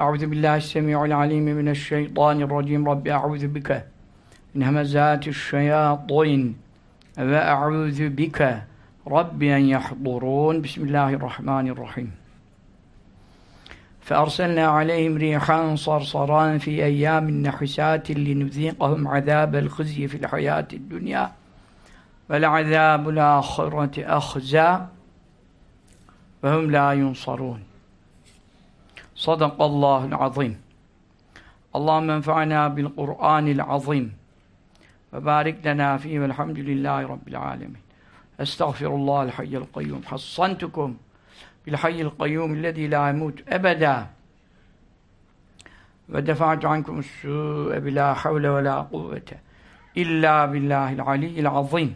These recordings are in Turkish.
أعوذ بالله السميع العليم من الشيطان الرجيم. رب أعوذ بك من همزات الشياطين وأعوذ بك رب أن يحضرون. بسم الله الرحمن الرحيم. فأرسلنا عليهم ريحا صرصرا في أيام نحسات لنذيقهم عذاب الخزي في الحياة الدنيا والعذاب الآخرة أخزى وهم لا ينصرون. صدق الله العظيم. اللهم انفعنا بالقرآن العظيم. وبارك لنا فيه والحمد لله رب العالمين. أستغفر الله الحي القيوم. حصنتكم بالحي القيوم الذي لا يموت أبدا. ودفعت عنكم السوء بلا حول ولا قوة إلا بالله العلي العظيم.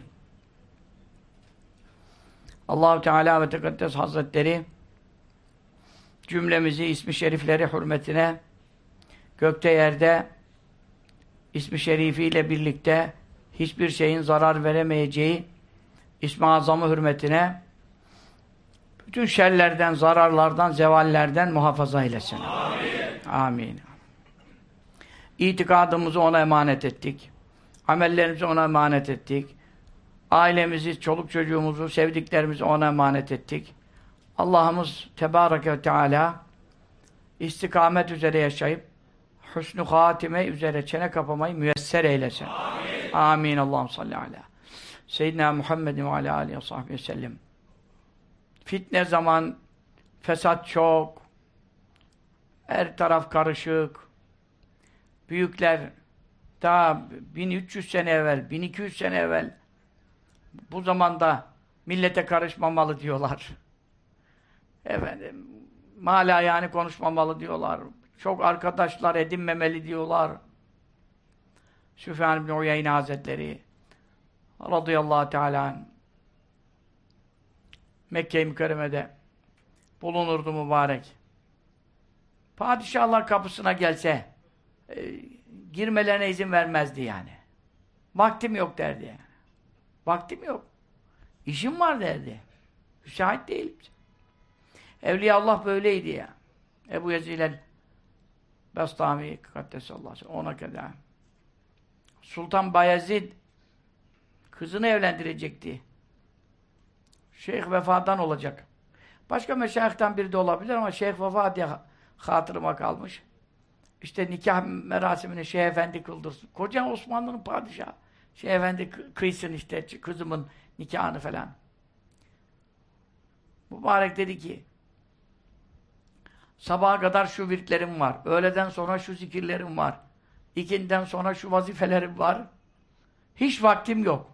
allah Teala ve Tekaddes Hazretleri cümlemizi ismi şerifleri hürmetine gökte yerde ismi şerifiyle birlikte hiçbir şeyin zarar veremeyeceği ismi azamı hürmetine bütün şerlerden, zararlardan, zevallerden muhafaza eylesin. Amin. Amin. İtikadımızı ona emanet ettik. Amellerimizi ona emanet ettik. Ailemizi, çoluk çocuğumuzu, sevdiklerimizi ona emanet ettik. Allah'ımız Tebareke Teala istikamet üzere yaşayıp hüsnü hatime üzere çene kapamayı müyesser eylesin. Amin. Amin. Allah'ım salli ala. Seyyidina Muhammedin ve ala aleyhi ve sahbihi sellem. Fitne zaman, fesat çok, her taraf karışık, büyükler daha 1300 sene evvel, 1200 sene evvel bu zamanda millete karışmamalı diyorlar. Efendim, mala yani konuşmamalı diyorlar. Çok arkadaşlar edinmemeli diyorlar. Süfyan bin Uyeyne Hazretleri radıyallahu teala Mekke-i Mükerreme'de bulunurdu mübarek. Padişahlar kapısına gelse e, girmelerine izin vermezdi yani. Vaktim yok derdi yani. Vaktim yok. İşim var derdi. Müsait değilim. Evliya Allah böyleydi ya. Ebu Yezid el Bestami Kaddesallahu aleyhi ona kadar. Sultan Bayezid kızını evlendirecekti. Şeyh vefadan olacak. Başka meşayihten biri de olabilir ama Şeyh vefa diye hatırıma kalmış. İşte nikah merasimini Şeyh Efendi kıldırsın. Koca Osmanlı'nın padişahı. Şeyh Efendi kıysın işte kızımın nikahını falan. Mübarek dedi ki sabaha kadar şu virtlerim var. Öğleden sonra şu zikirlerim var. İkinden sonra şu vazifelerim var. Hiç vaktim yok.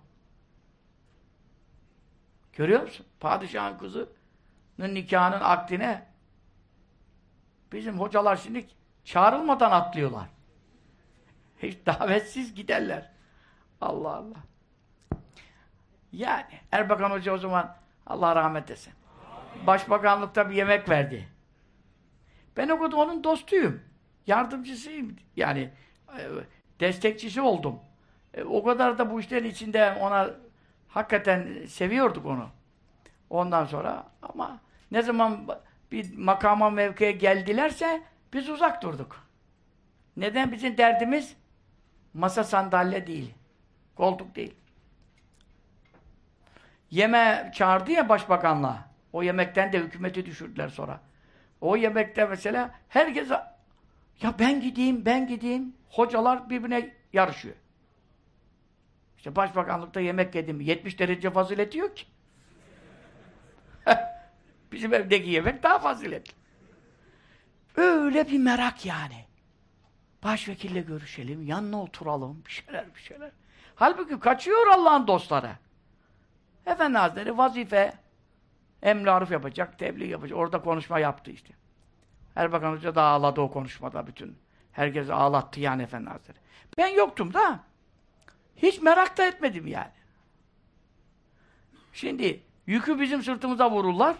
Görüyor musun? Padişahın kızının nikahının akdine bizim hocalar şimdi çağrılmadan atlıyorlar. Hiç davetsiz giderler. Allah Allah. Yani Erbakan Hoca o zaman Allah rahmet etsin. Başbakanlıkta bir yemek verdi. Ben o kadar onun dostuyum. Yardımcısıyım. Yani e, destekçisi oldum. E, o kadar da bu işlerin içinde ona hakikaten seviyorduk onu. Ondan sonra ama ne zaman bir makama mevkiye geldilerse biz uzak durduk. Neden? Bizim derdimiz masa sandalye değil. Koltuk değil. Yeme çağırdı ya başbakanla. O yemekten de hükümeti düşürdüler sonra. O yemekte mesela herkes ya ben gideyim, ben gideyim. Hocalar birbirine yarışıyor. İşte başbakanlıkta yemek yedim. 70 derece fazileti yok ki. Bizim evdeki yemek daha faziletli. Öyle bir merak yani. Başvekille görüşelim, yanına oturalım, bir şeyler bir şeyler. Halbuki kaçıyor Allah'ın dostları. Efendi Hazretleri vazife emri yapacak, tebliğ yapacak. Orada konuşma yaptı işte. Erbakan Hoca da ağladı o konuşmada bütün. Herkes ağlattı yani Efendi Hazretleri. Ben yoktum da. Hiç merak da etmedim yani. Şimdi yükü bizim sırtımıza vururlar.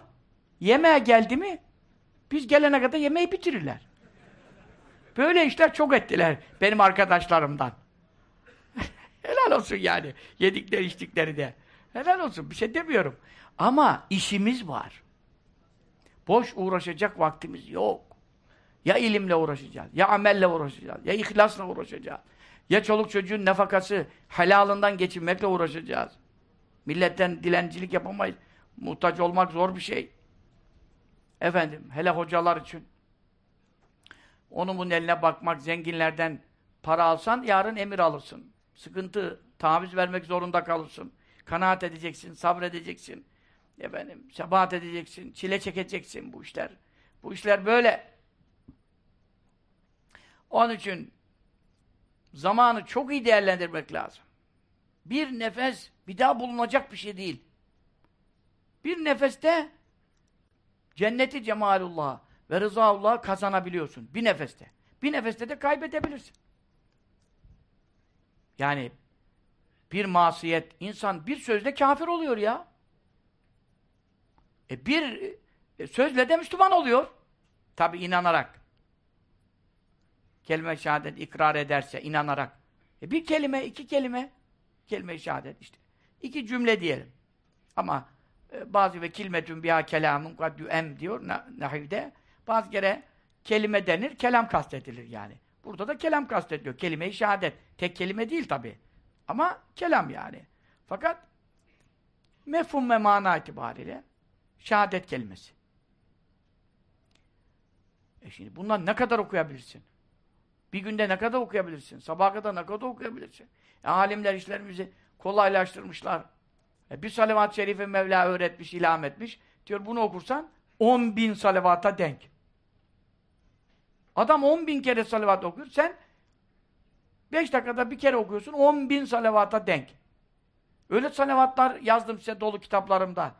Yemeğe geldi mi biz gelene kadar yemeği bitirirler. Böyle işler çok ettiler benim arkadaşlarımdan. Helal olsun yani. Yedikleri içtikleri de. Helal olsun. Bir şey demiyorum. Ama işimiz var. Boş uğraşacak vaktimiz yok. Ya ilimle uğraşacağız, ya amelle uğraşacağız, ya ihlasla uğraşacağız. Ya çoluk çocuğun nefakası, helalından geçinmekle uğraşacağız. Milletten dilencilik yapamayız. Muhtaç olmak zor bir şey. Efendim, hele hocalar için. Onun bunun eline bakmak, zenginlerden para alsan yarın emir alırsın. Sıkıntı, taviz vermek zorunda kalırsın. Kanaat edeceksin, sabredeceksin. Efendim, sebat edeceksin, çile çekeceksin bu işler. Bu işler böyle. Onun için zamanı çok iyi değerlendirmek lazım. Bir nefes bir daha bulunacak bir şey değil. Bir nefeste cenneti cemalullah ve rızaullah kazanabiliyorsun. Bir nefeste. Bir nefeste de kaybedebilirsin. Yani bir masiyet, insan bir sözle kafir oluyor ya. E bir e, sözle de Müslüman oluyor. Tabi inanarak. Kelime-i şehadet ikrar ederse, inanarak. E bir kelime, iki kelime, kelime-i şehadet işte. İki cümle diyelim. Ama e, bazı ve kilmetün biha kelamun kad em diyor nahivde. Bazı kere kelime denir, kelam kastedilir yani. Burada da kelam kastediliyor. Kelime-i şehadet. Tek kelime değil tabi. Ama kelam yani. Fakat mefhum ve mana itibariyle şehadet kelimesi. E şimdi bundan ne kadar okuyabilirsin? Bir günde ne kadar okuyabilirsin? Sabaha kadar ne kadar okuyabilirsin? E, alimler işlerimizi kolaylaştırmışlar. E, bir salavat-ı şerife Mevla öğretmiş, ilham etmiş. Diyor bunu okursan 10 bin salavata denk. Adam 10 bin kere salavat okuyor. Sen 5 dakikada bir kere okuyorsun 10 bin salavata denk. Öyle salavatlar yazdım size dolu kitaplarımda.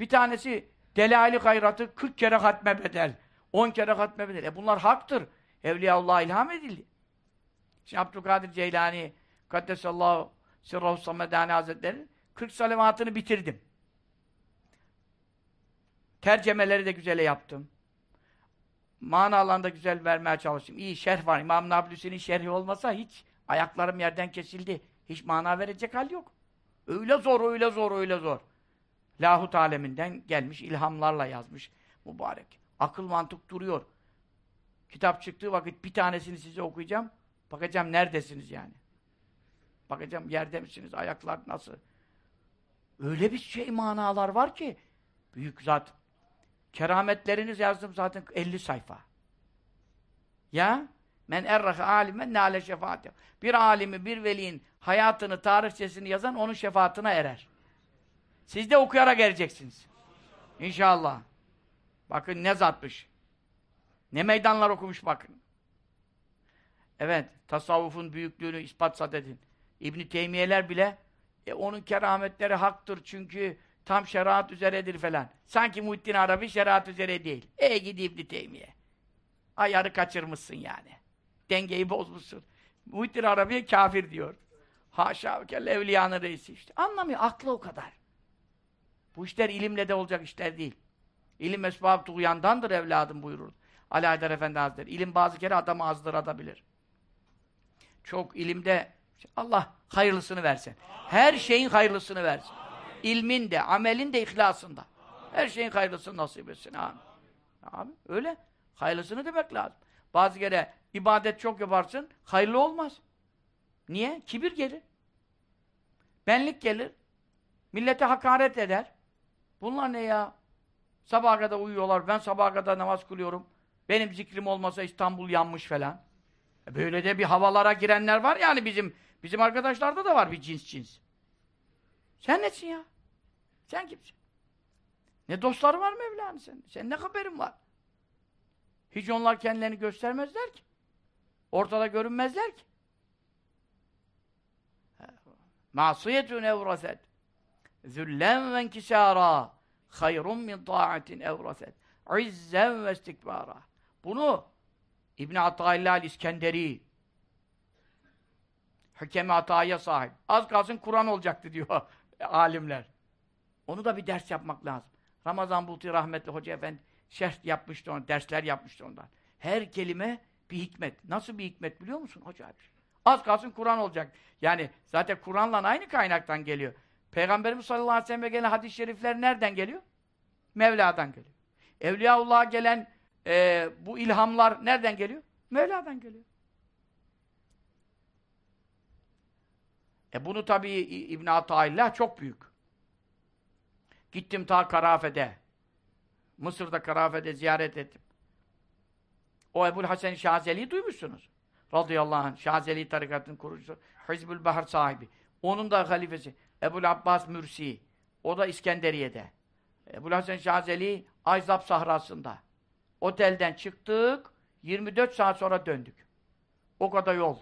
Bir tanesi Delaili Hayrat'ı 40 kere hatme bedel. 10 kere hatme bedel. E bunlar haktır. Evliyaullah ilham edildi. Şimdi Abdülkadir Ceylani Kaddesallahu Sirrahu Samedani Hazretleri 40 salavatını bitirdim. Tercemeleri de güzel yaptım. Manalarını da güzel vermeye çalıştım. İyi şerh var. İmam Nablusi'nin şerhi olmasa hiç ayaklarım yerden kesildi. Hiç mana verecek hal yok. Öyle zor, öyle zor, öyle zor. Lahut aleminden gelmiş, ilhamlarla yazmış mübarek. Akıl mantık duruyor. Kitap çıktığı vakit bir tanesini size okuyacağım. Bakacağım neredesiniz yani. Bakacağım yerde misiniz, ayaklar nasıl? Öyle bir şey manalar var ki büyük zat. Kerametleriniz yazdım zaten 50 sayfa. Ya men erraha alimen nale şefaat. Bir alimi, bir veliin hayatını, tarihçesini yazan onun şefaatine erer. Siz de okuyarak ereceksiniz. İnşallah. Bakın ne zatmış. Ne meydanlar okumuş bakın. Evet, tasavvufun büyüklüğünü ispat edin. İbn Teymiyeler bile e, onun kerametleri haktır çünkü tam şeriat üzeredir falan. Sanki Muhittin Arabi şeriat üzere değil. E gidi İbn Teymiye. Ayarı kaçırmışsın yani. Dengeyi bozmuşsun. Muhittin Arabi kafir diyor. Haşa kelle evliyanın reisi işte. Anlamıyor. Aklı o kadar. Bu işler ilimle de olacak işler değil. İlim esbab tuğyandandır evladım buyurur. Ali Haydar Efendi Hazretleri. İlim bazı kere adamı azdırabilir. Çok ilimde Allah hayırlısını versin. Her şeyin hayırlısını versin. İlmin de, amelin de, ihlasında. Her şeyin hayırlısını nasip etsin. Amin. Amin. Öyle. Hayırlısını demek lazım. Bazı kere ibadet çok yaparsın, hayırlı olmaz. Niye? Kibir gelir. Benlik gelir. Millete hakaret eder. Bunlar ne ya? Sabaha kadar uyuyorlar, ben sabaha kadar namaz kılıyorum. Benim zikrim olmasa İstanbul yanmış falan. E böyle de bir havalara girenler var yani bizim bizim arkadaşlarda da var bir cins cins. Sen nesin ya? Sen kimsin? Ne dostları var Mevla'nın sen? Sen ne haberin var? Hiç onlar kendilerini göstermezler ki. Ortada görünmezler ki. Masiyetun evraset. Züllen ve inkisara. Hayrun min taatin evraset. İzzen ve istikbara. Bunu İbn Ataillah İskenderi Hükemi Ata'ya sahip. Az kalsın Kur'an olacaktı diyor alimler. Onu da bir ders yapmak lazım. Ramazan Bulti rahmetli hoca efendi şerh yapmıştı ona, dersler yapmıştı ondan. Her kelime bir hikmet. Nasıl bir hikmet biliyor musun hoca? Az kalsın Kur'an olacak. Yani zaten Kur'an'la aynı kaynaktan geliyor. Peygamberimiz sallallahu aleyhi ve sellem'e gelen hadis-i şerifler nereden geliyor? Mevla'dan geliyor. Evliyaullah'a gelen e, bu ilhamlar nereden geliyor? Mevla'dan geliyor. E bunu tabii İbn Ataillah çok büyük. Gittim ta Karafe'de. Mısır'da Karafe'de ziyaret ettim. O Ebul Hasan Şazeli'yi duymuşsunuz. Radıyallahu anh. Şazeli tarikatının kurucusu. Hizbül Bahar sahibi. Onun da halifesi. Ebul Abbas Mürsi. O da İskenderiye'de. Ebul Hasan Şazeli Ayzap sahrasında. Otelden çıktık. 24 saat sonra döndük. O kadar yol.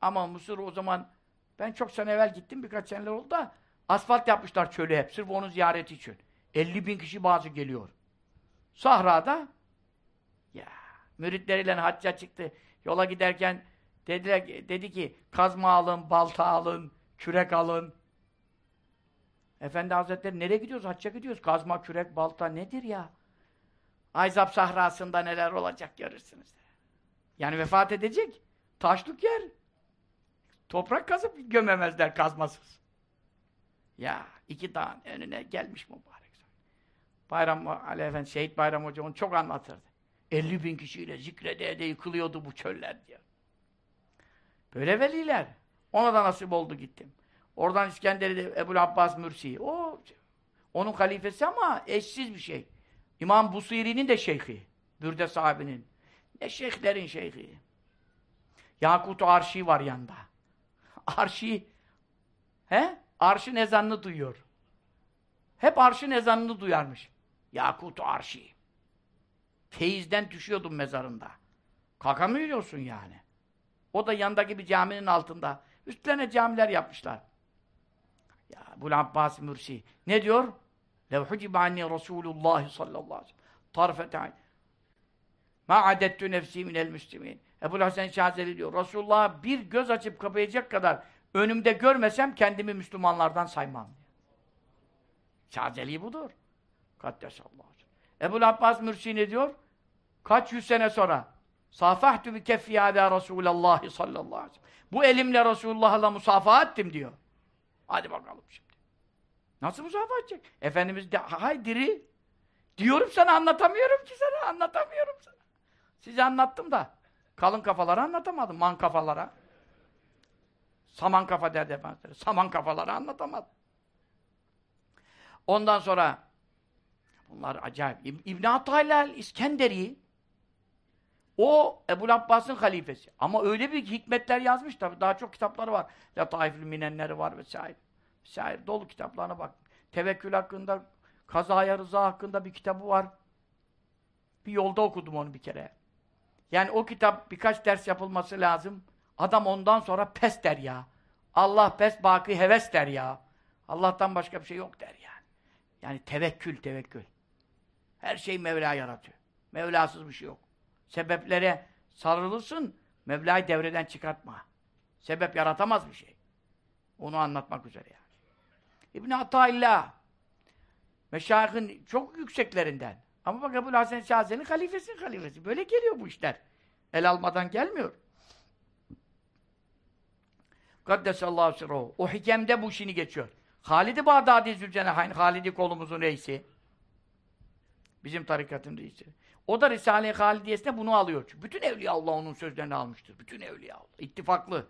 Ama Mısır o zaman ben çok sene evvel gittim. Birkaç seneler oldu da asfalt yapmışlar çölü hep. Sırf onun ziyareti için. 50 bin kişi bazı geliyor. Sahrada ya müritleriyle hacca çıktı. Yola giderken dediler, dedi ki kazma alın, balta alın, kürek alın. Efendi Hazretleri nereye gidiyoruz? Hacca gidiyoruz. Kazma, kürek, balta nedir ya? Ayzap sahrasında neler olacak görürsünüz. Yani vefat edecek. Taşlık yer. Toprak kazıp gömemezler kazmasız. Ya iki dağın önüne gelmiş mübarek. Bayram Ali Efendi, Şehit Bayram Hoca onu çok anlatırdı. 50 bin kişiyle zikrede ede yıkılıyordu bu çöller diyor. Böyle veliler. Ona da nasip oldu gittim. Oradan İskenderi'de Ebu Abbas Mürsi. O onun halifesi ama eşsiz bir şey. İmam Busiri'nin de şeyhi. Bürde sahibinin. Ne şeyhlerin şeyhi. Yakut Arşi var yanında. Arşi he? Arşın ezanını duyuyor. Hep arşın ezanını duyarmış. Yakut Arşi. Feyizden düşüyordum mezarında. Kalkamıyorsun yani. O da yandaki bir caminin altında. Üstlerine camiler yapmışlar. Ya bu Abbas Mürsi ne diyor? Levhucib anni Resulullah sallallahu aleyhi ve sellem tarfetayn ma adettu nefsi minel müslimin. Ebu Hasan Şazeli diyor. Resulullah'a bir göz açıp kapayacak kadar önümde görmesem kendimi Müslümanlardan saymam. Şazeli budur. Kaddesallahu Ebu Abbas Mürsi ne diyor? Kaç yüz sene sonra? Safahtü bi keffi ala Resulallah sallallahu aleyhi ve sellem. Bu elimle Resulullah'la musafaha ettim diyor. Hadi bakalım şimdi. Nasıl musafaha edecek? Efendimiz de hay diri. Diyorum sana anlatamıyorum ki sana anlatamıyorum sana. Size anlattım da kalın kafalara anlatamadım. Man kafalara. Saman kafa derdi efendim. Saman kafalara anlatamadım. Ondan sonra bunlar acayip. İbn Ataylal İskenderi o Ebu Abbas'ın halifesi. Ama öyle bir hikmetler yazmış tabi. Daha çok kitapları var. Lataifül Minenleri var vesaire. Vesaire. Dolu kitaplarına bak. Tevekkül hakkında, kazaya rıza hakkında bir kitabı var. Bir yolda okudum onu bir kere. Yani o kitap birkaç ders yapılması lazım. Adam ondan sonra pes der ya. Allah pes baki heves der ya. Allah'tan başka bir şey yok der yani. Yani tevekkül, tevekkül. Her şey Mevla yaratıyor. Mevlasız bir şey yok. Sebeplere sarılırsın, Mevla'yı devreden çıkartma. Sebep yaratamaz bir şey. Onu anlatmak üzere yani. İbn-i Ataillah Meşayihin çok yükseklerinden. Ama bak Ebu Hasan Şazi'nin halifesinin halifesi. Böyle geliyor bu işler. El almadan gelmiyor. Kaddesallahu sirruhu. O hikemde bu işini geçiyor. Halid-i Bağdadi Zülcenahayn, Halid-i kolumuzun reisi. Bizim tarikatın reisi. O da Risale-i Halidiyesinde bunu alıyor. Çünkü bütün Evliya Allah onun sözlerini almıştır. Bütün Evliya Allah. İttifaklı.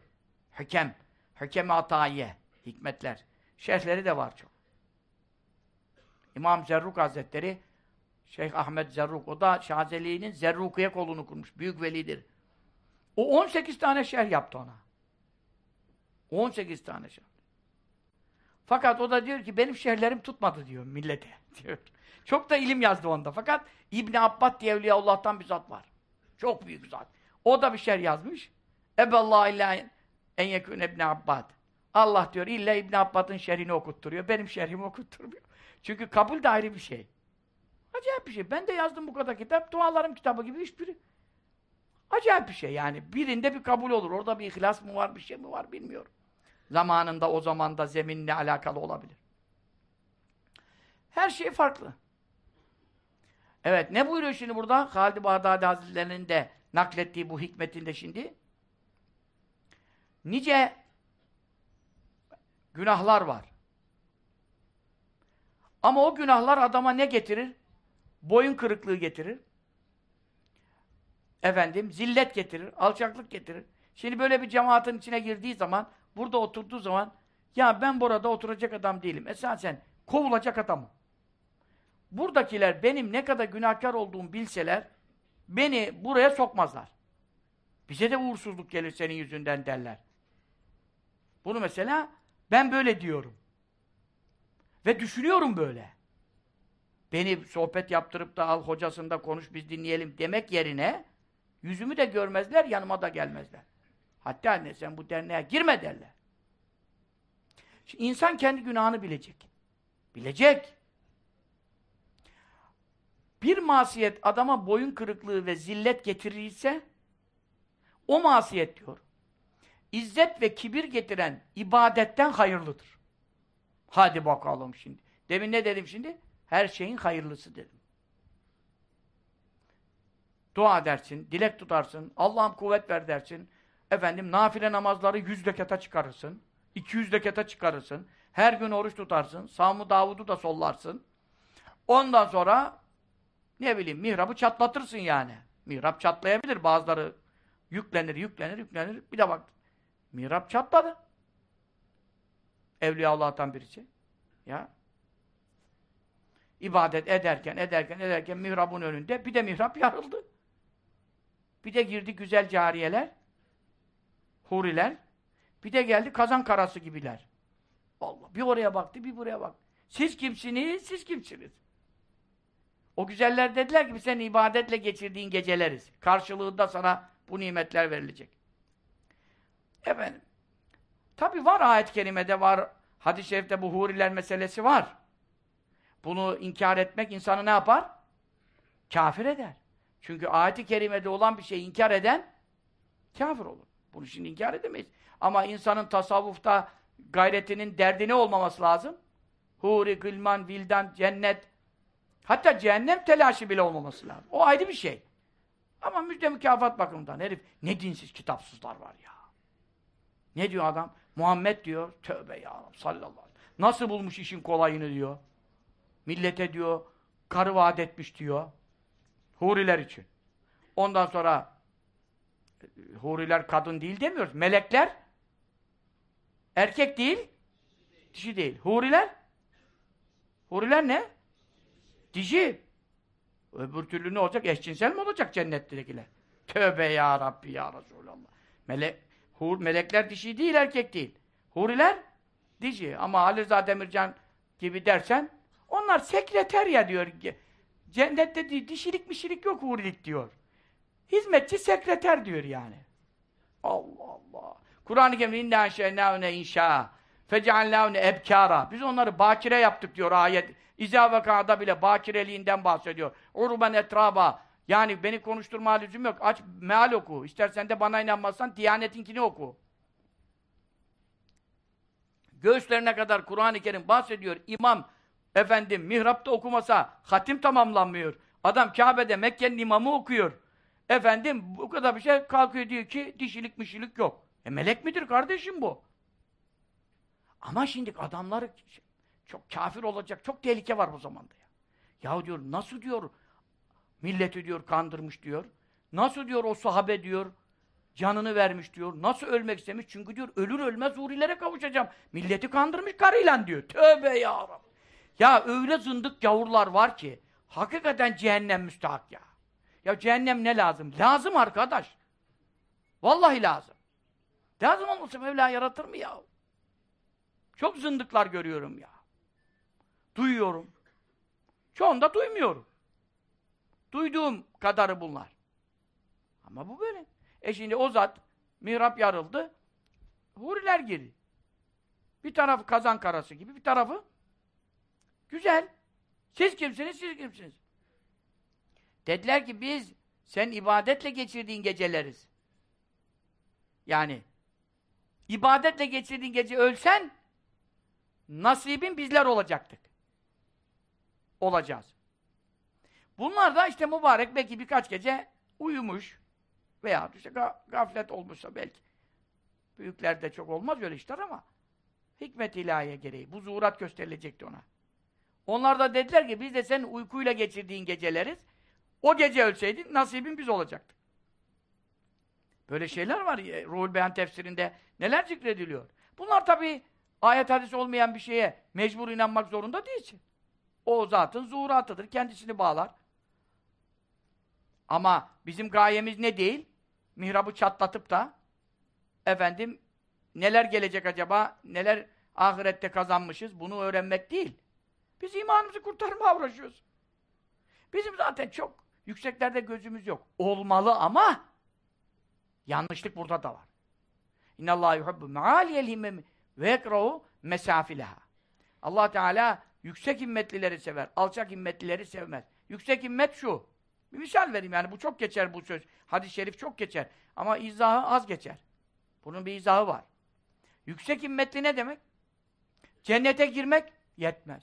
Hükem. Hükeme atayiye. Hikmetler. Şerhleri de var çok. İmam Zerruk Hazretleri Şeyh Ahmet Zerruk. O da Şazeli'nin Zerrukiye kolunu kurmuş. Büyük velidir. O 18 tane şerh yaptı ona. 18 tane şerh. Fakat o da diyor ki benim şerhlerim tutmadı diyor millete. diyor. Çok da ilim yazdı onda. Fakat İbn Abbad diye Evliyaullah'tan bir zat var. Çok büyük zat. O da bir şer yazmış. Eballah illa en yekûn İbn Abbad. Allah diyor illa İbn Abbad'ın şerhini okutturuyor. Benim şerhimi okutturmuyor. Çünkü kabul de ayrı bir şey. Acayip bir şey. Ben de yazdım bu kadar kitap. Dualarım kitabı gibi hiçbiri. Acayip bir şey yani. Birinde bir kabul olur. Orada bir ihlas mı var, bir şey mi var bilmiyorum. Zamanında, o zamanda zeminle alakalı olabilir. Her şey farklı. Evet, ne buyuruyor şimdi burada? Halid-i Bağdadi Hazretleri'nin de naklettiği bu hikmetinde şimdi. Nice günahlar var. Ama o günahlar adama ne getirir? Boyun kırıklığı getirir. Efendim, zillet getirir, alçaklık getirir. Şimdi böyle bir cemaatin içine girdiği zaman, burada oturduğu zaman, ya ben burada oturacak adam değilim. Esasen kovulacak adamım. Buradakiler benim ne kadar günahkar olduğumu bilseler, beni buraya sokmazlar. Bize de uğursuzluk gelir senin yüzünden derler. Bunu mesela ben böyle diyorum. Ve düşünüyorum böyle. Beni sohbet yaptırıp da al hocasında konuş biz dinleyelim demek yerine yüzümü de görmezler, yanıma da gelmezler. Hatta anne sen bu derneğe girme derler. Şimdi insan kendi günahını bilecek. Bilecek. Bir masiyet adama boyun kırıklığı ve zillet getirirse o masiyet diyor. İzzet ve kibir getiren ibadetten hayırlıdır. Hadi bakalım şimdi. Demin ne dedim şimdi? Her şeyin hayırlısı dedim. Dua edersin, dilek tutarsın, Allah'ım kuvvet ver dersin. Efendim nafile namazları yüz rekata çıkarırsın. 200 rekata çıkarırsın. Her gün oruç tutarsın. Samu Davud'u da sollarsın. Ondan sonra ne bileyim mihrabı çatlatırsın yani. Mihrap çatlayabilir. Bazıları yüklenir, yüklenir, yüklenir. Bir de bak mihrap çatladı. Evliya Allah'tan birisi. Ya. İbadet ederken, ederken, ederken mihrabın önünde bir de mihrap yarıldı. Bir de girdi güzel cariyeler, huriler. Bir de geldi kazan karası gibiler. Allah, bir oraya baktı, bir buraya bak. Siz kimsiniz, siz kimsiniz? O güzeller dediler ki, senin ibadetle geçirdiğin geceleriz. Karşılığında sana bu nimetler verilecek. Efendim, tabi var ayet-i kerimede var, hadis-i şerifte bu huriler meselesi var. Bunu inkar etmek insanı ne yapar? Kafir eder. Çünkü ayet-i kerimede olan bir şeyi inkar eden kafir olur. Bunu şimdi inkar edemeyiz. Ama insanın tasavvufta gayretinin derdine olmaması lazım. Huri, gılman, vildan, cennet. Hatta cehennem telaşı bile olmaması lazım. O ayrı bir şey. Ama müjde mükafat bakımından herif ne dinsiz kitapsızlar var ya. Ne diyor adam? Muhammed diyor. Tövbe ya Rabbi sallallahu aleyhi ve sellem. Nasıl bulmuş işin kolayını diyor. Millete diyor karı vaat etmiş diyor. Huriler için. Ondan sonra huriler kadın değil demiyoruz. Melekler erkek değil, dişi değil. Huriler huriler ne? Dişi. Öbür türlü ne olacak? Eşcinsel mi olacak cennettekiler? Tövbe ya Rabbi ya Resulallah. Melek, hur, melekler dişi değil, erkek değil. Huriler dişi. Ama Ali Demircan gibi dersen onlar sekreterya diyor. Cennette değil, dişilik mişilik yok hurilik diyor. Hizmetçi sekreter diyor yani. Allah Allah. Kur'an-ı Kerim inna enşe'nâune inşa feceallâune ebkâra. Biz onları bakire yaptık diyor ayet. İzâ ve bile bakireliğinden bahsediyor. Uruben etraba. Yani beni konuşturma lüzum yok. Aç meal oku. İstersen de bana inanmazsan Diyanetinkini oku. Göğüslerine kadar Kur'an-ı Kerim bahsediyor. İmam efendim mihrapta okumasa hatim tamamlanmıyor. Adam Kabe'de Mekke'nin imamı okuyor. Efendim bu kadar bir şey kalkıyor diyor ki dişilik mişilik yok. E melek midir kardeşim bu? Ama şimdi adamları çok kafir olacak, çok tehlike var bu zamanda ya. Ya diyor nasıl diyor milleti diyor kandırmış diyor. Nasıl diyor o sahabe diyor canını vermiş diyor. Nasıl ölmek istemiş? Çünkü diyor ölür ölmez hurilere kavuşacağım. Milleti kandırmış karıyla diyor. Tövbe ya Rabbi. Ya öyle zındık gavurlar var ki hakikaten cehennem müstahak ya. Ya cehennem ne lazım? Lazım arkadaş. Vallahi lazım. Lazım olmasa Mevla yaratır mı ya? Çok zındıklar görüyorum ya. Duyuyorum. Çoğunda duymuyorum. Duyduğum kadarı bunlar. Ama bu böyle. E şimdi o zat mihrap yarıldı. Huriler girdi. Bir tarafı kazan karası gibi, bir tarafı güzel. Siz kimsiniz, siz kimsiniz? Dediler ki biz sen ibadetle geçirdiğin geceleriz. Yani ibadetle geçirdiğin gece ölsen nasibin bizler olacaktık. Olacağız. Bunlar da işte mübarek belki birkaç gece uyumuş veya işte gaflet olmuşsa belki. Büyüklerde çok olmaz öyle işler ama hikmet ilahiye gereği. Bu zuhurat gösterilecekti ona. Onlar da dediler ki biz de senin uykuyla geçirdiğin geceleriz. O gece ölseydin nasibin biz olacaktık. Böyle şeyler var Ruhul Beyan tefsirinde neler zikrediliyor. Bunlar tabi ayet hadis olmayan bir şeye mecbur inanmak zorunda değilsin. O zatın zuhuratıdır. Kendisini bağlar. Ama bizim gayemiz ne değil? Mihrabı çatlatıp da efendim neler gelecek acaba? Neler ahirette kazanmışız? Bunu öğrenmek değil. Biz imanımızı kurtarmaya uğraşıyoruz. Bizim zaten çok yükseklerde gözümüz yok. Olmalı ama yanlışlık burada da var. İnnallâhu yuhibbu meâliyel himmemi ve yekrahu mesafileha. Allah Teala yüksek himmetlileri sever, alçak himmetlileri sevmez. Yüksek himmet şu. Bir misal vereyim yani bu çok geçer bu söz. Hadis-i şerif çok geçer ama izahı az geçer. Bunun bir izahı var. Yüksek himmetli ne demek? Cennete girmek yetmez.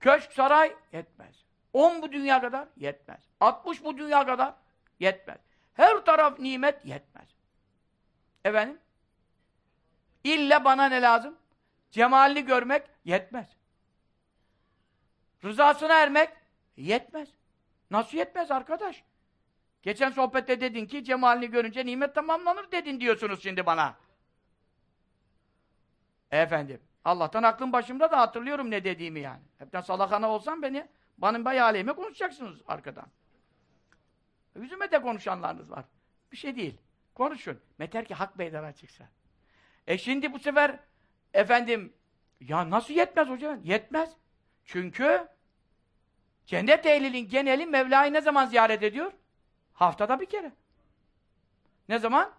Köşk, saray yetmez. On bu dünya kadar yetmez. Altmış bu dünya kadar yetmez. Her taraf nimet yetmez. Efendim? İlla bana ne lazım? Cemalini görmek yetmez. Rızasına ermek yetmez. Nasıl yetmez arkadaş? Geçen sohbette dedin ki cemalini görünce nimet tamamlanır dedin diyorsunuz şimdi bana. Efendim. Allah'tan aklım başımda da hatırlıyorum ne dediğimi yani. Hepten salakana olsam beni, benim bayağı aleyhime konuşacaksınız arkadan. Yüzüme de konuşanlarınız var. Bir şey değil. Konuşun. Meter ki hak meydana çıksa. E şimdi bu sefer efendim ya nasıl yetmez hocam? Yetmez. Çünkü cennet ehlinin geneli Mevla'yı ne zaman ziyaret ediyor? Haftada bir kere. Ne zaman?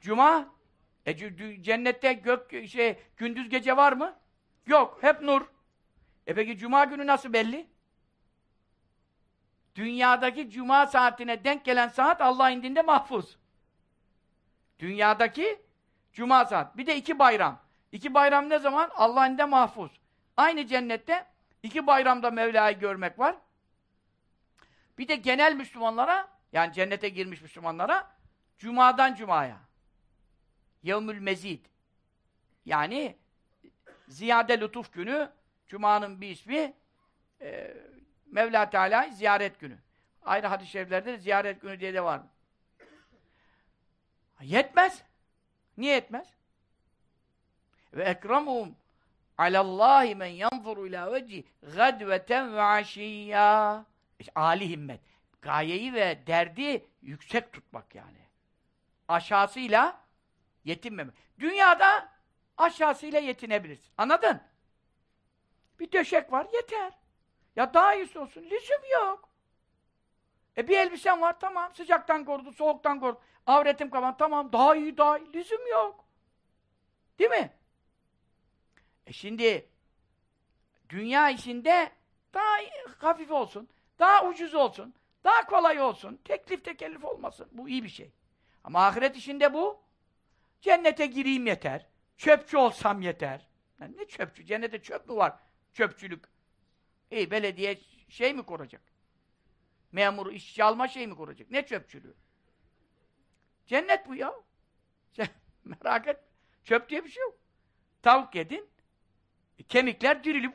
Cuma. E cennette gök şey gündüz gece var mı? Yok, hep nur. E peki cuma günü nasıl belli? Dünyadaki cuma saatine denk gelen saat Allah indinde mahfuz. Dünyadaki cuma saat. Bir de iki bayram. İki bayram ne zaman? Allah indinde mahfuz. Aynı cennette iki bayramda Mevla'yı görmek var. Bir de genel Müslümanlara, yani cennete girmiş Müslümanlara, cumadan cumaya. Yevmül mezid. Yani ziyade lütuf günü, Cuma'nın bir ismi e, Mevla Teala ziyaret günü. Ayrı hadis-i şeriflerde de ziyaret günü diye de var. Yetmez. Niye yetmez? Ve ekramum alallahi men yanzuru ila veci gadveten ve aşiyya. Âli himmet. Gayeyi ve derdi yüksek tutmak yani. Aşağısıyla yetinmemek. Dünyada aşağısıyla yetinebilirsin. Anladın? Bir döşek var, yeter. Ya daha iyisi olsun, lüzum yok. E bir elbisen var, tamam. Sıcaktan korudu, soğuktan korudu. Avretim kapan, tamam. Daha iyi, daha iyi. Lüzum yok. Değil mi? E şimdi dünya işinde daha hafif olsun, daha ucuz olsun, daha kolay olsun, teklif tekellif olmasın. Bu iyi bir şey. Ama ahiret işinde bu cennete gireyim yeter. Çöpçü olsam yeter. Yani ne çöpçü? Cennette çöp mü var? Çöpçülük. İyi belediye şey mi kuracak? Memur işçi alma şey mi kuracak? Ne çöpçülüğü? Cennet bu ya. Merak et. Çöp diye bir şey yok. Tavuk yedin, kemikler dirilip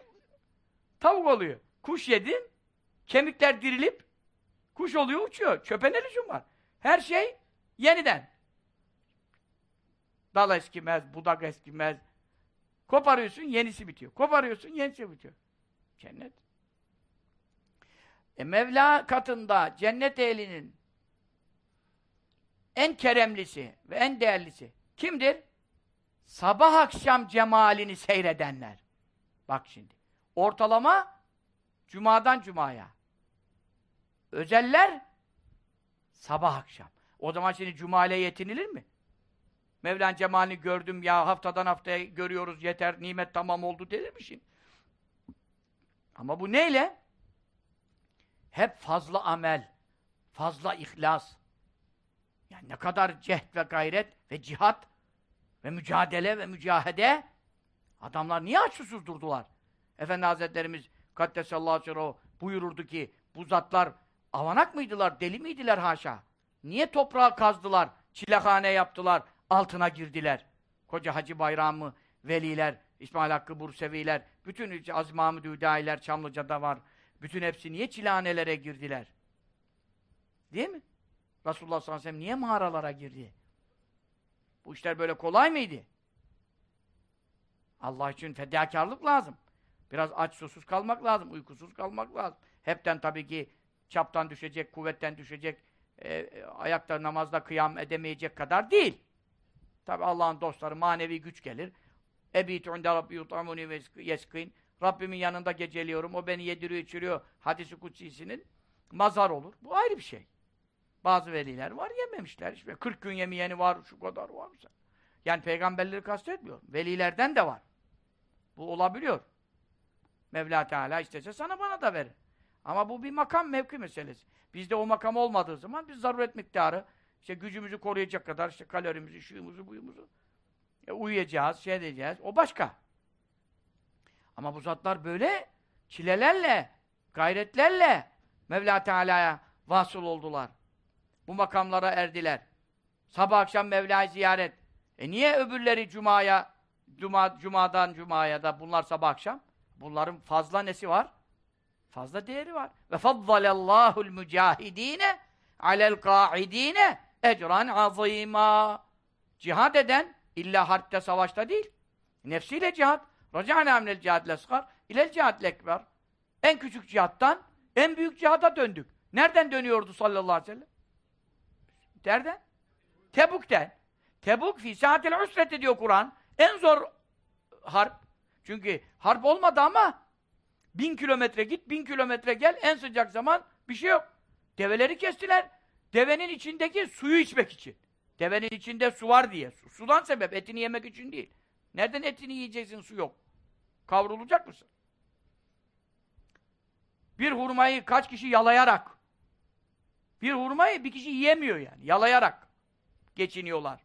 tavuk oluyor. Kuş yedin, kemikler dirilip kuş oluyor, uçuyor. Çöpe ne lüzum var? Her şey yeniden. Dal eskimez, budak eskimez. Koparıyorsun, yenisi bitiyor. Koparıyorsun, yenisi bitiyor. Cennet. E Mevla katında cennet ehlinin en keremlisi ve en değerlisi kimdir? Sabah akşam cemalini seyredenler. Bak şimdi. Ortalama cumadan cumaya. Özeller sabah akşam. O zaman şimdi cumale yetinilir mi? Mevlan cemalini gördüm ya haftadan haftaya görüyoruz yeter nimet tamam oldu denir mi şimdi? Ama bu neyle? hep fazla amel, fazla ihlas. Yani ne kadar cehd ve gayret ve cihat ve mücadele ve mücahede adamlar niye aç susuz durdular? Efendi Hazretlerimiz Kaddesallahu aleyhi buyururdu ki bu zatlar avanak mıydılar, deli miydiler haşa? Niye toprağı kazdılar, çilehane yaptılar, altına girdiler? Koca Hacı Bayramı, veliler, İsmail Hakkı Burseviler, bütün Aziz Mahmud Hüdayiler Çamlıca'da var. Bütün hepsi niye çilehanelere girdiler? Değil mi? Resulullah sallallahu aleyhi ve sellem niye mağaralara girdi? Bu işler böyle kolay mıydı? Allah için fedakarlık lazım. Biraz aç susuz kalmak lazım, uykusuz kalmak lazım. Hepten tabii ki çaptan düşecek, kuvvetten düşecek, e, ayakta namazda kıyam edemeyecek kadar değil. Tabii Allah'ın dostları manevi güç gelir. Ebitu inde rabbi yut'amuni ve. Rabbimin yanında geceliyorum, o beni yediriyor, içiriyor. Hadis-i kutsisinin mazar olur. Bu ayrı bir şey. Bazı veliler var yememişler. İşte 40 gün yemeyeni var, şu kadar var. Yani peygamberleri kastetmiyorum. Velilerden de var. Bu olabiliyor. Mevla Teala istese sana bana da verir. Ama bu bir makam mevki meselesi. Bizde o makam olmadığı zaman biz zaruret miktarı, işte gücümüzü koruyacak kadar işte kalorimizi, şuyumuzu, buyumuzu e, uyuyacağız, şey edeceğiz. O başka. Ama bu zatlar böyle çilelerle, gayretlerle Mevla Teala'ya vasıl oldular. Bu makamlara erdiler. Sabah akşam Mevla'yı ziyaret. E niye öbürleri Cuma'ya, Cuma, Cuma'dan Cuma'ya da bunlar sabah akşam? Bunların fazla nesi var? Fazla değeri var. Ve faddalallahu mücahidine alel kaidine ecran azîmâ. Cihad eden illa harpte savaşta değil. Nefsiyle cihad. Raca'na minel cihad leskar ilel cihad ekber. En küçük cihattan en büyük cihada döndük. Nereden dönüyordu sallallahu aleyhi ve sellem? Nereden? Tebuk'ten. Tebuk fi saatil usreti diyor Kur'an. En zor harp. Çünkü harp olmadı ama bin kilometre git, bin kilometre gel, en sıcak zaman bir şey yok. Develeri kestiler. Devenin içindeki suyu içmek için. Devenin içinde su var diye. Su, sudan sebep, etini yemek için değil. Nereden etini yiyeceksin, su yok. Kavrulacak mısın? Bir hurmayı kaç kişi yalayarak, bir hurmayı bir kişi yiyemiyor yani, yalayarak geçiniyorlar.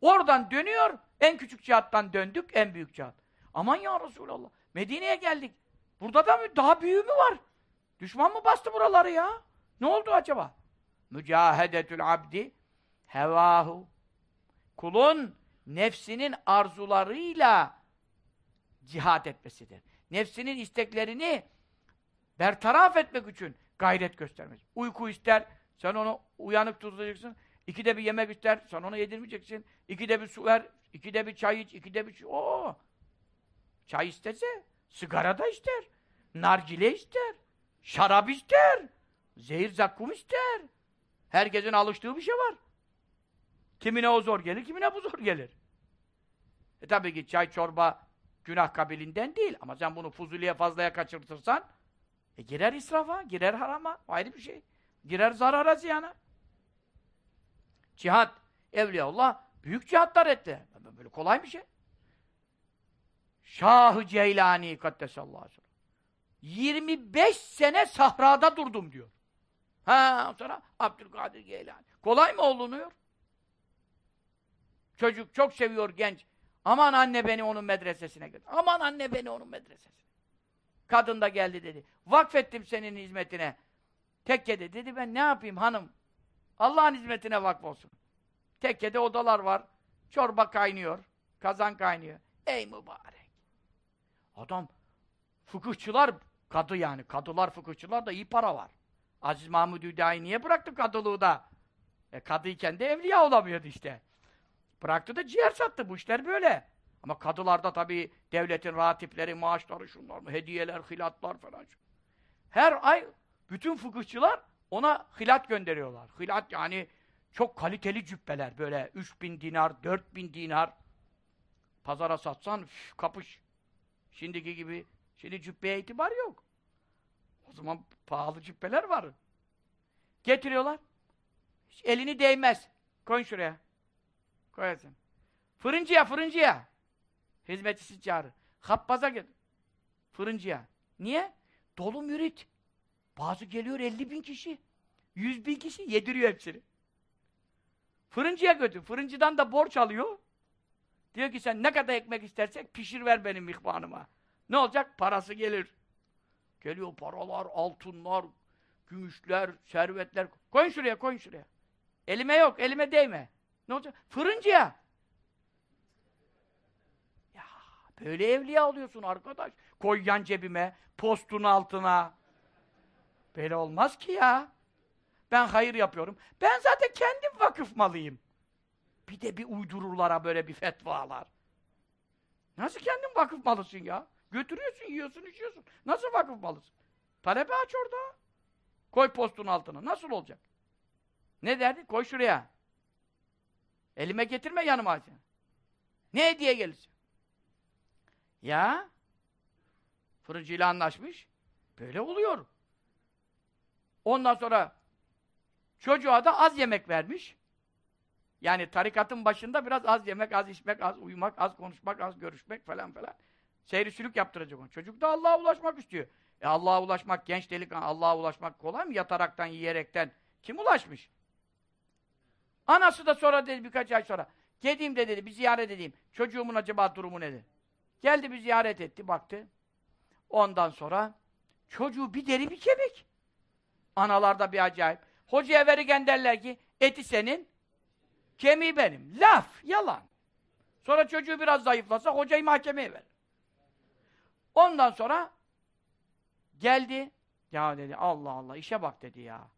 Oradan dönüyor, en küçük cihattan döndük, en büyük cihat. Aman ya Resulallah, Medine'ye geldik. Burada da mı, daha büyüğü mü var? Düşman mı bastı buraları ya? Ne oldu acaba? Mücahedetül abdi hevahu. Kulun nefsinin arzularıyla cihat etmesidir. Nefsinin isteklerini bertaraf etmek için gayret göstermesi. Uyku ister, sen onu uyanık tutacaksın. İkide bir yemek ister, sen ona yedirmeyeceksin. İkide bir su ver, ikide bir çay iç, ikide bir... Oo! Çay istese, sigara da ister, nargile ister, şarap ister, zehir zakkum ister. Herkesin alıştığı bir şey var. Kimine o zor gelir, kimine bu zor gelir. E tabii ki çay, çorba günah kabilinden değil. Ama sen bunu fuzuliye fazlaya kaçırtırsan e girer israfa, girer harama. Ayrı bir şey. Girer zarara, ziyana. Cihat, Evliyaullah büyük cihatlar etti. Böyle kolay bir şey. Şah-ı Ceylani Kaddesallahu aleyhi ve sellem. 25 sene sahrada durdum diyor. Ha sonra Abdülkadir Geylani. Kolay mı olunuyor? Çocuk çok seviyor genç. Aman anne beni onun medresesine götür. Aman anne beni onun medresesine. Kadın da geldi dedi. Vakfettim senin hizmetine. Tekkede dedi ben ne yapayım hanım? Allah'ın hizmetine vakf olsun. Tekkede odalar var. Çorba kaynıyor. Kazan kaynıyor. Ey mübarek. Adam fıkıhçılar kadı yani. Kadılar fıkıhçılar da iyi para var. Aziz Mahmud Hüdayi niye bıraktı kadılığı da? E kadıyken de evliya olamıyordu işte. Bıraktı da ciğer sattı. Bu işler böyle. Ama kadılarda tabii devletin ratipleri, maaşları, şunlar mı, hediyeler, hilatlar falan. Her ay bütün fıkıhçılar ona hilat gönderiyorlar. Hilat yani çok kaliteli cübbeler. Böyle 3000 dinar, 4000 dinar. Pazara satsan üf, kapış. Şimdiki gibi. Şimdi cübbeye itibar yok. O zaman pahalı cübbeler var. Getiriyorlar. Hiç elini değmez. Koyun şuraya. Koyarsın. Fırıncıya, fırıncıya. Hizmetçisi çağırır. Happaza gel. Fırıncıya. Niye? Dolu mürit. Bazı geliyor 50 bin kişi. 100 bin kişi yediriyor hepsini. Fırıncıya götür. Fırıncıdan da borç alıyor. Diyor ki sen ne kadar ekmek istersek pişir ver benim ihvanıma. Ne olacak? Parası gelir. Geliyor paralar, altınlar, gümüşler, servetler. Koyun şuraya, koyun şuraya. Elime yok, elime değme. Ne olacak? Fırıncıya. Ya böyle evliya oluyorsun arkadaş. Koy yan cebime, postun altına. Böyle olmaz ki ya. Ben hayır yapıyorum. Ben zaten kendim vakıf malıyım. Bir de bir uydururlara böyle bir fetvalar. Nasıl kendin vakıf malısın ya? Götürüyorsun, yiyorsun, içiyorsun. Nasıl vakıf malısın? Talebe aç orada. Koy postun altına. Nasıl olacak? Ne derdi? Koy şuraya. Elime getirme yanıma. Ne hediye gelirse. Ya fırıncıyla anlaşmış. Böyle oluyor. Ondan sonra çocuğa da az yemek vermiş. Yani tarikatın başında biraz az yemek, az içmek, az uyumak, az konuşmak, az görüşmek falan falan. Seyri sülük yaptıracak onu. Çocuk da Allah'a ulaşmak istiyor. E Allah'a ulaşmak, genç delikanlı, Allah'a ulaşmak kolay mı? Yataraktan, yiyerekten. Kim ulaşmış? Anası da sonra dedi birkaç ay sonra. Gideyim de dedi, bir ziyaret edeyim. Çocuğumun acaba durumu nedir? Geldi bir ziyaret etti, baktı. Ondan sonra çocuğu bir deri bir kemik. Analarda bir acayip. Hocaya verirken derler ki, eti senin, kemiği benim. Laf, yalan. Sonra çocuğu biraz zayıflasa hocayı mahkemeye ver. Ondan sonra geldi. Ya dedi Allah Allah işe bak dedi ya.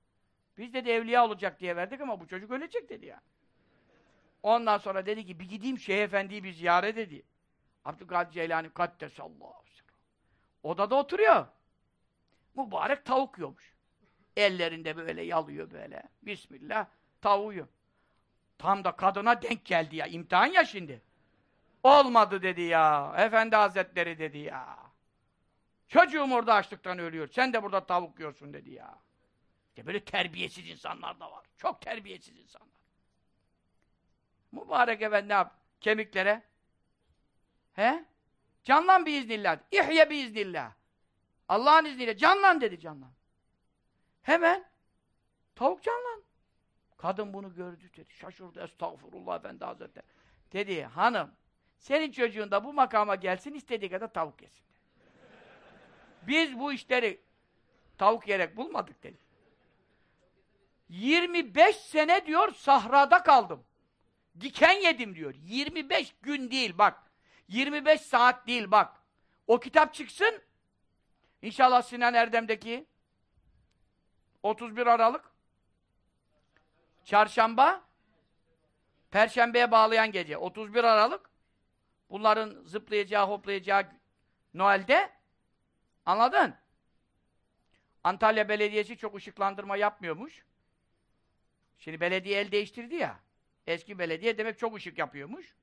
Biz dedi evliya olacak diye verdik ama bu çocuk ölecek dedi ya. Ondan sonra dedi ki bir gideyim Şeyh Efendi'yi bir ziyaret edeyim. Abdülkadir Ceylani Kaddesallahu Odada oturuyor. Mübarek tavuk yiyormuş. Ellerinde böyle yalıyor böyle. Bismillah tavuğu. Tam da kadına denk geldi ya. İmtihan ya şimdi. Olmadı dedi ya. Efendi Hazretleri dedi ya. Çocuğum orada açlıktan ölüyor. Sen de burada tavuk yiyorsun dedi ya. İşte böyle terbiyesiz insanlar da var. Çok terbiyesiz insanlar. Mübarek efendi ne yap? Kemiklere. He? Canlan biiznillah. İhye biiznillah. Allah'ın izniyle canlan dedi canlan. Hemen tavuk canlan. Kadın bunu gördü dedi. Şaşırdı. Estağfurullah Efendi Hazretleri. Dedi hanım senin çocuğun da bu makama gelsin istediği kadar tavuk yesin. Biz bu işleri tavuk yerek bulmadık dedi. 25 sene diyor sahrada kaldım. Diken yedim diyor. 25 gün değil bak. 25 saat değil bak. O kitap çıksın. İnşallah Sinan Erdem'deki 31 Aralık Çarşamba Perşembeye bağlayan gece 31 Aralık bunların zıplayacağı, hoplayacağı Noel'de anladın? Antalya Belediyesi çok ışıklandırma yapmıyormuş. Şimdi belediye el değiştirdi ya. Eski belediye demek çok ışık yapıyormuş.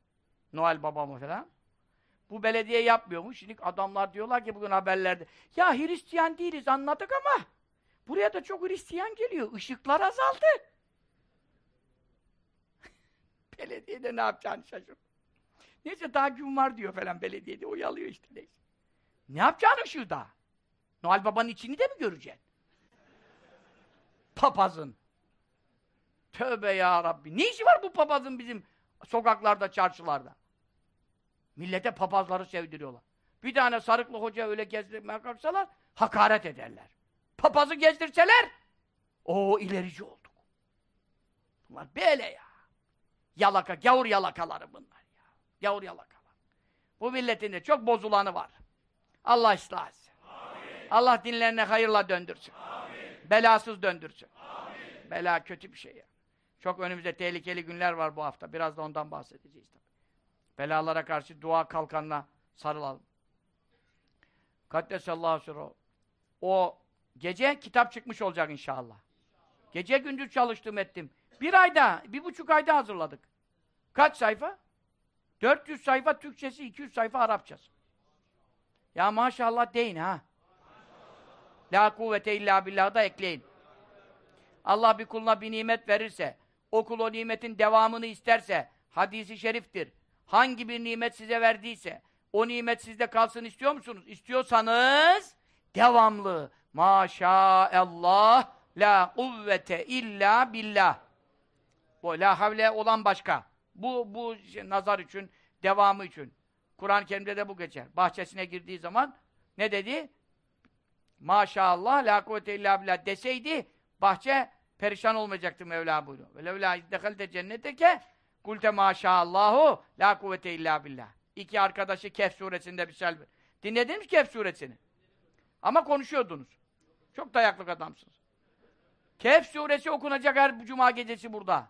Noel babamı falan. Bu belediye yapmıyormuş. Şimdi adamlar diyorlar ki bugün haberlerde ya Hristiyan değiliz anladık ama buraya da çok Hristiyan geliyor. Işıklar azaldı. Belediyede ne yapacağını şaşırdım. Neyse daha gün var diyor falan belediyede. Oyalıyor işte neyse. Ne yapacağını ışığı da? Noel Baba'nın içini de mi göreceksin? Papazın. Tövbe ya Rabbi. Ne işi var bu papazın bizim sokaklarda, çarşılarda? Millete papazları sevdiriyorlar. Bir tane sarıklı hoca öyle gezdirmeye kalksalar, hakaret ederler. Papazı gezdirseler, o ilerici olduk. Bunlar böyle ya. Yalaka, gavur yalakaları bunlar ya. Gavur yalakalar. Bu milletin de çok bozulanı var. Allah ıslah etsin. Amin. Allah dinlerine hayırla döndürsün. Amin. Belasız döndürsün. Amin. Bela kötü bir şey ya. Çok önümüzde tehlikeli günler var bu hafta. Biraz da ondan bahsedeceğiz tabii. Belalara karşı dua kalkanına sarılalım. Kaddesallahu sürü. O gece kitap çıkmış olacak inşallah. Gece gündüz çalıştım ettim. Bir ayda, bir buçuk ayda hazırladık. Kaç sayfa? 400 sayfa Türkçesi, 200 sayfa Arapçası. Ya maşallah deyin ha. La kuvvete illa billah da ekleyin. Allah bir kuluna bir nimet verirse, o kul o nimetin devamını isterse, hadisi şeriftir. Hangi bir nimet size verdiyse, o nimet sizde kalsın istiyor musunuz? İstiyorsanız, devamlı, Maşallah la kuvvete illa billah. Bu la havle olan başka. Bu bu şey, nazar için, devamı için. Kur'an-ı Kerim'de de bu geçer. Bahçesine girdiği zaman ne dedi? Maşallah la kuvvete illa billah deseydi bahçe perişan olmayacaktı Mevla buyuruyor. Ve levla izdehalte cenneteke kulte maşallahu la kuvvete illa billah. İki arkadaşı Kehf suresinde bir selvi. Dinlediniz mi Kehf suresini? Ama konuşuyordunuz. Çok dayaklık adamsınız. Kehf suresi okunacak her cuma gecesi burada.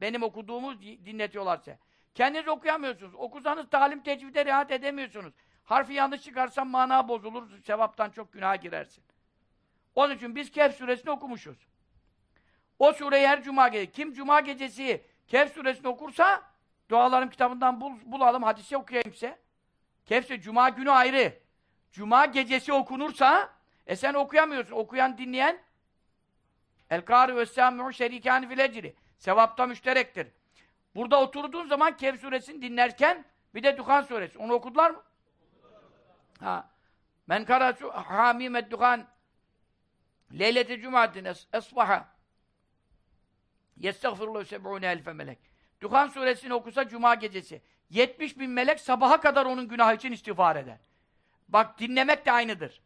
Benim okuduğumu dinletiyorlar size. Kendiniz okuyamıyorsunuz. Okusanız talim tecvide rahat edemiyorsunuz. Harfi yanlış çıkarsan mana bozulur, sevaptan çok günaha girersin. Onun için biz Kehf suresini okumuşuz. O sureyi her cuma gecesi. Kim cuma gecesi Kehf suresini okursa dualarım kitabından bul, bulalım, hadise okuyayım size. Kehf cuma günü ayrı. Cuma gecesi okunursa e sen okuyamıyorsun. Okuyan, dinleyen El-Kâri ve Sâmi'u şerîkâni fil ecri. Sevapta müşterektir. Burada oturduğun zaman Kehf suresini dinlerken bir de Duhan suresi. Onu okudular mı? Ha. Men karasu hamimet duhan leyleti cumatin esbaha yestagfirullahu seb'une elfe melek. Duhan suresini okusa cuma gecesi 70 bin melek sabaha kadar onun günahı için istiğfar eder. Bak dinlemek de aynıdır.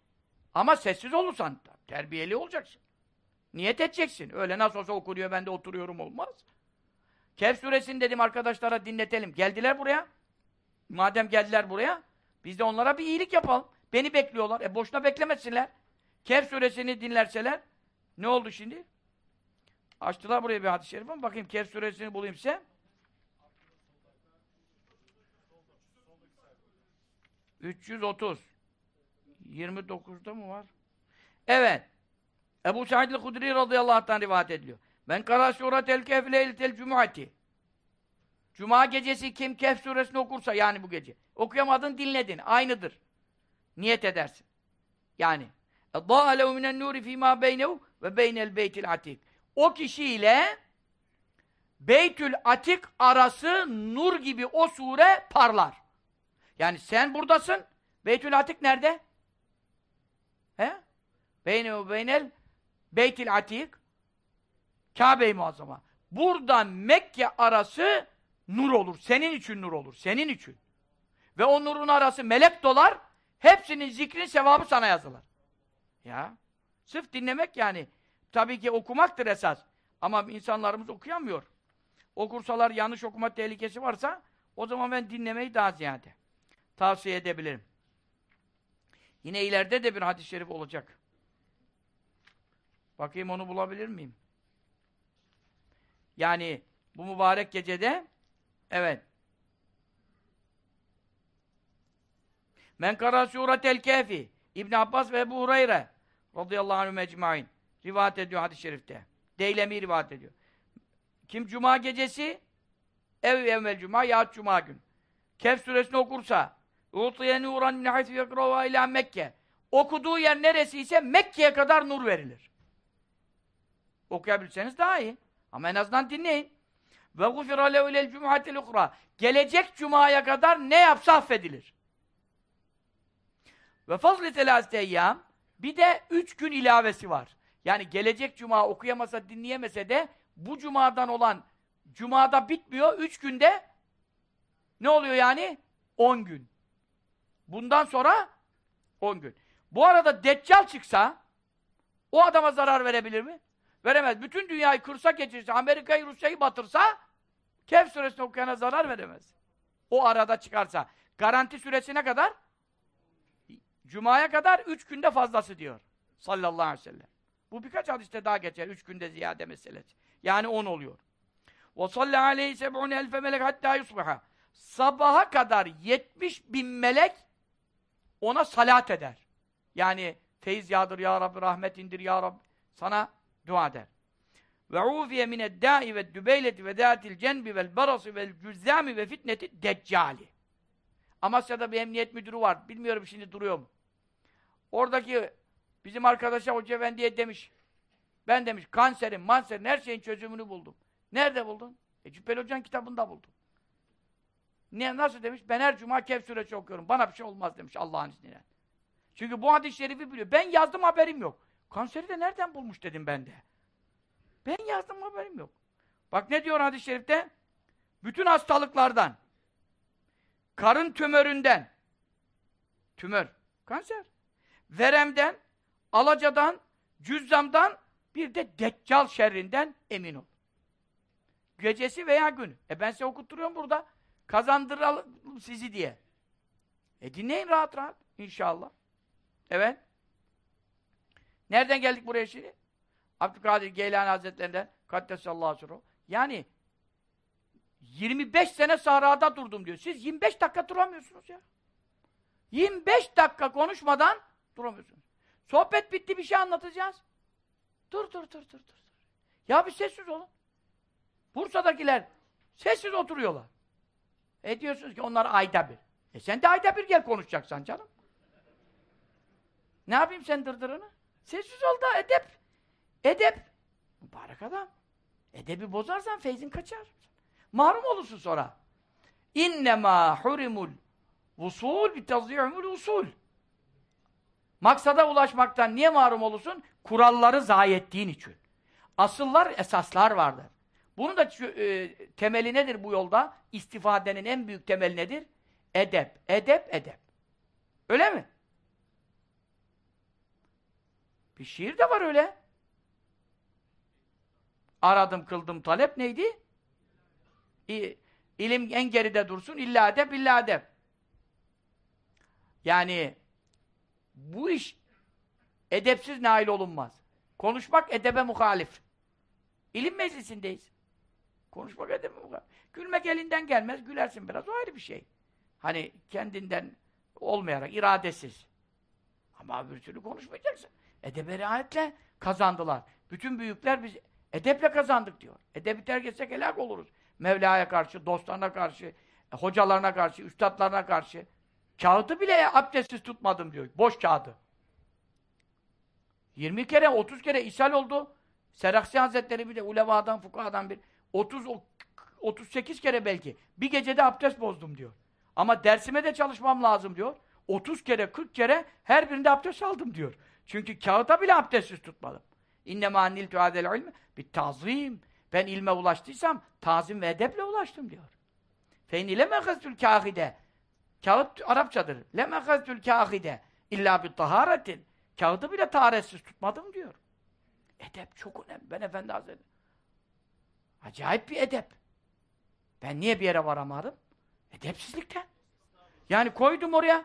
Ama sessiz olursan terbiyeli olacaksın. Niyet edeceksin. Öyle nasıl olsa okunuyor ben de oturuyorum olmaz. Kehf suresini dedim arkadaşlara dinletelim. Geldiler buraya. Madem geldiler buraya biz de onlara bir iyilik yapalım. Beni bekliyorlar. E boşuna beklemesinler. Kehf suresini dinlerseler ne oldu şimdi? Açtılar buraya bir hadis-i şerif bakayım Kehf suresini bulayım size. ...330. 29'da mı var? Evet. Ebu Said el-Hudri radıyallahu anh'tan rivayet ediliyor. Ben kara suret el kehf leyletel cum'ati. Cuma gecesi kim Kehf suresini okursa yani bu gece. Okuyamadın dinledin. Aynıdır. Niyet edersin. Yani اَضَّاءَ لَهُ مِنَ النُّورِ فِي مَا بَيْنَهُ ve beynel beytil atik. O kişiyle Beytül Atik arası nur gibi o sure parlar. Yani sen buradasın. Beytül Atik nerede? He? Beynehu beynel Beytil Atik Kabe-i Muazzama. Buradan Mekke arası nur olur. Senin için nur olur. Senin için. Ve o nurun arası melek dolar. Hepsinin zikrin sevabı sana yazılır. Ya. Sırf dinlemek yani. Tabii ki okumaktır esas. Ama insanlarımız okuyamıyor. Okursalar yanlış okuma tehlikesi varsa o zaman ben dinlemeyi daha ziyade tavsiye edebilirim. Yine ileride de bir hadis-i şerif olacak. Bakayım onu bulabilir miyim? Yani bu mübarek gecede evet Men kara suretel kefi İbn Abbas ve Ebu Hureyre radıyallahu anh mecmain rivayet ediyor hadis-i şerifte. Deylemi rivayet ediyor. Kim cuma gecesi ev evvel cuma ya cuma gün. Kehf suresini okursa Utiye nuran min haythu ila Mekke. Okuduğu yer neresiyse Mekke'ye kadar nur verilir. Okuyabilirseniz daha iyi. Ama en azından dinleyin. Ve gufira lehu ilel cum'atil ukra. Gelecek cumaya kadar ne yapsa affedilir. Ve eyyâm. Bir de üç gün ilavesi var. Yani gelecek cuma okuyamasa, dinleyemese de bu cumadan olan cumada bitmiyor. Üç günde ne oluyor yani? On gün. Bundan sonra on gün. Bu arada Deccal çıksa o adama zarar verebilir mi? Veremez. Bütün dünyayı kırsa geçirse, Amerika'yı, Rusya'yı batırsa Kehf suresini okuyana zarar veremez. O arada çıkarsa. Garanti süresine kadar Cuma'ya kadar üç günde fazlası diyor. Sallallahu aleyhi ve sellem. Bu birkaç hadiste daha geçer. Üç günde ziyade meselesi. Yani on oluyor. وَصَلَّ عَلَيْهِ سَبْعُونَ elfe melek hatta yusbaha. Sabaha kadar yetmiş bin melek ona salat eder. Yani feyiz yağdır ya Rabbi, rahmet indir ya Rabbi. Sana dua eder. Ve ufiye mined da'i ve dübeyleti ve dâtil cenbi vel barası vel cüzzâmi ve fitneti deccali. Amasya'da bir emniyet müdürü var. Bilmiyorum şimdi duruyor mu? Oradaki bizim arkadaşa Hoca Efendi'ye demiş. Ben demiş kanserin, manserin her şeyin çözümünü buldum. Nerede buldun? E Cübbeli Hoca'nın kitabında buldum. Ne, nasıl demiş? Ben her cuma Kehf suresi okuyorum. Bana bir şey olmaz demiş Allah'ın izniyle. Çünkü bu hadis-i şerifi biliyor. Ben yazdım haberim yok. Kanseri de nereden bulmuş dedim ben de. Ben yazdım haberim yok. Bak ne diyor hadis-i şerifte? Bütün hastalıklardan, karın tümöründen, tümör, kanser, veremden, alacadan, cüzzamdan, bir de deccal şerrinden emin ol. Gecesi veya gün. E ben size okutturuyorum burada. Kazandıralım sizi diye. E dinleyin rahat rahat inşallah. Evet. Nereden geldik buraya şimdi? Abdülkadir Geylani Hazretlerinden Kaddesallahu aleyhi Yani 25 sene sahrada durdum diyor. Siz 25 dakika duramıyorsunuz ya. 25 dakika konuşmadan duramıyorsunuz. Sohbet bitti bir şey anlatacağız. Dur dur dur dur dur. Ya bir sessiz olun. Bursa'dakiler sessiz oturuyorlar. E diyorsunuz ki onlar ayda bir. E sen de ayda bir gel konuşacaksan canım. Ne yapayım sen dırdırını? Sessiz ol da edep. Edep. Mübarek adam. Edebi bozarsan feyzin kaçar. Mahrum olursun sonra. İnnemâ hurimul vusul bitazî'umul usul. Maksada ulaşmaktan niye mahrum olursun? Kuralları zayi ettiğin için. Asıllar, esaslar vardır. Bunun da e, temeli nedir bu yolda? İstifadenin en büyük temeli nedir? Edep, edep, edep. Öyle mi? Bir şiir de var öyle. Aradım, kıldım talep neydi? İ, ilim en geride dursun, illa edep, illa edep. Yani bu iş edepsiz nail olunmaz. Konuşmak edebe muhalif. İlim meclisindeyiz. Konuşmak edebe muhalif. Gülmek elinden gelmez, gülersin biraz, o ayrı bir şey. Hani kendinden olmayarak, iradesiz. Ama bir türlü konuşmayacaksın. Edebe riayetle kazandılar. Bütün büyükler biz edeple kazandık diyor. Edebi terk etsek helak oluruz. Mevla'ya karşı, dostlarına karşı, hocalarına karşı, üstadlarına karşı. Kağıdı bile abdestsiz tutmadım diyor. Boş kağıdı. 20 kere, 30 kere ishal oldu. Seraksi Hazretleri bir de ulevadan, fukahadan bir 30 38 kere belki. Bir gecede abdest bozdum diyor. Ama dersime de çalışmam lazım diyor. 30 kere, 40 kere her birinde abdest aldım diyor. Çünkü kağıta bile abdestsiz tutmadım. İnnemâ niltü adel ilmi bir tazim. Ben ilme ulaştıysam tazim ve edeple ulaştım diyor. Feyn ile mekaztül kâhide. Kağıt Arapçadır. Le mekaztül kâhide. İlla bir taharetin. Kağıdı bile taharetsiz tutmadım diyor. Edep çok önemli. Ben Efendi Hazretleri. Acayip bir edep. Ben niye bir yere varamadım? Edepsizlikten. Yani koydum oraya.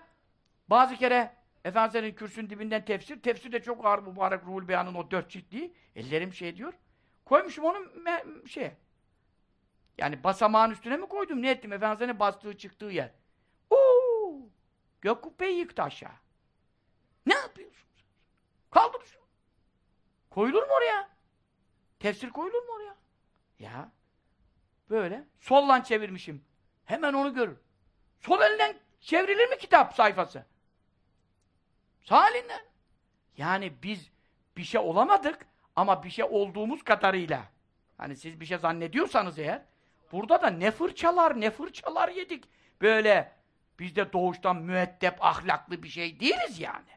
Bazı kere Efendimiz'in kürsünün dibinden tefsir. Tefsir de çok ağır mübarek Ruhul Beyan'ın o dört ciltliği. Ellerim şey diyor. Koymuşum onu şey. Yani basamağın üstüne mi koydum? Ne ettim? Efendimiz'in bastığı çıktığı yer. Uuu! Gök kubbeyi yıktı aşağı. Ne yapıyorsun? Kaldır şunu. Koyulur mu oraya? Tefsir koyulur mu oraya? Ya. Böyle. Sollan çevirmişim. Hemen onu görür. Sol elinden çevrilir mi kitap sayfası? Sağ elinden. Yani biz bir şey olamadık ama bir şey olduğumuz kadarıyla. Hani siz bir şey zannediyorsanız eğer burada da ne fırçalar ne fırçalar yedik. Böyle biz de doğuştan müeddep ahlaklı bir şey değiliz yani.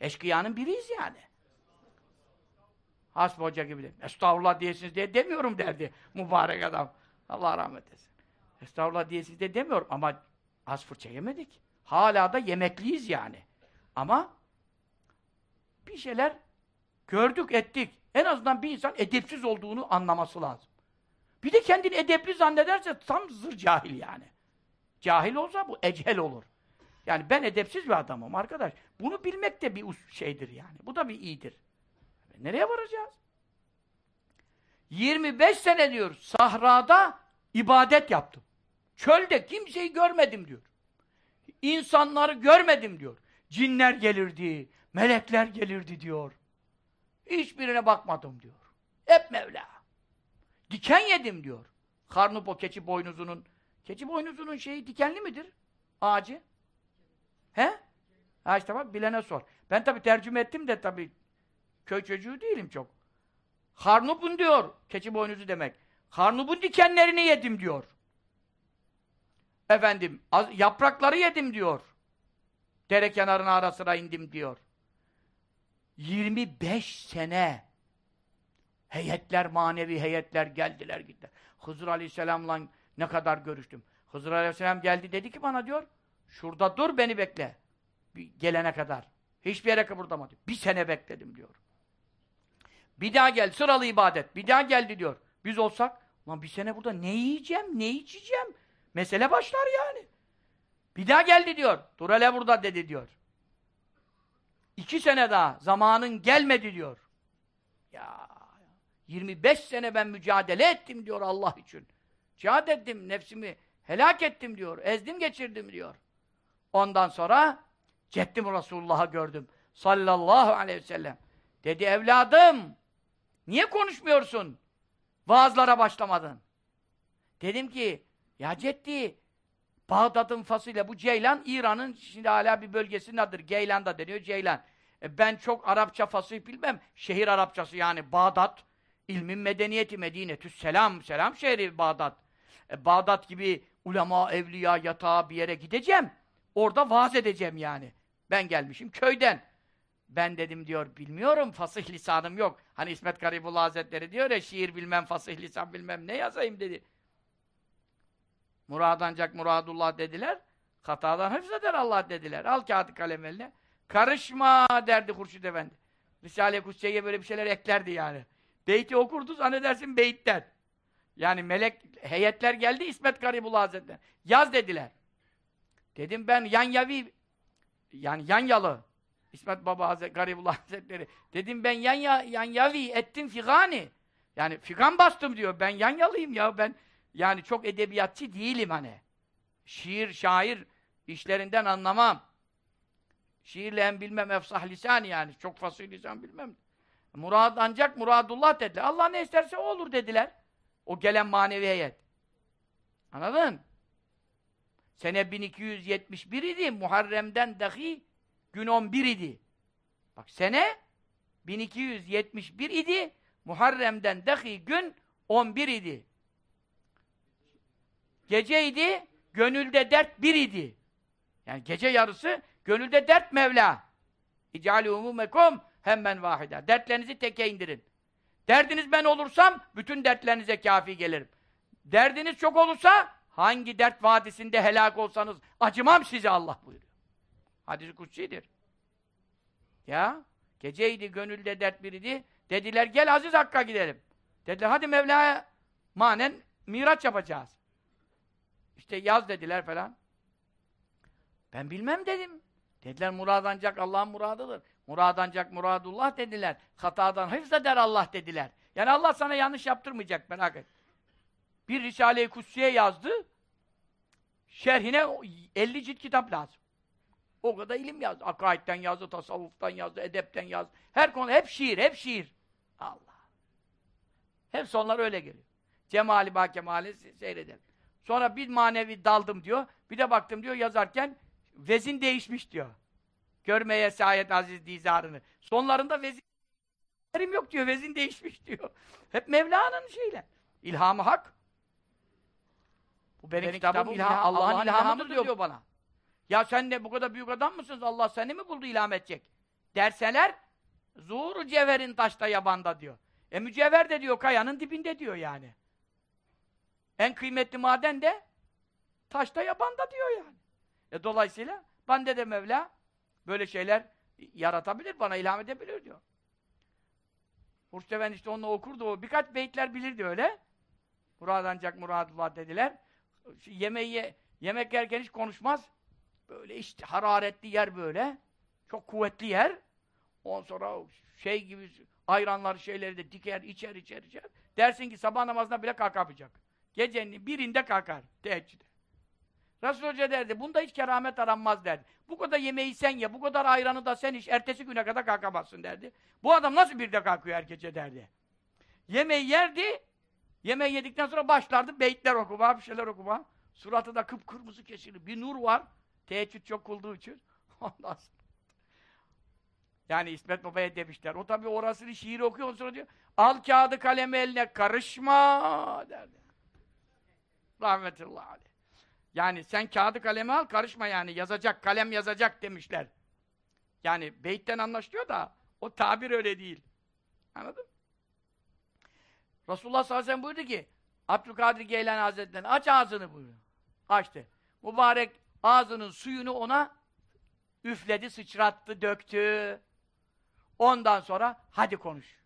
Eşkıyanın biriyiz yani. Hasbi Hoca gibi de. Estağfurullah diyesiniz diye demiyorum derdi mübarek adam. Allah rahmet etsin. Estağfurullah diyesiniz de demiyorum ama az fırça yemedik. Hala da yemekliyiz yani. Ama bir şeyler gördük, ettik. En azından bir insan edepsiz olduğunu anlaması lazım. Bir de kendini edepli zannederse tam zır cahil yani. Cahil olsa bu ecel olur. Yani ben edepsiz bir adamım arkadaş. Bunu bilmek de bir şeydir yani. Bu da bir iyidir. Nereye varacağız? 25 sene diyor sahrada ibadet yaptım. Çölde kimseyi görmedim diyor. İnsanları görmedim diyor. Cinler gelirdi, melekler gelirdi diyor. Hiçbirine bakmadım diyor. Hep Mevla. Diken yedim diyor. Karnupo keçi boynuzunun keçi boynuzunun şeyi dikenli midir? Ağacı. He? Ha işte bak bilene sor. Ben tabi tercüme ettim de tabi köy çocuğu değilim çok. Harnubun diyor. Keçi boynuzu demek. Harnubun dikenlerini yedim diyor. Efendim yaprakları yedim diyor. Dere kenarına ara sıra indim diyor. 25 sene heyetler, manevi heyetler geldiler gittiler. Hızır Aleyhisselam'la ne kadar görüştüm. Hızır Aleyhisselam geldi dedi ki bana diyor, şurada dur beni bekle. Bir gelene kadar. Hiçbir yere kıpırdamadı. Bir sene bekledim diyor. Bir daha gel, sıralı ibadet. Bir daha geldi diyor. Biz olsak, lan bir sene burada ne yiyeceğim, ne içeceğim? Mesele başlar yani. Bir daha geldi diyor. Dur hele burada dedi diyor. İki sene daha. Zamanın gelmedi diyor. Ya 25 sene ben mücadele ettim diyor Allah için. Cihad ettim, nefsimi helak ettim diyor. Ezdim geçirdim diyor. Ondan sonra cettim Resulullah'ı gördüm. Sallallahu aleyhi ve sellem. Dedi evladım niye konuşmuyorsun? Vaazlara başlamadın. Dedim ki ya Ceddi Bağdat'ın fasıyla bu Ceylan İran'ın şimdi hala bir bölgesinin adıdır. Geylan'da deniyor Ceylan. E ben çok Arapça fasih bilmem. Şehir Arapçası yani Bağdat. ilmin medeniyeti Medine. selam, selam şehri Bağdat. E, Bağdat gibi ulema, evliya, yatağa bir yere gideceğim. Orada vaaz edeceğim yani. Ben gelmişim köyden. Ben dedim diyor, bilmiyorum, fasih lisanım yok. Hani İsmet Garibullah Hazretleri diyor ya, şiir bilmem, fasih lisan bilmem, ne yazayım dedi. Murad ancak muradullah dediler. Hatadan hıfzeder Allah dediler. Al kağıdı kalem eline. Karışma derdi Hurşit Efendi. Risale-i Kutsiye'ye böyle bir şeyler eklerdi yani. Beyti okurdu zannedersin beyitten. Yani melek heyetler geldi İsmet Garibullah Hazretleri. Yaz dediler. Dedim ben yanyavi yani yanyalı İsmet Baba Hazretleri, Garibullah Hazretleri. Dedim ben yanya, yanyavi ettim figani. Yani figan bastım diyor. Ben yanyalıyım ya. Ben yani çok edebiyatçı değilim hani. Şiir, şair işlerinden anlamam. Şiirle hem bilmem efsah lisan yani. Çok fasih lisan bilmem. Murad ancak muradullah dediler. Allah ne isterse o olur dediler. O gelen manevi heyet. Anladın? Sene 1271 idi. Muharrem'den dahi gün 11 idi. Bak sene 1271 idi. Muharrem'den dahi gün 11 idi. Geceydi, gönülde dert bir idi. Yani gece yarısı, gönülde dert Mevla. İcali umumekum hemen vahida. Dertlerinizi teke indirin. Derdiniz ben olursam, bütün dertlerinize kafi gelirim. Derdiniz çok olursa, hangi dert vadisinde helak olsanız, acımam size Allah buyuruyor. Hadis-i kutsidir. Ya, geceydi, gönülde dert biridi. Dediler, gel Aziz Hakk'a gidelim. Dediler, hadi Mevla'ya manen miraç yapacağız. İşte yaz dediler falan. Ben bilmem dedim. Dediler murad ancak Allah'ın muradıdır. Murad ancak muradullah dediler. Hatadan hıfzeder Allah dediler. Yani Allah sana yanlış yaptırmayacak merak et. Bir Risale-i Kutsiye yazdı. Şerhine 50 cilt kitap lazım. O kadar ilim yazdı. Akaidden yazdı, tasavvuftan yazdı, edepten yazdı. Her konu hep şiir, hep şiir. Allah. Hep sonlar öyle geliyor. Cemali ba kemali seyredelim. Sonra bir manevi daldım diyor. Bir de baktım diyor yazarken vezin değişmiş diyor. Görmeye sayet aziz dizarını. Sonlarında vezin yok diyor. Vezin değişmiş diyor. Hep Mevla'nın şeyle. İlhamı hak. Bu benim, benim kitabım, kitabım ilham, Allah'ın Allah ilhamıdır diyor, diyor bana. Ya sen de bu kadar büyük adam mısınız? Allah seni mi buldu ilham edecek? Derseler zuhuru cevherin taşta yabanda diyor. E mücevher de diyor kayanın dibinde diyor yani. En kıymetli maden de taşta yabanda diyor yani. E dolayısıyla bende de Mevla böyle şeyler yaratabilir, bana ilham edebilir diyor. Hurşit Efendi işte onunla okurdu o. Birkaç beyitler bilirdi öyle. Murad ancak muradullah dediler. Yemeği, yemek yerken hiç konuşmaz. Böyle işte hararetli yer böyle. Çok kuvvetli yer. Ondan sonra şey gibi ayranlar şeyleri de diker, içer, içer, içer. Dersin ki sabah namazına bile kalkamayacak. Gecenin birinde kalkar teheccüde. Resul Hoca derdi, bunda hiç keramet aranmaz derdi. Bu kadar yemeği sen ye, bu kadar ayranı da sen iç, ertesi güne kadar kalkamazsın derdi. Bu adam nasıl bir de kalkıyor her gece derdi. Yemeği yerdi, yemeği yedikten sonra başlardı beyitler okuma, bir şeyler okuma. Suratı da kıpkırmızı kesilir, bir nur var. Teheccüd çok kıldığı için. Ondan. Yani İsmet Baba'ya demişler. O tabi orasını şiir okuyor, sonra diyor, al kağıdı kalemi eline, karışma derdi. Rahmetullahi aleyh. Yani sen kağıdı kalemi al, karışma yani. Yazacak, kalem yazacak demişler. Yani beyitten anlaşılıyor da O tabir öyle değil. Anladın mı? Resulullah sallallahu aleyhi ve sellem buyurdu ki Abdülkadir Geylani Hazretleri aç ağzını buyuruyor. Açtı. Mübarek ağzının suyunu ona üfledi, sıçrattı, döktü. Ondan sonra hadi konuş.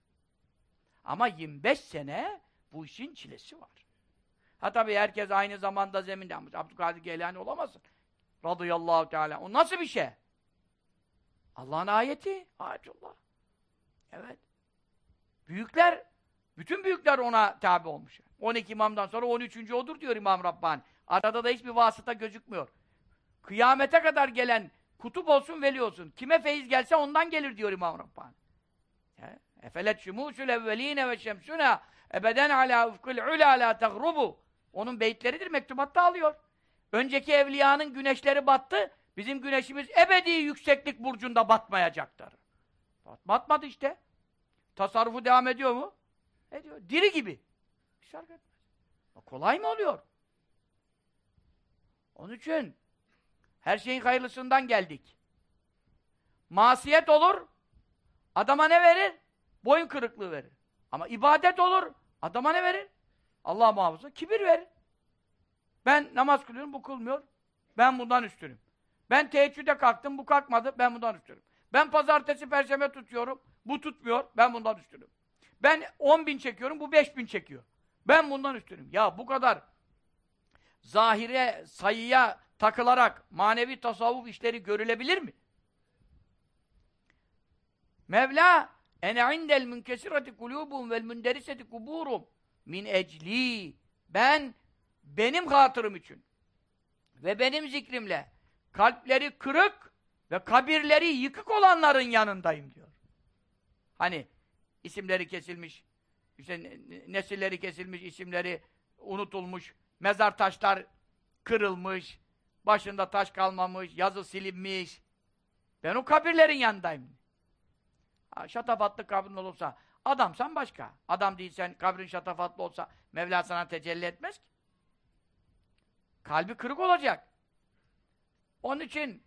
Ama 25 sene bu işin çilesi var. Ha tabii herkes aynı zamanda zeminde ama Abdülkadir Geylani olamazsın. Radıyallahu teala. O nasıl bir şey? Allah'ın ayeti. Ayetullah. Evet. Büyükler, bütün büyükler ona tabi olmuş. 12 imamdan sonra 13. odur diyor İmam Rabbani. Arada da hiçbir vasıta gözükmüyor. Kıyamete kadar gelen kutup olsun, veli olsun. Kime feyiz gelse ondan gelir diyor İmam Rabbani. Efelet şumusul evveline ve şemsuna ebeden ala ufkul ula la tegrubu. Onun beytleridir, mektubatta alıyor. Önceki evliyanın güneşleri battı, bizim güneşimiz ebedi yükseklik burcunda batmayacaktır. Batmadı işte. Tasarrufu devam ediyor mu? Ediyor. Diri gibi. Etmez. Kolay mı oluyor? Onun için her şeyin hayırlısından geldik. Masiyet olur, adama ne verir? Boyun kırıklığı verir. Ama ibadet olur, adama ne verir? Allah muhafaza, kibir verir. Ben namaz kılıyorum, bu kılmıyor. Ben bundan üstünüm. Ben teheccüde kalktım, bu kalkmadı, ben bundan üstünüm. Ben pazartesi, perşembe tutuyorum, bu tutmuyor, ben bundan üstünüm. Ben 10 bin çekiyorum, bu 5 bin çekiyor. Ben bundan üstünüm. Ya bu kadar zahire, sayıya takılarak manevi tasavvuf işleri görülebilir mi? Mevla ene indel münkesirati kulubum vel münderiseti kuburum min ecli ben benim hatırım için ve benim zikrimle kalpleri kırık ve kabirleri yıkık olanların yanındayım diyor. Hani isimleri kesilmiş, işte nesilleri kesilmiş, isimleri unutulmuş, mezar taşlar kırılmış, başında taş kalmamış, yazı silinmiş. Ben o kabirlerin yanındayım. Ha, şatafatlı kabrin olursa, adamsan başka. Adam değilsen, kabrin şatafatlı olsa, Mevla sana tecelli etmez ki. Kalbi kırık olacak. Onun için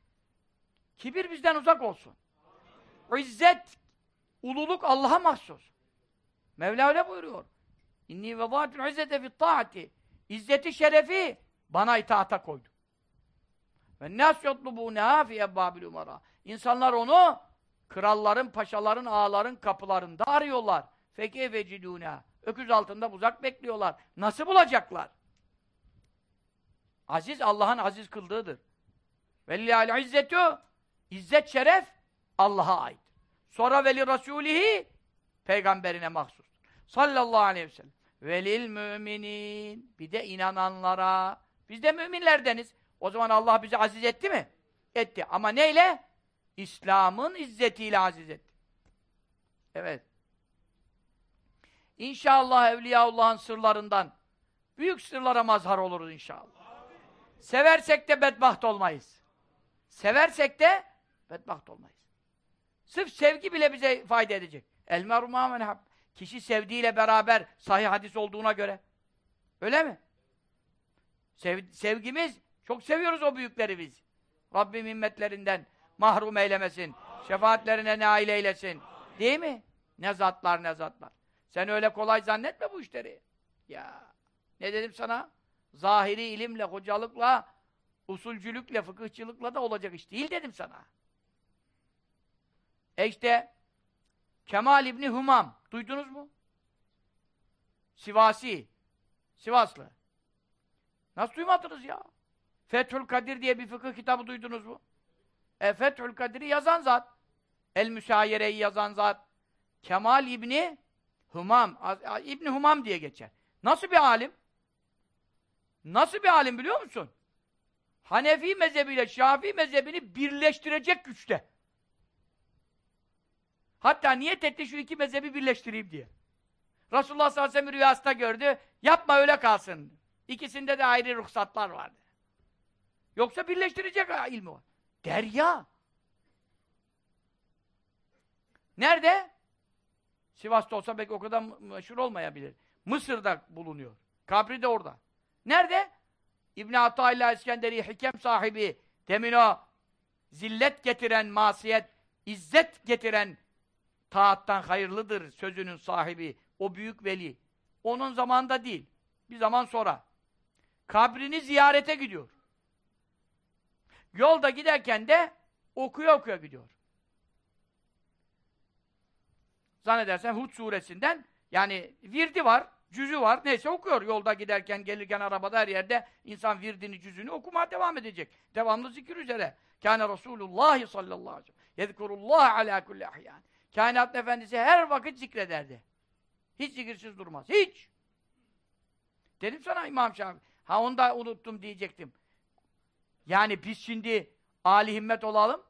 kibir bizden uzak olsun. İzzet, ululuk Allah'a mahsus. Mevla öyle buyuruyor. İnni ve zâtul izzete fit taati. İzzeti şerefi bana itaata koydu. Ve nâs yotlubûnehâ fi ebbâbil umara. İnsanlar onu kralların, paşaların, ağaların kapılarında arıyorlar. Fekê vecidûnâ. Öküz altında buzak bekliyorlar. Nasıl bulacaklar? Aziz Allah'ın aziz kıldığıdır. Velillâhil izzetü İzzet şeref Allah'a ait. Sonra veli rasulihi peygamberine mahsus. Sallallahu aleyhi ve sellem. Velil müminin. Bir de inananlara. Biz de müminlerdeniz. O zaman Allah bizi aziz etti mi? Etti. Ama neyle? İslam'ın izzetiyle aziz etti. Evet. İnşallah Evliyaullah'ın sırlarından büyük sırlara mazhar oluruz inşallah. Seversek de bedbaht olmayız. Seversek de bedbaht olmayız. Sırf sevgi bile bize fayda edecek. El merhumâ men Kişi sevdiğiyle beraber sahih hadis olduğuna göre. Öyle mi? Sev, sevgimiz, çok seviyoruz o büyükleri biz. Rabbim himmetlerinden mahrum eylemesin. Şefaatlerine nail eylesin. Değil mi? Ne zatlar ne zatlar. Sen öyle kolay zannetme bu işleri. Ya ne dedim sana? Zahiri ilimle, hocalıkla, usulcülükle, fıkıhçılıkla da olacak iş değil dedim sana. E işte Kemal İbni Humam. Duydunuz mu? Sivasi. Sivaslı. Nasıl duymadınız ya? Fethül Kadir diye bir fıkıh kitabı duydunuz mu? E Fethül Kadir'i yazan zat. El Müsayere'yi yazan zat. Kemal İbni Humam. İbni Humam diye geçer. Nasıl bir alim? Nasıl bir alim biliyor musun? Hanefi mezhebiyle Şafii mezhebini birleştirecek güçte. Hatta niyet etti şu iki mezhebi birleştireyim diye. Resulullah sallallahu aleyhi ve sellem rüyasında gördü. Yapma öyle kalsın. İkisinde de ayrı ruhsatlar vardı. Yoksa birleştirecek ilmi var. Derya. Nerede? Sivas'ta olsa belki o kadar meşhur olmayabilir. Mısır'da bulunuyor. Kabri de orada. Nerede? İbn-i Atayla İskenderi Hikem sahibi demin o zillet getiren masiyet, izzet getiren taattan hayırlıdır sözünün sahibi, o büyük veli. Onun zamanında değil, bir zaman sonra. Kabrini ziyarete gidiyor. Yolda giderken de okuya okuya gidiyor. Zannedersen Hud suresinden yani virdi var, cüzü var. Neyse okuyor. Yolda giderken, gelirken, arabada her yerde insan virdini, cüzünü okumaya devam edecek. Devamlı zikir üzere. Kâne Resulullah sallallahu aleyhi ve sellem. Yezkurullah ala kulli ahyan. Kainat efendisi her vakit zikrederdi. Hiç zikirsiz durmaz. Hiç. Dedim sana İmam Şafii. Ha onu da unuttum diyecektim. Yani biz şimdi âli himmet olalım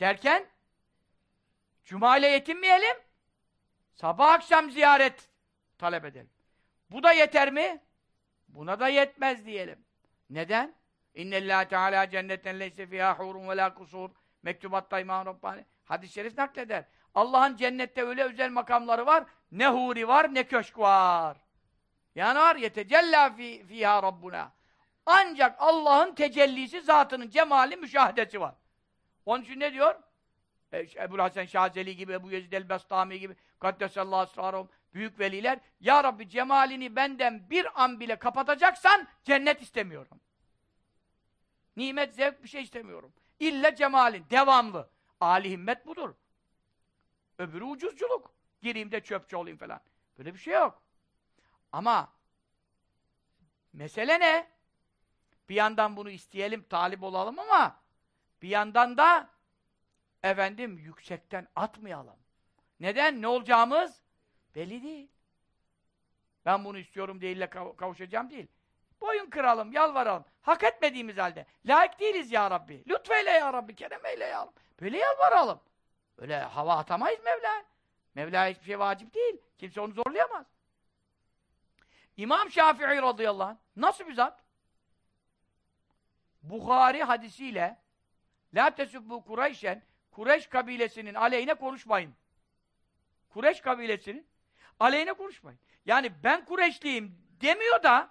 derken Cuma ile yetinmeyelim. Sabah akşam ziyaret talep edelim. Bu da yeter mi? Buna da yetmez diyelim. Neden? İnnellâhe teâlâ cennetten leyse fîhâ hurun ve lâ kusur. Mektubatta İmam Rabbani. Hadis-i şerif nakleder. Allah'ın cennette öyle özel makamları var. Ne huri var ne köşk var. Yani var yetecellâ fî, fîhâ Rabbuna. Ancak Allah'ın tecellisi, zatının cemali, müşahedesi var. Onun için ne diyor? E, Ebu Hasan Şazeli gibi, Ebu Yezid el-Bestami gibi, Kaddesallahu asrarım, büyük veliler, Ya Rabbi cemalini benden bir an bile kapatacaksan cennet istemiyorum. Nimet, zevk bir şey istemiyorum. İlle cemalin, devamlı. Ali himmet budur. Öbürü ucuzculuk. Gireyim de çöpçü olayım falan. Böyle bir şey yok. Ama mesele ne? Bir yandan bunu isteyelim, talip olalım ama bir yandan da efendim yüksekten atmayalım. Neden? Ne olacağımız belli değil. Ben bunu istiyorum değil de kav kavuşacağım değil. Boyun kıralım, yalvaralım. Hak etmediğimiz halde. Layık değiliz ya Rabbi. Lütfeyle ya Rabbi, kerem eyle ya Rabbi. Böyle yalvaralım. Öyle hava atamayız Mevla. Mevla hiçbir şey vacip değil. Kimse onu zorlayamaz. İmam Şafii radıyallahu anh nasıl bir zat? Bukhari hadisiyle La tesubbu Kureyşen Kureyş kabilesinin aleyhine konuşmayın. Kureyş kabilesinin aleyhine konuşmayın. Yani ben Kureyşliyim demiyor da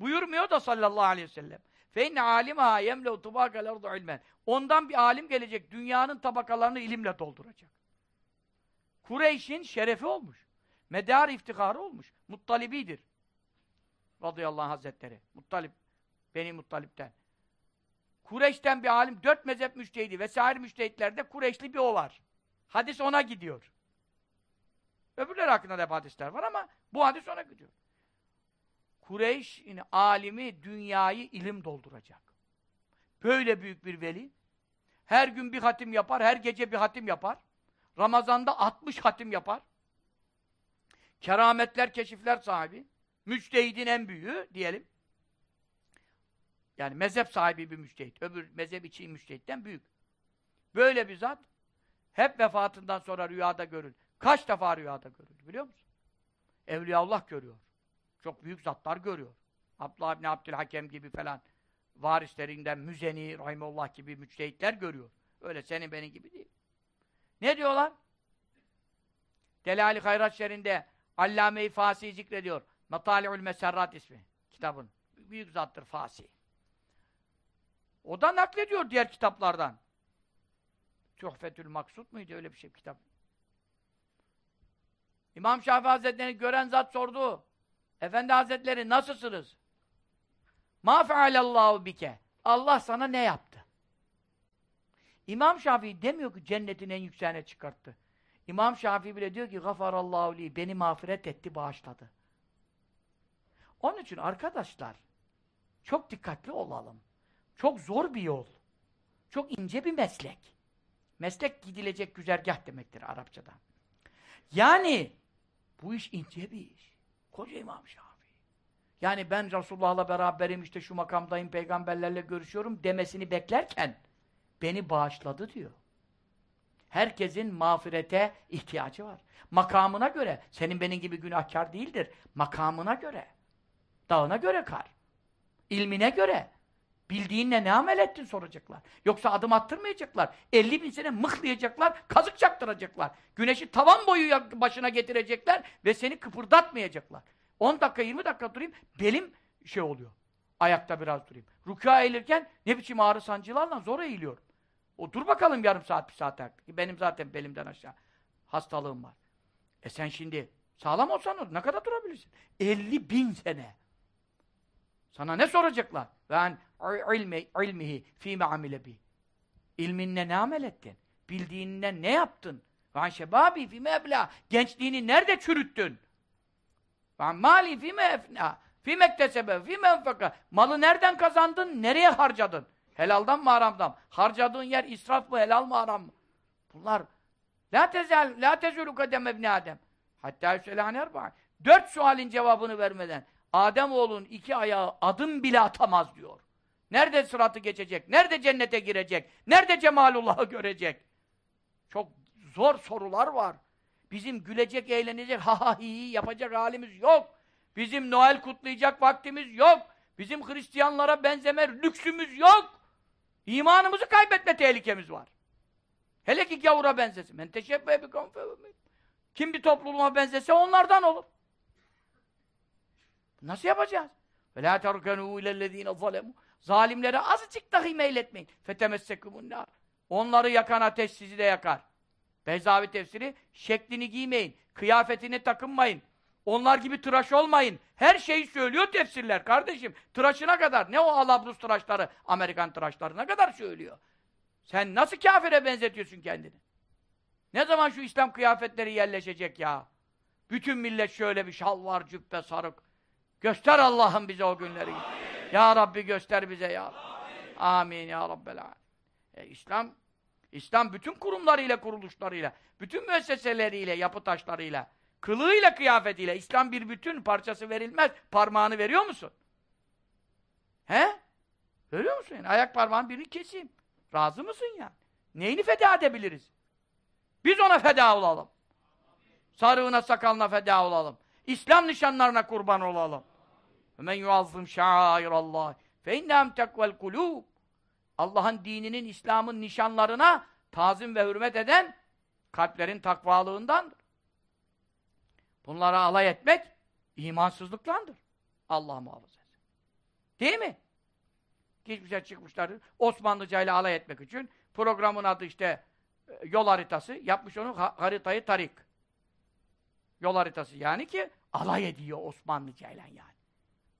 buyurmuyor da sallallahu aleyhi ve sellem. Fe inne alimaha yemle'u tubâkel ardu ilmen. Ondan bir alim gelecek, dünyanın tabakalarını ilimle dolduracak. Kureyş'in şerefi olmuş. Medar iftiharı olmuş. Muttalibidir. Radıyallahu hazretleri. Muttalip. Beni Muttalip'ten. Kureyş'ten bir alim, dört mezhep müştehidi vesaire müştehitlerde Kureyşli bir o var. Hadis ona gidiyor. Öbürler hakkında da hadisler var ama bu hadis ona gidiyor. Kureyş'in alimi dünyayı ilim dolduracak. Böyle büyük bir veli. Her gün bir hatim yapar, her gece bir hatim yapar. Ramazan'da 60 hatim yapar. Kerametler, keşifler sahibi. Müçtehidin en büyüğü diyelim. Yani mezhep sahibi bir müçtehit. Öbür mezhep için müçtehitten büyük. Böyle bir zat hep vefatından sonra rüyada görür. Kaç defa rüyada görüldü biliyor musun? Evliyaullah görüyor. Çok büyük zatlar görüyor. Abdullah İbni Abdülhakem gibi falan varislerinden Müzeni, Rahimullah gibi müçtehitler görüyor. Öyle senin benim gibi değil. Ne diyorlar? Delali Hayrat Şerinde Allame-i Fasi zikrediyor. Matali'ül Meserrat ismi kitabın. Büyük zattır Fasi. O da naklediyor diğer kitaplardan. Tuhfetül Maksut muydu öyle bir şey kitap? İmam Şafii Hazretleri'ni gören zat sordu. Efendi Hazretleri nasılsınız? Ma fealallahu bike. Allah sana ne yaptı? İmam Şafii demiyor ki cennetin en yükseğine çıkarttı. İmam Şafii bile diyor ki gafarallahu li beni mağfiret etti, bağışladı. Onun için arkadaşlar çok dikkatli olalım. Çok zor bir yol. Çok ince bir meslek. Meslek gidilecek güzergah demektir Arapçada. Yani bu iş ince bir iş. Koca İmam Şafii. Yani ben Resulullah'la beraberim işte şu makamdayım peygamberlerle görüşüyorum demesini beklerken beni bağışladı diyor. Herkesin mağfirete ihtiyacı var. Makamına göre. Senin benim gibi günahkar değildir. Makamına göre. Dağına göre kar. İlmine göre. Bildiğinle ne amel ettin soracaklar. Yoksa adım attırmayacaklar. 50 bin sene mıhlayacaklar, kazık çaktıracaklar. Güneşi tavan boyu başına getirecekler ve seni kıpırdatmayacaklar. 10 dakika, 20 dakika durayım, belim şey oluyor. Ayakta biraz durayım. Rükûa eğilirken ne biçim ağrı sancılarla zor eğiliyorum. O dur bakalım yarım saat, bir saat. Benim zaten belimden aşağı. hastalığın var. E sen şimdi sağlam olsan ne kadar durabilirsin? 50 bin sene. Sana ne soracaklar? Ve an ilmi, ilmihi fîme amile bi. İlminle ne amel ettin? Bildiğinle ne yaptın? Ve an şebabi fîme ebla. Gençliğini nerede çürüttün? Ve an mali fîme efna. Fîme ektesebe, fîme enfeka. Malı nereden kazandın? Nereye harcadın? Helaldan mı haramdan? Harcadığın yer israf mı, helal mı, haram mı? Bunlar La tezel, la tezulu kadem ebni Adem. Hatta yüselâne erba'a. Dört sualin cevabını vermeden Adem oğlun iki ayağı adım bile atamaz diyor. Nerede sıratı geçecek? Nerede cennete girecek? Nerede cemalullah'ı görecek? Çok zor sorular var. Bizim gülecek, eğlenecek, ha ha hi yapacak halimiz yok. Bizim Noel kutlayacak vaktimiz yok. Bizim Hristiyanlara benzeme lüksümüz yok. İmanımızı kaybetme tehlikemiz var. Hele ki gavura benzesin. Kim bir topluluğa benzese onlardan olur. Nasıl yapacağız? Ve la terkenû ilellezîne zalemû. Zalimlere azıcık dahi meyletmeyin. Fetemessekumun nar. Onları yakan ateş sizi de yakar. Beyzavi tefsiri, şeklini giymeyin, kıyafetini takınmayın. Onlar gibi tıraş olmayın. Her şeyi söylüyor tefsirler kardeşim. Tıraşına kadar. Ne o Alabrus tıraşları, Amerikan tıraşları ne kadar söylüyor. Sen nasıl kafire benzetiyorsun kendini? Ne zaman şu İslam kıyafetleri yerleşecek ya? Bütün millet şöyle bir şal var, cübbe, sarık. Göster Allah'ım bize o günleri. Amin. Ya Rabbi göster bize ya. Amin, Amin ya Rabbel e, İslam, İslam bütün kurumlarıyla, kuruluşlarıyla, bütün müesseseleriyle, yapı taşlarıyla, kılığıyla, kıyafetiyle, İslam bir bütün parçası verilmez. Parmağını veriyor musun? He? Veriyor musun? Yani ayak parmağın birini keseyim. Razı mısın ya? Neyini feda edebiliriz? Biz ona feda olalım. Sarığına, sakalına feda olalım. İslam nişanlarına kurban olalım. Men yuazzım şairallah fe innehum tekvel kulub. Allah'ın dininin, İslam'ın nişanlarına tazim ve hürmet eden kalplerin takvalığındandır. Bunlara alay etmek imansızlıklandır. Allah muhafaza etsin. Değil mi? Geçmişe çıkmışlar Osmanlıca ile alay etmek için. Programın adı işte e, yol haritası. Yapmış onu haritayı tarik. Yol haritası yani ki alay ediyor Osmanlıca ile yani.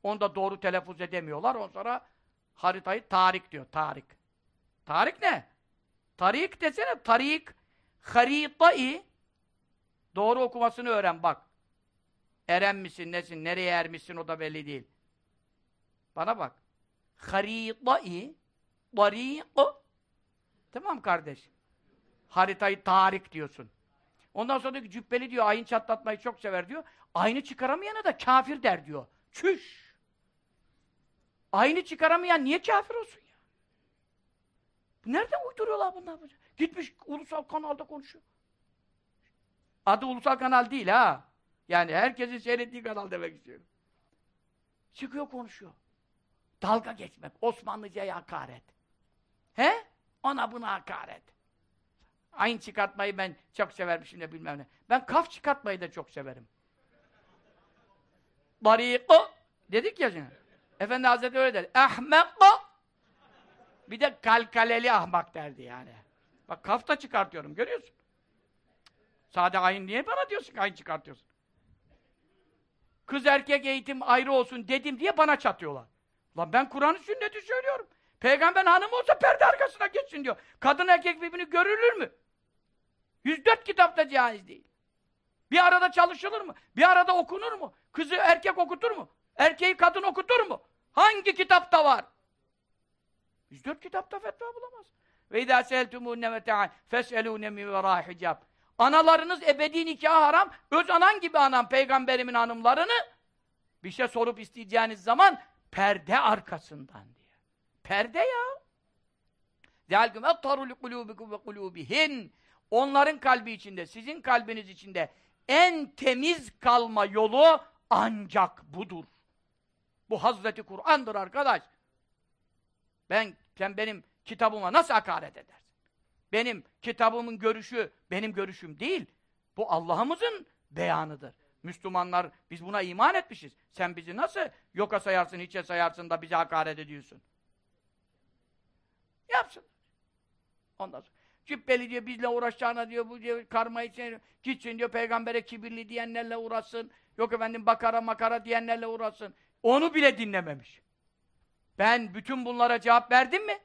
Onu da doğru telaffuz edemiyorlar. Ondan sonra haritayı tarik diyor. Tarik. Tarik ne? Tarik desene. Tarik. Haritayı doğru okumasını öğren bak. Eren misin, nesin, nereye ermişsin o da belli değil. Bana bak. Haritayı Tarik Tamam kardeş. Haritayı tarik diyorsun. Ondan sonra diyor ki cübbeli diyor ayın çatlatmayı çok sever diyor. Aynı çıkaramayana da kafir der diyor. Çüş! Aynı çıkaramayan niye kafir olsun ya? Nereden uyduruyorlar bunlar? Gitmiş ulusal kanalda konuşuyor. Adı ulusal kanal değil ha. Yani herkesin seyrettiği kanal demek istiyorum. Çıkıyor konuşuyor. Dalga geçmek, Osmanlıca'ya hakaret. He? Ona buna hakaret. Aynı çıkartmayı ben çok severmişim de bilmem ne. Ben kaf çıkartmayı da çok severim. Bariko dedik ya şimdi. Efendi Hazretleri öyle dedi. Ahmeko bir de kalkaleli ahmak derdi yani. Bak kaf da çıkartıyorum görüyorsun. Sade ayın niye bana diyorsun ayın çıkartıyorsun? Kız erkek eğitim ayrı olsun dedim diye bana çatıyorlar. Lan ben Kur'an-ı sünneti söylüyorum. Peygamber hanım olsa perde arkasına geçsin diyor. Kadın erkek birbirini görülür mü? 104 kitapta caiz değil. Bir arada çalışılır mı? Bir arada okunur mu? Kızı erkek okutur mu? Erkeği kadın okutur mu? Hangi kitapta var? 104 kitapta fetva bulamaz. Ve idâ seheltumûne meta'an fes'elûne min verâ hicab. Analarınız ebedi nikah haram. Öz anan gibi anam peygamberimin hanımlarını bir şey sorup isteyeceğiniz zaman perde arkasından diye. Perde ya. Zâlgüm ettarû li kulûbikum ve kulûbihin. Onların kalbi içinde, sizin kalbiniz içinde en temiz kalma yolu ancak budur. Bu Hazreti Kur'an'dır arkadaş. Ben, sen benim kitabıma nasıl hakaret edersin? Benim kitabımın görüşü, benim görüşüm değil. Bu Allah'ımızın beyanıdır. Müslümanlar, biz buna iman etmişiz. Sen bizi nasıl yoka sayarsın, hiçe sayarsın da bize hakaret ediyorsun? Yapsın. Ondan sonra. Cübbeli diyor bizle uğraşacağına diyor bu diyor karma için gitsin diyor peygambere kibirli diyenlerle uğraşsın. Yok efendim bakara makara diyenlerle uğraşsın. Onu bile dinlememiş. Ben bütün bunlara cevap verdim mi?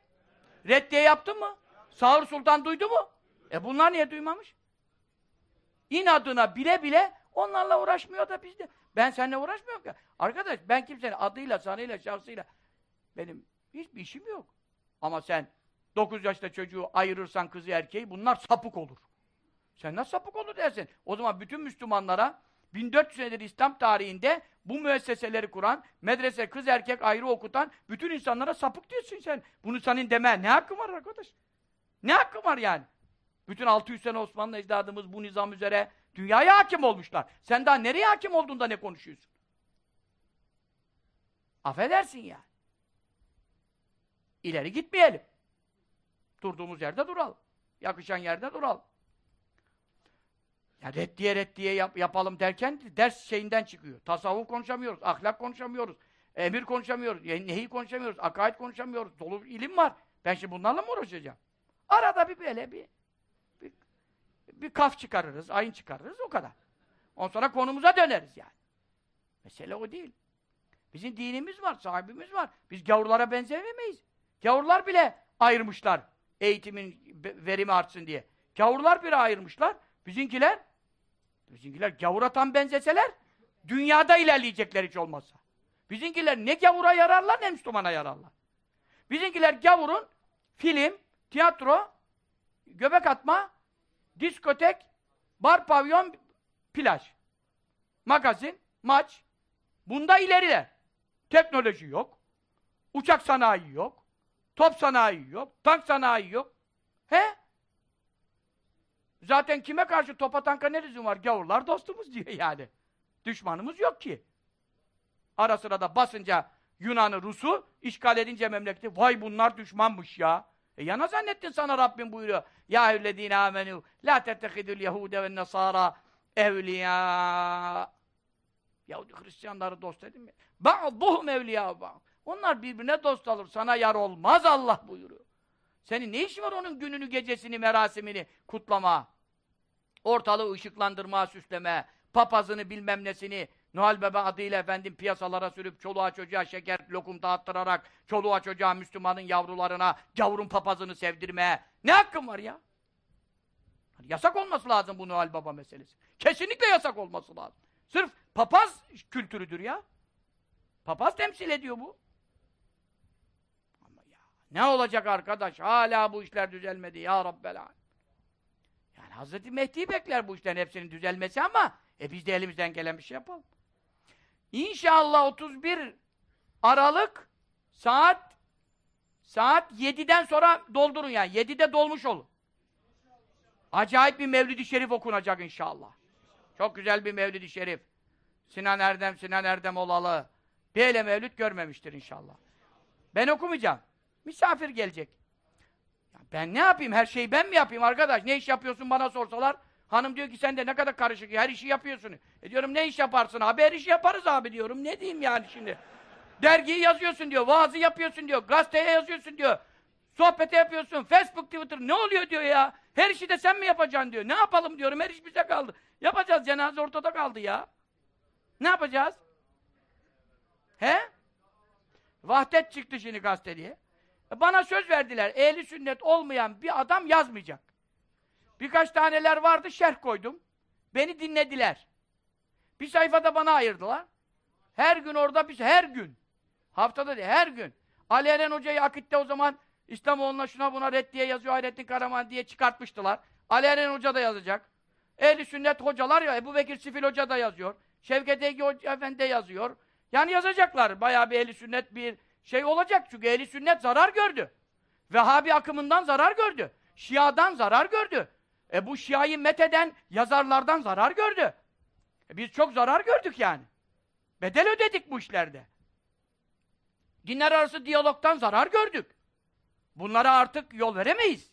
Reddiye yaptım mı? Sağır Sultan duydu mu? E bunlar niye duymamış? İnadına bile bile onlarla uğraşmıyor da biz de. Ben seninle uğraşmıyorum ki. Arkadaş ben kimsenin adıyla, sanıyla, şahsıyla benim hiçbir işim yok. Ama sen 9 yaşta çocuğu ayırırsan kızı erkeği bunlar sapık olur. Sen nasıl sapık olur dersin? O zaman bütün Müslümanlara 1400 senedir İslam tarihinde bu müesseseleri kuran, medrese kız erkek ayrı okutan bütün insanlara sapık diyorsun sen. Bunu senin deme. Ne hakkın var arkadaş? Ne hakkın var yani? Bütün 600 sene Osmanlı ecdadımız bu nizam üzere dünyaya hakim olmuşlar. Sen daha nereye hakim olduğunda ne konuşuyorsun? Affedersin ya. İleri gitmeyelim. Durduğumuz yerde duralım. Yakışan yerde duralım. Ya reddiye reddiye yap, yapalım derken ders şeyinden çıkıyor. Tasavvuf konuşamıyoruz, ahlak konuşamıyoruz, emir konuşamıyoruz, nehi konuşamıyoruz, akaid konuşamıyoruz. Dolu ilim var. Ben şimdi bunlarla mı uğraşacağım? Arada bir böyle bir bir, bir kaf çıkarırız, ayın çıkarırız o kadar. Ondan sonra konumuza döneriz yani. Mesele o değil. Bizim dinimiz var, sahibimiz var. Biz gavurlara benzememeyiz. Gavurlar bile ayırmışlar eğitimin verimi artsın diye. Gavurlar bile ayırmışlar. Bizimkiler bizimkiler gavura tam benzeseler dünyada ilerleyecekler hiç olmazsa. Bizimkiler ne gavura yararlar ne Müslümana yararlar. Bizimkiler gavurun film, tiyatro, göbek atma, diskotek, bar pavyon, plaj, magazin, maç. Bunda ileriler. Teknoloji yok. Uçak sanayi yok. Top sanayi yok. Tank sanayi yok. He? Zaten kime karşı topa tanka ne lüzum var? Gavurlar dostumuz diyor yani. Düşmanımız yok ki. Ara sıra da basınca Yunan'ı, Rus'u işgal edince memleketi vay bunlar düşmanmış ya. E yana zannettin sana Rabbim buyuruyor. Ya evlediğine amenü la tettehidül yehude ve nasara evliya. Yahudi Hristiyanları dost edin mi? Ba'duhum evliya. Onlar birbirine dost alır. Sana yar olmaz Allah buyuruyor. Senin ne işin var onun gününü, gecesini, merasimini kutlama? Ortalığı ışıklandırma, süsleme, papazını bilmem nesini, Noel Baba adıyla efendim piyasalara sürüp çoluğa çocuğa şeker lokum dağıttırarak çoluğa çocuğa Müslümanın yavrularına gavurun papazını sevdirmeye ne hakkın var ya? Hani yasak olması lazım bu Noel Baba meselesi. Kesinlikle yasak olması lazım. Sırf papaz kültürüdür ya. Papaz temsil ediyor bu. Ne olacak arkadaş? Hala bu işler düzelmedi ya Rabbel. Yani Hazreti Mehdi bekler bu işlerin hepsinin düzelmesi ama e biz de elimizden gelen bir şey yapalım. İnşallah 31 Aralık saat saat 7'den sonra doldurun yani. 7'de dolmuş olun. Acayip bir Mevlid-i Şerif okunacak inşallah. Çok güzel bir Mevlid-i Şerif. Sinan Erdem, Sinan Erdem olalı. Böyle Mevlid görmemiştir inşallah. Ben okumayacağım. Misafir gelecek. Ya ben ne yapayım? Her şeyi ben mi yapayım arkadaş? Ne iş yapıyorsun bana sorsalar? Hanım diyor ki sen de ne kadar karışık, her işi yapıyorsun. E diyorum ne iş yaparsın abi? Her işi yaparız abi diyorum. Ne diyeyim yani şimdi? Dergiyi yazıyorsun diyor, vaazı yapıyorsun diyor, gazeteye yazıyorsun diyor. Sohbete yapıyorsun, Facebook, Twitter ne oluyor diyor ya. Her işi de sen mi yapacaksın diyor. Ne yapalım diyorum, her iş bize kaldı. Yapacağız, cenaze ortada kaldı ya. Ne yapacağız? He? Vahdet çıktı şimdi gazete diye. E bana söz verdiler, ehli sünnet olmayan bir adam yazmayacak. Birkaç taneler vardı, şerh koydum. Beni dinlediler. Bir sayfada bana ayırdılar. Her gün orada bir her gün. Haftada değil, her gün. Ali Eren Hoca'yı Akit'te o zaman İslamoğlu'na şuna buna reddiye yazıyor, Hayrettin Karaman diye çıkartmıştılar. Ali Eren Hoca da yazacak. Ehli sünnet hocalar ya, Ebu Bekir Sifil Hoca da yazıyor. Şevket Ege Hoca Efendi de yazıyor. Yani yazacaklar. Bayağı bir ehli sünnet bir şey olacak. Çünkü ehli sünnet zarar gördü. Vehhabi akımından zarar gördü. Şia'dan zarar gördü. E bu Şia'yı metheden yazarlardan zarar gördü. E biz çok zarar gördük yani. Bedel ödedik bu işlerde. Dinler arası diyalogtan zarar gördük. Bunlara artık yol veremeyiz.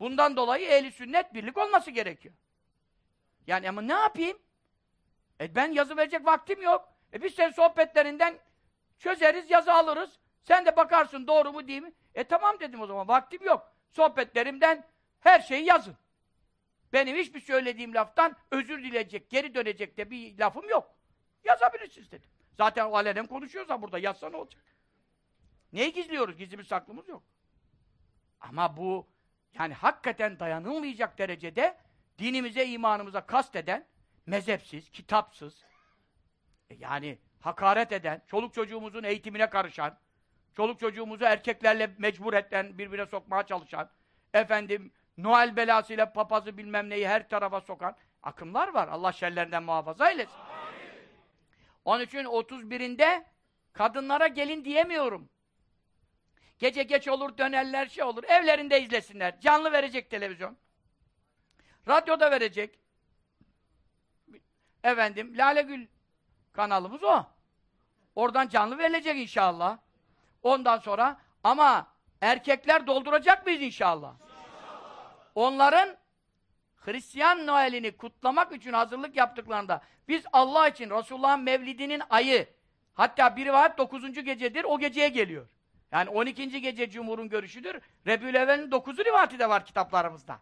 Bundan dolayı ehli sünnet birlik olması gerekiyor. Yani ama ne yapayım? E ben yazı verecek vaktim yok. E biz senin sohbetlerinden çözeriz, yazı alırız. Sen de bakarsın doğru mu değil mi? E tamam dedim o zaman vaktim yok. Sohbetlerimden Her şeyi yazın. Benim hiçbir söylediğim laftan özür dileyecek, geri dönecek de bir lafım yok. Yazabilirsiniz dedim. Zaten o alenen konuşuyorsa burada yazsa ne olacak? Neyi gizliyoruz? Gizlimiz saklımız yok. Ama bu yani hakikaten dayanılmayacak derecede dinimize, imanımıza kasteden, mezhepsiz, kitapsız, e yani hakaret eden, çoluk çocuğumuzun eğitimine karışan, çoluk çocuğumuzu erkeklerle mecbur eden, birbirine sokmaya çalışan, efendim Noel belasıyla papazı bilmem neyi her tarafa sokan akımlar var. Allah şerlerinden muhafaza eylesin. Onun için 31'inde kadınlara gelin diyemiyorum. Gece geç olur, dönerler, şey olur. Evlerinde izlesinler. Canlı verecek televizyon. Radyoda verecek. Efendim, Lale Gül kanalımız o. Oradan canlı verilecek inşallah. Ondan sonra ama erkekler dolduracak mıyız inşallah? Onların Hristiyan Noel'ini kutlamak için hazırlık yaptıklarında biz Allah için Resulullah'ın mevlidinin ayı hatta bir rivayet 9. gecedir o geceye geliyor. Yani 12. gece Cumhur'un görüşüdür. Rebülevvel'in 9'u rivayeti de var kitaplarımızda.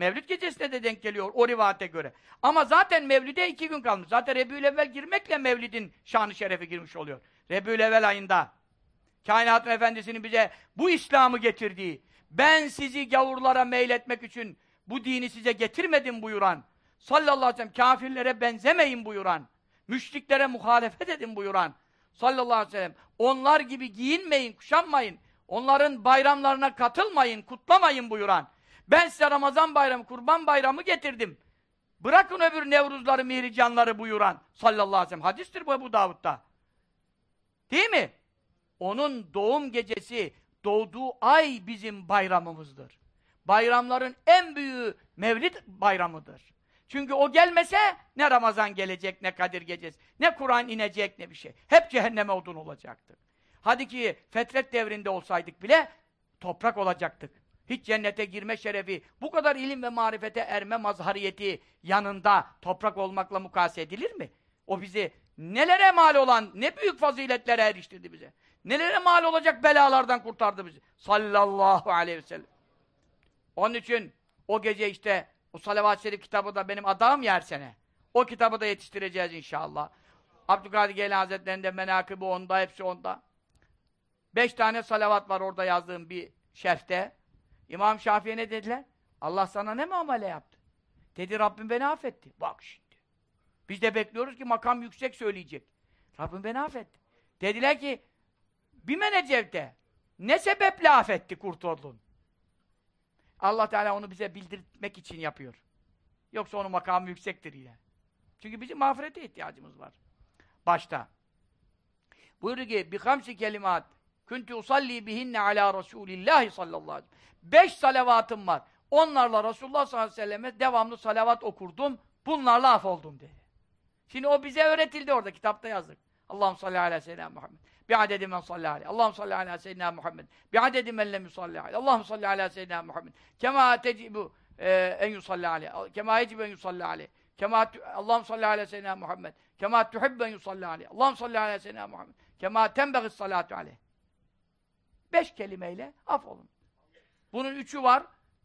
Mevlid gecesine de denk geliyor o rivayete göre. Ama zaten Mevlid'e iki gün kalmış. Zaten Rebülevvel girmekle Mevlid'in şanı şerefi girmiş oluyor. Rebülevvel ayında. Kainatın Efendisi'nin bize bu İslam'ı getirdiği, ben sizi gavurlara meyletmek için bu dini size getirmedim buyuran, sallallahu aleyhi ve sellem kafirlere benzemeyin buyuran, müşriklere muhalefet edin buyuran, sallallahu aleyhi ve sellem onlar gibi giyinmeyin, kuşanmayın, onların bayramlarına katılmayın, kutlamayın buyuran, ben size Ramazan bayramı, kurban bayramı getirdim. Bırakın öbür Nevruzları, Mihricanları buyuran, sallallahu aleyhi ve sellem. Hadistir bu Ebu Davud'da. Değil mi? Onun doğum gecesi, doğduğu ay bizim bayramımızdır. Bayramların en büyüğü Mevlid bayramıdır. Çünkü o gelmese ne Ramazan gelecek, ne Kadir gecesi, ne Kur'an inecek, ne bir şey. Hep cehenneme odun olacaktı. Hadi ki fetret devrinde olsaydık bile toprak olacaktık. Hiç cennete girme şerefi, bu kadar ilim ve marifete erme mazhariyeti yanında toprak olmakla mukayese edilir mi? O bizi nelere mal olan, ne büyük faziletlere eriştirdi bize. Nelere mal olacak belalardan kurtardı bizi. Sallallahu aleyhi ve sellem. Onun için o gece işte o salavat-ı şerif kitabı da benim adağım yer sene. O kitabı da yetiştireceğiz inşallah. Abdülkadir Geylani Hazretleri'nde menakıbı onda, hepsi onda. Beş tane salavat var orada yazdığım bir şerhte. İmam Şafii'ye ne dediler? Allah sana ne muamele yaptı? Dedi Rabbim beni affetti. Bak şimdi. Biz de bekliyoruz ki makam yüksek söyleyecek. Rabbim beni affetti. Dediler ki bir menecevde ne sebeple affetti kurtuldun? Allah Teala onu bize bildirmek için yapıyor. Yoksa onun makamı yüksektir yine. Çünkü bizim mağfirete ihtiyacımız var. Başta. Buyurdu ki, bir hamsi kelimat, kuntu usalli bihinne ala Resulillahi sallallahu aleyhi ve sellem. Beş salavatım var. Onlarla Resulullah sallallahu aleyhi ve selleme devamlı salavat okurdum. Bunlarla af oldum dedi. Şimdi o bize öğretildi orada, kitapta yazdık. Allah'ım salli ala seyyidina Muhammed. Bi adedi men salli aleyhi. Allah'ım salli ala seyyidina Muhammed. Bi adedi men lem yusalli aleyhi. Allah'ım salli ala seyyidina Muhammed. Kema tecibu e, en yusalli aleyhi. Kema yecibu en yusalli aleyhi. Kema Allah'ım salli ala seyyidina Muhammed. Kema tuhibbu en yusalli aleyhi. Allah'ım salli ala seyyidina Muhammed. Kema tenbeğis salatu aleyhi. Beş kelimeyle af olun. Bunun üçü var.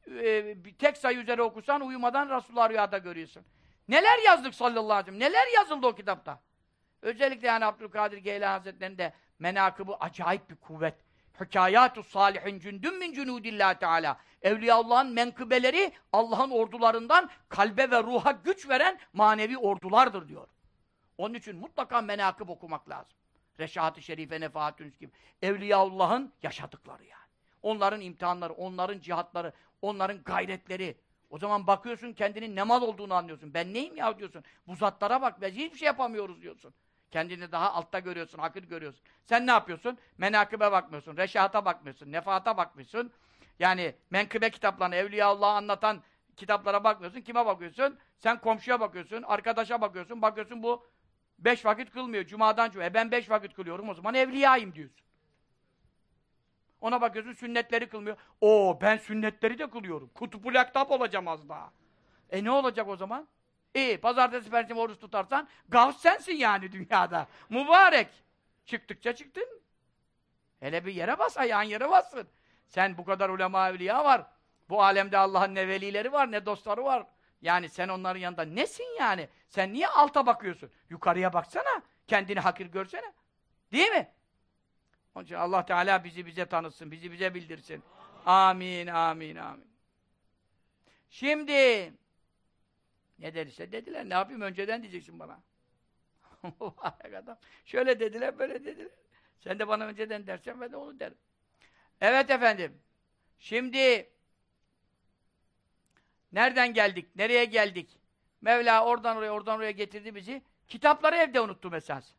Ee, tek sayı üzere okursan uyumadan Resulullah rüyada görüyorsun. Neler yazdık sallallahu aleyhi ve sellem? Neler yazıldı o kitapta? Özellikle yani Abdülkadir Geylani Hazretleri'nde menakıbı acayip bir kuvvet. Hikâyâtu salihin cündün min cunûdillâhi teâlâ. Evliyaullah'ın menkıbeleri Allah'ın ordularından kalbe ve ruha güç veren manevi ordulardır diyor. Onun için mutlaka menakıb okumak lazım. Reşahat-ı Şerife, Nefahatünüz gibi. Evliyaullah'ın yaşadıkları yani. Onların imtihanları, onların cihatları, onların gayretleri. O zaman bakıyorsun kendinin ne mal olduğunu anlıyorsun. Ben neyim ya diyorsun. Bu zatlara bak, biz hiçbir şey yapamıyoruz diyorsun. Kendini daha altta görüyorsun, hakir görüyorsun. Sen ne yapıyorsun? Menakıbe bakmıyorsun, reşahata bakmıyorsun, nefahata bakmıyorsun. Yani menkıbe kitaplarına, Evliyaullah'ı anlatan kitaplara bakmıyorsun. Kime bakıyorsun? Sen komşuya bakıyorsun, arkadaşa bakıyorsun. Bakıyorsun bu beş vakit kılmıyor. Cuma'dan cuma. E ben beş vakit kılıyorum o zaman evliyayım diyorsun. Ona bakıyorsun sünnetleri kılmıyor. Oo ben sünnetleri de kılıyorum. Kutupul aktap olacağım az daha. E ne olacak o zaman? İyi, pazartesi perşembe oruç tutarsan gavs sensin yani dünyada. Mübarek. Çıktıkça çıktın. Hele bir yere bas, ayağın yere bassın. Sen bu kadar ulema evliya var. Bu alemde Allah'ın ne velileri var ne dostları var. Yani sen onların yanında nesin yani? Sen niye alta bakıyorsun? Yukarıya baksana. Kendini hakir görsene. Değil mi? Onun için Allah Teala bizi bize tanıtsın, bizi bize bildirsin. Amin, amin, amin. Şimdi ne dediyse dediler. Ne yapayım önceden diyeceksin bana. Adam. Şöyle dediler, böyle dediler. Sen de bana önceden dersen ben de onu derim. Evet efendim. Şimdi nereden geldik? Nereye geldik? Mevla oradan oraya, oradan oraya getirdi bizi. Kitapları evde unuttum esas.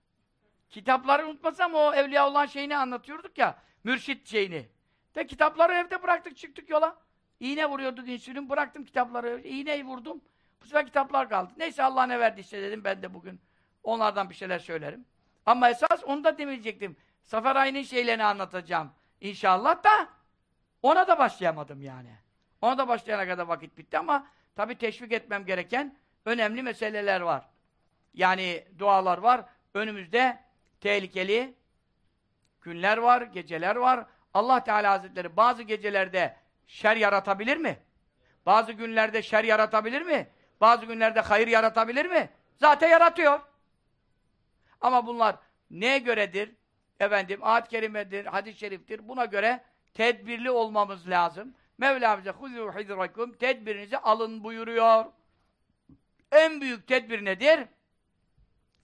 Kitapları unutmasam o evliya olan şeyini anlatıyorduk ya. Mürşit şeyini. De kitapları evde bıraktık çıktık yola. İğne vuruyorduk insülin bıraktım kitapları. İğneyi vurdum. Bu sefer kitaplar kaldı. Neyse Allah ne verdiyse dedim ben de bugün onlardan bir şeyler söylerim. Ama esas onu da demeyecektim. Safer ayının şeylerini anlatacağım. İnşallah da ona da başlayamadım yani. Ona da başlayana kadar vakit bitti ama tabi teşvik etmem gereken önemli meseleler var. Yani dualar var. Önümüzde tehlikeli günler var, geceler var. Allah Teala Hazretleri bazı gecelerde şer yaratabilir mi? Bazı günlerde şer yaratabilir mi? Bazı günlerde hayır yaratabilir mi? Zaten yaratıyor. Ama bunlar neye göredir? Efendim, ayet-i kerimedir, hadis-i şeriftir. Buna göre tedbirli olmamız lazım. Mevla bize huzû hidrakum tedbirinizi alın buyuruyor. En büyük tedbir nedir?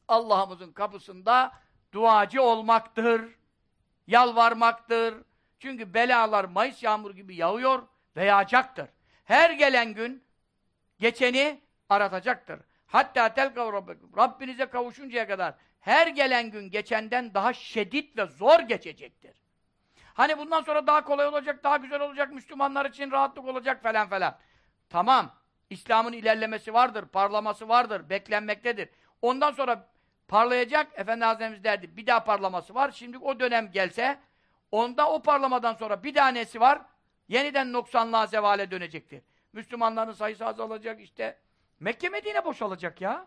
Allah'ımızın kapısında duacı olmaktır. Yalvarmaktır. Çünkü belalar Mayıs yağmur gibi yağıyor ve yağacaktır. Her gelen gün geçeni aratacaktır. Hatta telkav rabbekum. Rabbinize kavuşuncaya kadar her gelen gün geçenden daha şiddet ve zor geçecektir. Hani bundan sonra daha kolay olacak, daha güzel olacak, Müslümanlar için rahatlık olacak falan falan. Tamam. İslam'ın ilerlemesi vardır, parlaması vardır, beklenmektedir. Ondan sonra parlayacak, Efendi Hazretimiz derdi, bir daha parlaması var. Şimdi o dönem gelse, onda o parlamadan sonra bir tanesi var, yeniden noksanlığa zevale dönecektir. Müslümanların sayısı azalacak, işte Mekke Medine boşalacak ya.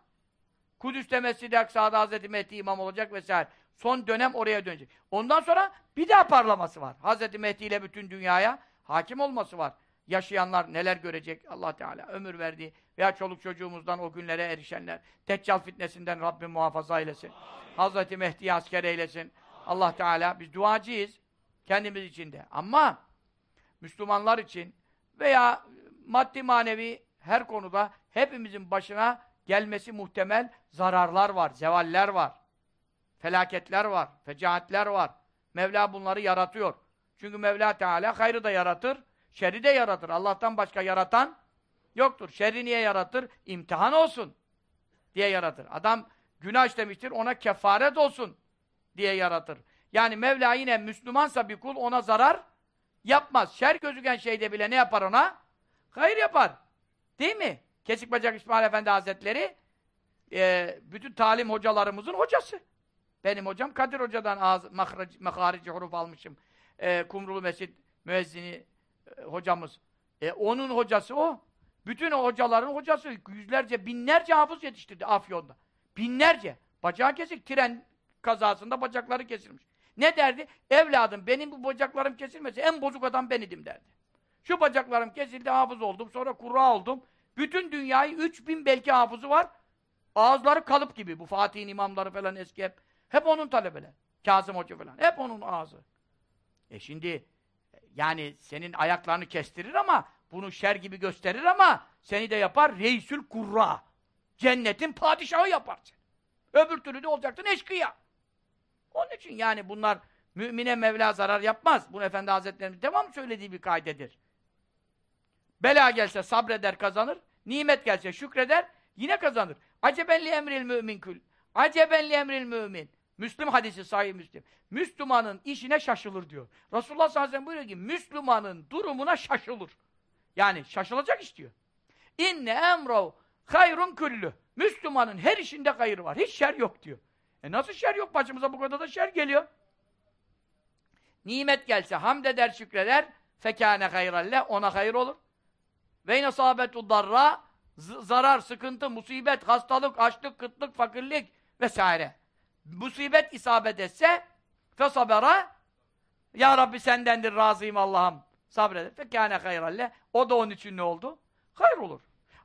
Kudüs'te Mescid-i Aksa'da Hazreti Mehdi imam olacak vesaire. Son dönem oraya dönecek. Ondan sonra bir daha parlaması var. Hazreti Mehdi ile bütün dünyaya hakim olması var. Yaşayanlar neler görecek Allah Teala ömür verdiği veya çoluk çocuğumuzdan o günlere erişenler. Deccal fitnesinden Rabbim muhafaza eylesin. Hazreti Mehdi'yi asker eylesin. Allah Teala biz duacıyız kendimiz için de. Ama Müslümanlar için veya maddi manevi her konuda hepimizin başına gelmesi muhtemel zararlar var, zevaller var. Felaketler var, fecaatler var. Mevla bunları yaratıyor. Çünkü Mevla Teala hayrı da yaratır, şerri de yaratır. Allah'tan başka yaratan yoktur. Şerri niye yaratır? İmtihan olsun diye yaratır. Adam günah işlemiştir, ona kefaret olsun diye yaratır. Yani Mevla yine Müslümansa bir kul ona zarar yapmaz. Şer gözüken şeyde bile ne yapar ona? Hayır yapar. Değil mi? Kesik Bacak İsmail Efendi Hazretleri bütün talim hocalarımızın hocası. Benim hocam Kadir Hoca'dan ağız, maharici, maharici huruf almışım. E, Kumrulu Mescid müezzini e, hocamız. E, onun hocası o. Bütün o hocaların hocası. Yüzlerce, binlerce hafız yetiştirdi Afyon'da. Binlerce. Bacağı kesik. Tren kazasında bacakları kesilmiş. Ne derdi? Evladım benim bu bacaklarım kesilmese en bozuk adam benidim derdi. Şu bacaklarım kesildi, hafız oldum, sonra kurra oldum. Bütün dünyayı 3000 belki hafızı var. Ağızları kalıp gibi. Bu Fatih'in imamları falan eski hep. Hep onun talebeler. Kazım Hoca falan. Hep onun ağzı. E şimdi yani senin ayaklarını kestirir ama bunu şer gibi gösterir ama seni de yapar reisül kurra. Cennetin padişahı yapar seni. Öbür türlü de olacaktın eşkıya. Onun için yani bunlar mümine Mevla zarar yapmaz. Bunu Efendi Hazretlerimiz devam söylediği bir kaydedir. Bela gelse sabreder kazanır. Nimet gelse şükreder yine kazanır. Acebenli emril mümin kül. Acebenli emril mümin. Müslüm hadisi sahih Müslim. Müslümanın işine şaşılır diyor. Resulullah sallallahu aleyhi ve sellem buyuruyor ki Müslümanın durumuna şaşılır. Yani şaşılacak istiyor. İnne emrav hayrun küllü. Müslümanın her işinde hayır var. Hiç şer yok diyor. E nasıl şer yok? Başımıza bu kadar da şer geliyor. Nimet gelse hamd eder, şükreder. Fekâne hayralle. Ona hayır olur. Ve yine sahabetu darra zarar, sıkıntı, musibet, hastalık, açlık, kıtlık, fakirlik vesaire musibet isabet etse fesabera Ya Rabbi sendendir razıyım Allah'ım sabreder. Fekâne hayralle. O da onun için ne oldu? Hayır olur.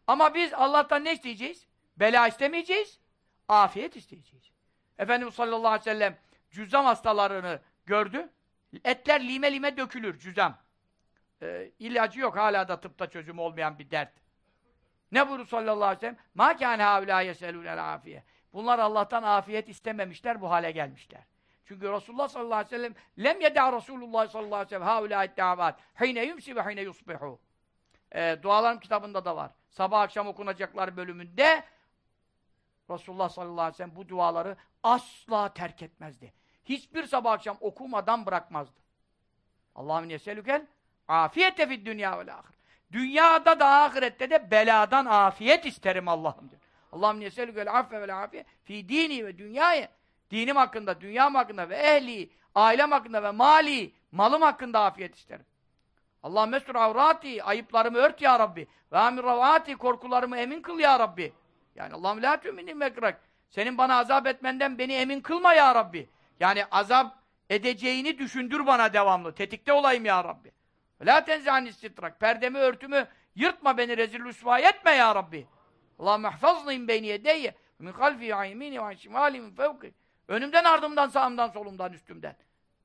Ama biz Allah'tan ne isteyeceğiz? Bela istemeyeceğiz. Afiyet isteyeceğiz. Efendimiz sallallahu aleyhi ve sellem cüzam hastalarını gördü. Etler lime lime dökülür cüzam. Ee, ilacı yok hala da tıpta çözüm olmayan bir dert. Ne buyurdu sallallahu aleyhi ve sellem? Mâ kâne hâulâ yeselûnel afiye. Bunlar Allah'tan afiyet istememişler, bu hale gelmişler. Çünkü Resulullah sallallahu aleyhi ve sellem lem yeda Resulullah sallallahu aleyhi ve sellem haulâ davat hine yumsi ve hine yusbihu. Ee, dualarım kitabında da var. Sabah akşam okunacaklar bölümünde Resulullah sallallahu aleyhi ve sellem bu duaları asla terk etmezdi. Hiçbir sabah akşam okumadan bırakmazdı. Allahümme yeselükel afiyete fid dünya vel ahir. Dünyada da ahirette de beladan afiyet isterim Allah'ım diyor. Allahümme yeselükel affe vel afiye fi dini ve dünyaya. Dinim hakkında, dünyam hakkında ve ehli, ailem hakkında ve mali, malım hakkında afiyet isterim. Allah mesur avrati, ayıplarımı ört ya Rabbi. Ve amir ravati, korkularımı emin kıl ya Rabbi. Yani Allah'ım la tümini mekrak. Senin bana azap etmenden beni emin kılma ya Rabbi. Yani azap edeceğini düşündür bana devamlı. Tetikte olayım ya Rabbi. La tenzani istitrak. Perdemi, örtümü yırtma beni rezil rüsva etme ya Rabbi. Allahümme ihfazni beyni yedeyye min halfi yemini ve şimali min fevki. Önümden, ardımdan, sağımdan, solumdan, üstümden.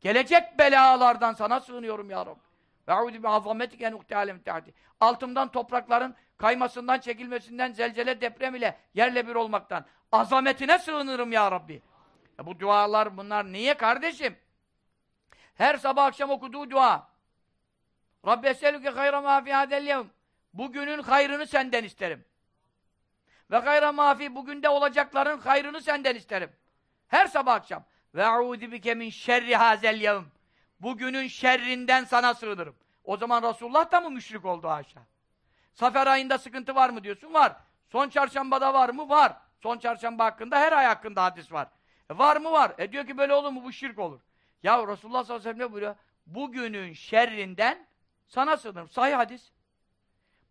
Gelecek belalardan sana sığınıyorum ya Rabbi. Ve auzu bi azametike nuhte tahti. Altımdan toprakların kaymasından, çekilmesinden, zelzele deprem ile yerle bir olmaktan. Azametine sığınırım ya Rabbi. Ya bu dualar bunlar niye kardeşim? Her sabah akşam okuduğu dua. Rabbi eselüke hayra ma fi hadel. Bugünün hayrını senden isterim. Ve hayra ma fi bugün de olacakların hayrını senden isterim. Her sabah akşam. Ve bike min şerri hazel yevm. Bugünün şerrinden sana sığınırım. O zaman Resulullah da mı müşrik oldu haşa? Safer ayında sıkıntı var mı diyorsun? Var. Son çarşambada var mı? Var. Son çarşamba hakkında her ay hakkında hadis var. E var mı? Var. E diyor ki böyle olur mu? Bu şirk olur. Ya Resulullah sallallahu aleyhi ve sellem ne buyuruyor? Bugünün şerrinden sana sığınırım. Sahih hadis.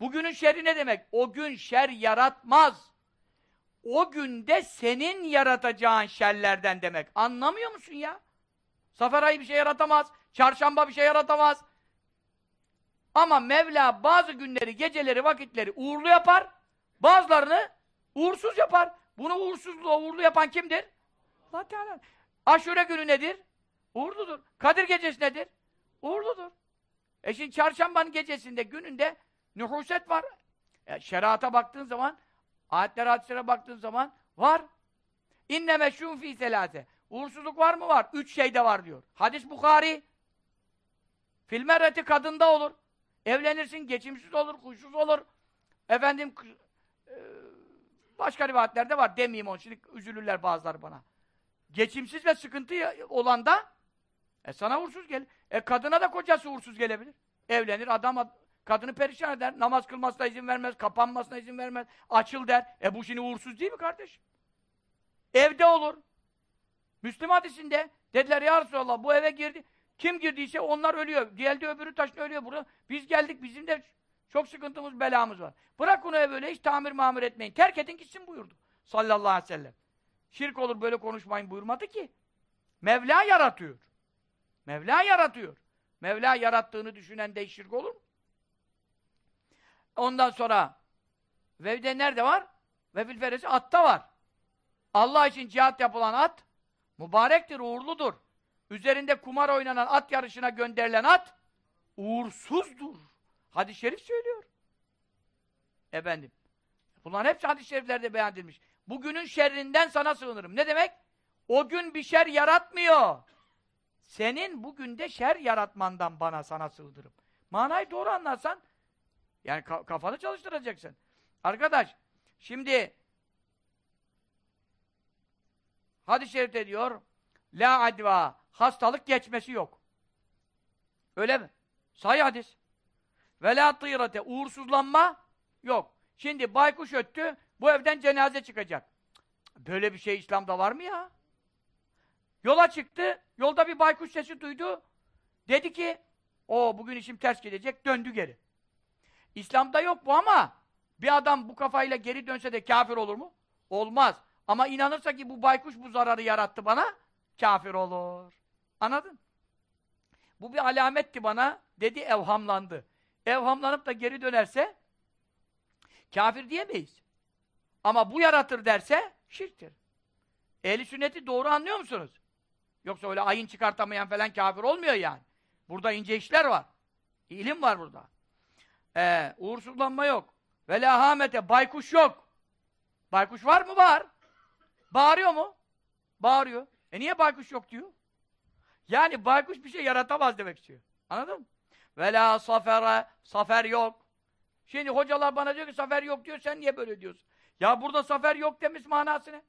Bugünün şerri ne demek? O gün şer yaratmaz. O günde senin yaratacağın şerlerden demek. Anlamıyor musun ya? Safer ayı bir şey yaratamaz. Çarşamba bir şey yaratamaz. Ama Mevla bazı günleri, geceleri, vakitleri uğurlu yapar. Bazılarını uğursuz yapar. Bunu uğursuzluğa uğurlu yapan kimdir? Allah Teala. Aşure günü nedir? Uğurludur. Kadir gecesi nedir? Uğurludur. E şimdi çarşambanın gecesinde, gününde nühuset var. E, şerata baktığın zaman, ayetler hadislere baktığın zaman var. İnne meşhum fi selate. Uğursuzluk var mı? Var. Üç şeyde var diyor. Hadis Bukhari. Filmereti kadında olur. Evlenirsin, geçimsiz olur, kuşsuz olur. Efendim, e, başka rivayetlerde var. Demeyeyim onu. Şimdi üzülürler bazıları bana. Geçimsiz ve sıkıntı olan da e sana uğursuz gelir. E kadına da kocası uğursuz gelebilir. Evlenir, adam kadını perişan eder. Namaz kılmasına izin vermez, kapanmasına izin vermez. Açıl der. E bu şimdi uğursuz değil mi kardeş? Evde olur. Müslüm hadisinde dediler ya Resulallah bu eve girdi. Kim girdiyse onlar ölüyor. Geldi öbürü taşın ölüyor. Burada. Biz geldik bizim de çok sıkıntımız belamız var. Bırak onu ev öyle hiç tamir mamir etmeyin. Terk edin gitsin buyurdu. Sallallahu aleyhi ve sellem. Şirk olur böyle konuşmayın buyurmadı ki. Mevla yaratıyor. Mevla yaratıyor. Mevla yarattığını düşünen de şirk olur mu? Ondan sonra Vevde nerede var? Ve filferesi atta var. Allah için cihat yapılan at mübarektir, uğurludur. Üzerinde kumar oynanan at yarışına gönderilen at uğursuzdur. Hadis-i şerif söylüyor. Efendim. Bunların hepsi hadis-i şeriflerde beyan edilmiş. Bugünün şerrinden sana sığınırım. Ne demek? O gün bir şer yaratmıyor. Senin bugün de şer yaratmandan bana sana sığdırım. Manayı doğru anlarsan yani kafanı çalıştıracaksın. Arkadaş, şimdi hadis-i şerifte diyor La adva, hastalık geçmesi yok. Öyle mi? Sahih hadis. Ve la tîrate, uğursuzlanma yok. Şimdi baykuş öttü, bu evden cenaze çıkacak. Böyle bir şey İslam'da var mı ya? Yola çıktı, yolda bir baykuş sesi duydu. Dedi ki, o bugün işim ters gidecek, döndü geri. İslam'da yok bu ama bir adam bu kafayla geri dönse de kafir olur mu? Olmaz. Ama inanırsa ki bu baykuş bu zararı yarattı bana, kafir olur. Anladın? Bu bir alametti bana. Dedi evhamlandı. Evhamlanıp da geri dönerse kafir diyemeyiz. Ama bu yaratır derse şirktir. Ehli sünneti doğru anlıyor musunuz? Yoksa öyle ayın çıkartamayan falan kafir olmuyor yani. Burada ince işler var. İlim var burada. Ee, uğursuzlanma yok. Ve lahamete, baykuş yok. Baykuş var mı? Var. Bağırıyor mu? Bağırıyor. E niye baykuş yok diyor? Yani baykuş bir şey yaratamaz demek istiyor. Anladın mı? Ve la safere, safer yok. Şimdi hocalar bana diyor ki safer yok diyor, sen niye böyle diyorsun? Ya burada safer yok demiş manası ne?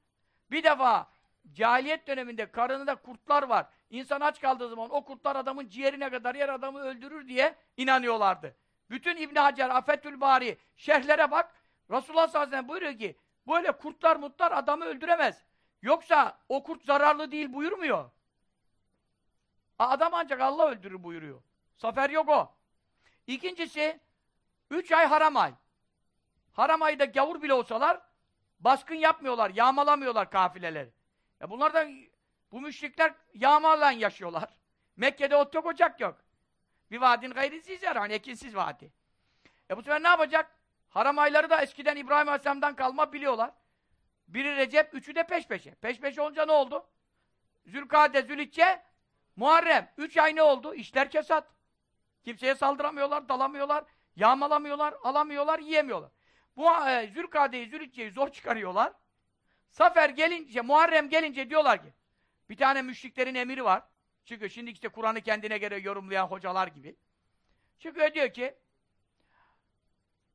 Bir defa cahiliyet döneminde karınında kurtlar var. İnsan aç kaldığı zaman o kurtlar adamın ciğerine kadar yer adamı öldürür diye inanıyorlardı. Bütün İbn Hacer, Afetül Bari şerhlere bak. Resulullah sallallahu aleyhi ve sellem buyuruyor ki böyle kurtlar mutlar adamı öldüremez. Yoksa o kurt zararlı değil buyurmuyor. Adam ancak Allah öldürür buyuruyor. Safer yok o. İkincisi, üç ay haram ay. Haram ayda gavur bile olsalar baskın yapmıyorlar, yağmalamıyorlar kafileleri. E bunlar da bu müşrikler yağmalan yaşıyorlar. Mekke'de ot yok, ocak yok. Bir vadin gayrisiz yer, hani ekinsiz vadi. E bu sefer ne yapacak? Haram ayları da eskiden İbrahim Aleyhisselam'dan kalma biliyorlar. Biri Recep, üçü de peş peşe. Peş peşe olunca ne oldu? Zülkade, Zülitçe, Muharrem. Üç ay ne oldu? İşler kesat. Kimseye saldıramıyorlar, dalamıyorlar, yağmalamıyorlar, alamıyorlar, yiyemiyorlar. Bu e, Zülkade'yi, Zülitçe'yi zor çıkarıyorlar. Safer gelince, Muharrem gelince diyorlar ki, bir tane müşriklerin emiri var. Çünkü şimdi işte Kur'an'ı kendine göre yorumlayan hocalar gibi. Çıkıyor diyor ki,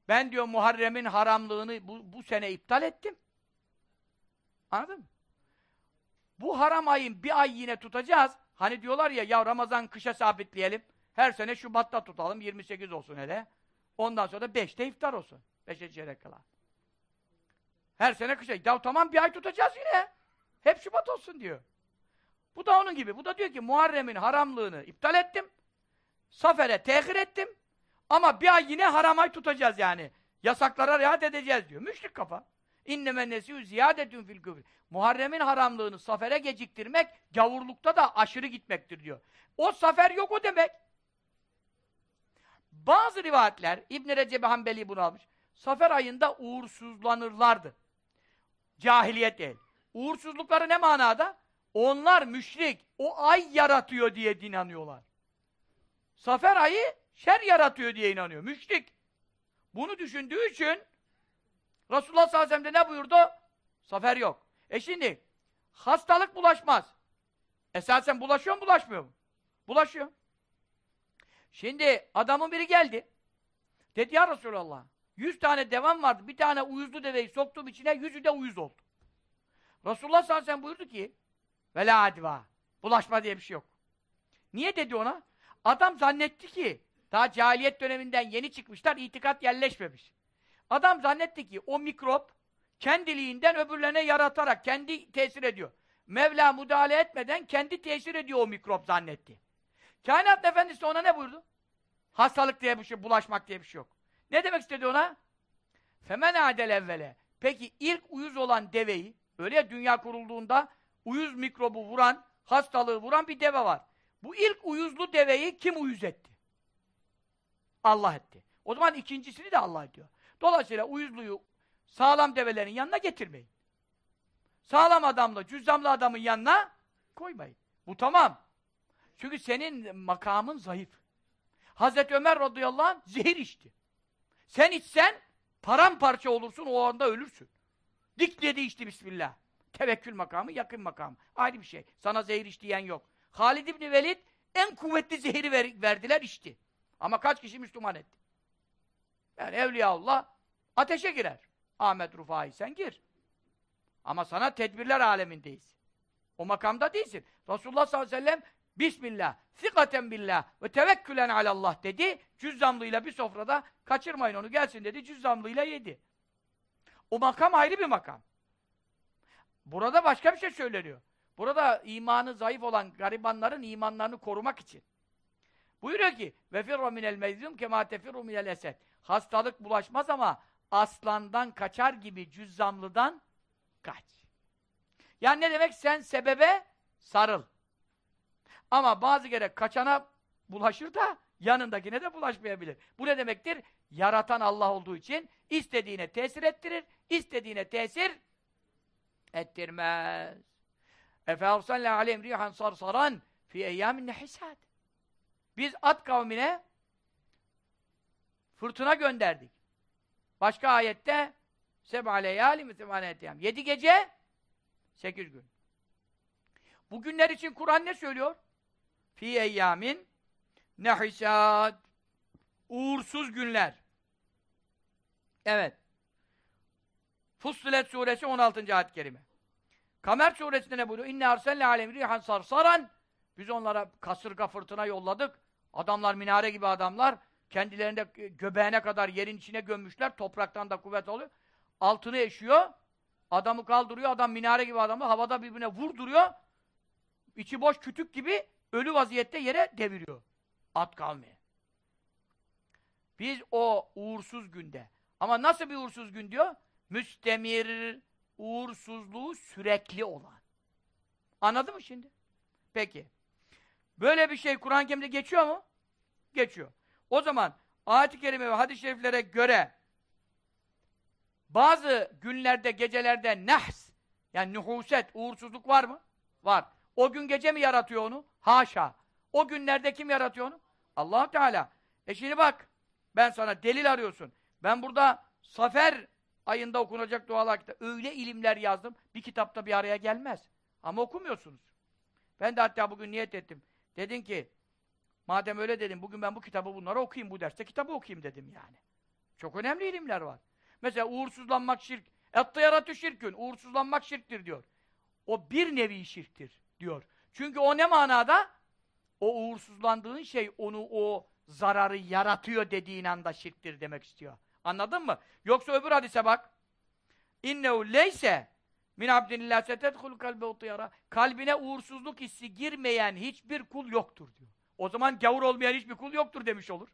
ben diyor Muharrem'in haramlığını bu, bu sene iptal ettim. Anladın mı? Bu haram ayın bir ay yine tutacağız. Hani diyorlar ya, ya Ramazan kışa sabitleyelim. Her sene Şubat'ta tutalım, 28 olsun hele. Ondan sonra da 5'te iftar olsun. 5'e çeyrek kala. Her sene kışa. Ya tamam bir ay tutacağız yine. Hep Şubat olsun diyor. Bu da onun gibi. Bu da diyor ki Muharrem'in haramlığını iptal ettim. Safer'e tehir ettim. Ama bir ay yine haram ay tutacağız yani. Yasaklara riayet edeceğiz diyor. Müşrik kafa. İnnemen nesiyü ziyadetün fil küfür. Muharrem'in haramlığını safere geciktirmek, gavurlukta da aşırı gitmektir diyor. O safer yok o demek. Bazı rivayetler, İbn-i Recep Hanbeli bunu almış. Safer ayında uğursuzlanırlardı. Cahiliyet değil. Uğursuzlukları ne manada? Onlar müşrik, o ay yaratıyor diye inanıyorlar. Safer ayı şer yaratıyor diye inanıyor. Müşrik. Bunu düşündüğü için Resulullah sallallahu aleyhi ve ne buyurdu? Safer yok. E şimdi hastalık bulaşmaz. Esasen bulaşıyor mu bulaşmıyor mu? Bulaşıyor. Şimdi adamın biri geldi. Dedi ya Resulallah. Yüz tane devam vardı. Bir tane uyuzlu deveyi soktum içine. Yüzü de uyuz oldu. Resulullah sallallahu aleyhi ve buyurdu ki Vela adva. Bulaşma diye bir şey yok. Niye dedi ona? Adam zannetti ki daha cahiliyet döneminden yeni çıkmışlar, itikat yerleşmemiş. Adam zannetti ki o mikrop kendiliğinden öbürlerine yaratarak kendi tesir ediyor. Mevla müdahale etmeden kendi tesir ediyor o mikrop zannetti. Kainat Efendisi ona ne buyurdu? Hastalık diye bir şey, bulaşmak diye bir şey yok. Ne demek istedi ona? Femen adel evvele. Peki ilk uyuz olan deveyi, öyle ya dünya kurulduğunda uyuz mikrobu vuran, hastalığı vuran bir deve var. Bu ilk uyuzlu deveyi kim uyuz etti? Allah etti. O zaman ikincisini de Allah ediyor. Dolayısıyla uyuzluyu sağlam develerin yanına getirmeyin. Sağlam adamla, cüzzamlı adamın yanına koymayın. Bu tamam. Çünkü senin makamın zayıf. Hazreti Ömer radıyallahu anh zehir içti. Sen içsen paramparça olursun, o anda ölürsün. Dikledi içti bismillah. Tevekkül makamı, yakın makamı. Ayrı bir şey. Sana zehir iç yok. Halid İbni Velid en kuvvetli zehiri ver, verdiler içti. Ama kaç kişi Müslüman etti? Yani Evliyaullah ateşe girer. Ahmet Rufai sen gir. Ama sana tedbirler alemindeyiz. O makamda değilsin. Resulullah sallallahu aleyhi ve sellem Bismillah, sikaten billah ve tevekkülen alallah dedi. Cüzzamlıyla bir sofrada kaçırmayın onu gelsin dedi. Cüzzamlıyla yedi. O makam ayrı bir makam. Burada başka bir şey söyleniyor. Burada imanı zayıf olan garibanların imanlarını korumak için. Buyuruyor ki firru minel mezlum kema tefirru minel esed. Hastalık bulaşmaz ama aslandan kaçar gibi cüzzamlıdan kaç. Yani ne demek? Sen sebebe sarıl. Ama bazı kere kaçana bulaşır da yanındakine de bulaşmayabilir. Bu ne demektir? Yaratan Allah olduğu için istediğine tesir ettirir, istediğine tesir ettirmez. Efe arsalne aleyhim rihan sarsaran fi eyyamin nehisat. Biz at kavmine fırtına gönderdik. Başka ayette seb'a leyali mütemanetiyem. Yedi gece, sekiz gün. Bu günler için Kur'an ne söylüyor? Fi eyyamin nehisat. Uğursuz günler. Evet. Fussilet suresi 16. ayet-i kerime. Kamer suresinde ne buyuruyor? İnne arselle alem rihan sarsaran. Biz onlara kasırga fırtına yolladık. Adamlar minare gibi adamlar. Kendilerinde göbeğine kadar yerin içine gömmüşler. Topraktan da kuvvet oluyor. Altını eşiyor. Adamı kaldırıyor. Adam minare gibi adamı havada birbirine vurduruyor. İçi boş kütük gibi ölü vaziyette yere deviriyor. At kavmi. Biz o uğursuz günde. Ama nasıl bir uğursuz gün diyor? Müstemir, uğursuzluğu sürekli olan. Anladın mı şimdi? Peki. Böyle bir şey Kur'an-ı Kerim'de geçiyor mu? Geçiyor. O zaman ayet-i kerime ve hadis-i şeriflere göre bazı günlerde, gecelerde nehs, yani nühuset, uğursuzluk var mı? Var. O gün gece mi yaratıyor onu? Haşa. O günlerde kim yaratıyor onu? allah Teala. E şimdi bak, ben sana delil arıyorsun. Ben burada Safer ayında okunacak dualar kitap. Öyle ilimler yazdım. Bir kitapta bir araya gelmez. Ama okumuyorsunuz. Ben de hatta bugün niyet ettim. Dedin ki, madem öyle dedim, bugün ben bu kitabı bunlara okuyayım, bu derste kitabı okuyayım dedim yani. Çok önemli ilimler var. Mesela uğursuzlanmak şirk. Et-tıyaratü şirkün. Uğursuzlanmak şirktir diyor. O bir nevi şirktir diyor. Çünkü o ne manada? O uğursuzlandığın şey onu o zararı yaratıyor dediğin anda şirktir demek istiyor. Anladın mı? Yoksa öbür hadise bak. İnnehu leyse min abdinillah setedhul kalbe utiyara. Kalbine uğursuzluk hissi girmeyen hiçbir kul yoktur diyor. O zaman gavur olmayan hiçbir kul yoktur demiş olur.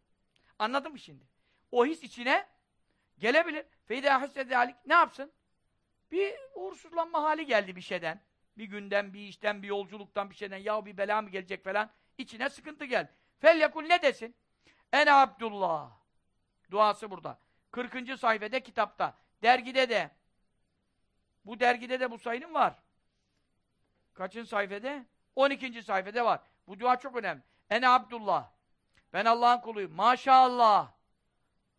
Anladın mı şimdi? O his içine gelebilir. Feyda hissedalik ne yapsın? Bir uğursuzlanma hali geldi bir şeyden. Bir günden, bir işten, bir yolculuktan, bir şeyden. Ya bir bela mı gelecek falan. İçine sıkıntı gel. Fel yakul ne desin? En Abdullah. Duası burada. 40. sayfede kitapta. Dergide de. Bu dergide de bu sayının var. Kaçın sayfede? 12. sayfede var. Bu dua çok önemli. En Abdullah. Ben Allah'ın kuluyum. Maşallah.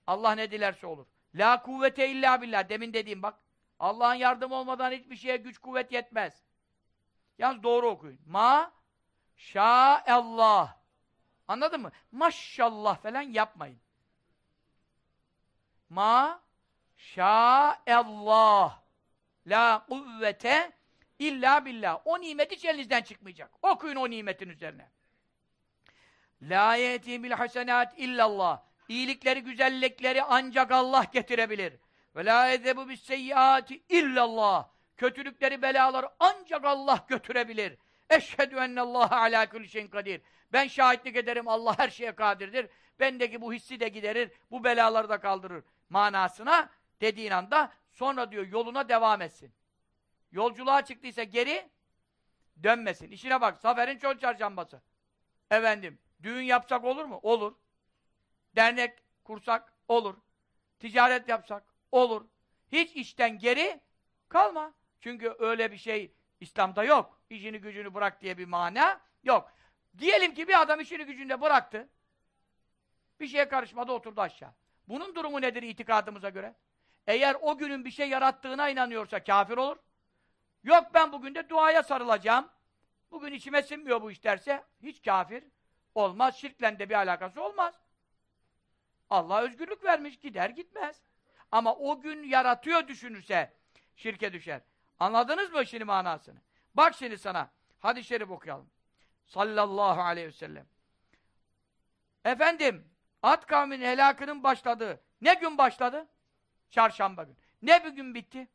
Allah ne dilerse olur. La kuvvete illa billah. Demin dediğim bak. Allah'ın yardım olmadan hiçbir şeye güç kuvvet yetmez. Yalnız doğru okuyun. Ma şa'allah. Anladın mı? Maşallah falan yapmayın. Ma şa'allah. La kuvvete illa billah. O nimet hiç elinizden çıkmayacak. Okuyun o nimetin üzerine. La yeti bil hasenat illallah. İyilikleri, güzellikleri ancak Allah getirebilir. Ve la ezebu bis seyyiati illallah. Kötülükleri, belaları ancak Allah götürebilir. Eşhedü ennallâhe alâ kulli şeyin kadir. Ben şahitlik ederim Allah her şeye kadirdir. Bendeki bu hissi de giderir, bu belaları da kaldırır. Manasına dediğin anda sonra diyor yoluna devam etsin. Yolculuğa çıktıysa geri dönmesin. İşine bak, Zafer'in çöl çarşambası. Efendim, düğün yapsak olur mu? Olur. Dernek kursak? Olur. Ticaret yapsak? Olur. Hiç işten geri kalma. Çünkü öyle bir şey İslam'da yok. İşini gücünü bırak diye bir mana yok. Diyelim ki bir adam işini gücünde bıraktı. Bir şeye karışmadı, oturdu aşağı. Bunun durumu nedir itikadımıza göre? Eğer o günün bir şey yarattığına inanıyorsa kafir olur. Yok ben bugün de duaya sarılacağım. Bugün içime sinmiyor bu iş derse hiç kafir olmaz. Şirkle de bir alakası olmaz. Allah özgürlük vermiş, gider gitmez. Ama o gün yaratıyor düşünürse şirke düşer. Anladınız mı şimdi manasını? Bak şimdi sana. Hadis-i şerif okuyalım. Sallallahu aleyhi ve sellem. Efendim, at kavminin helakının başladığı ne gün başladı? Çarşamba gün. Ne bir gün bitti?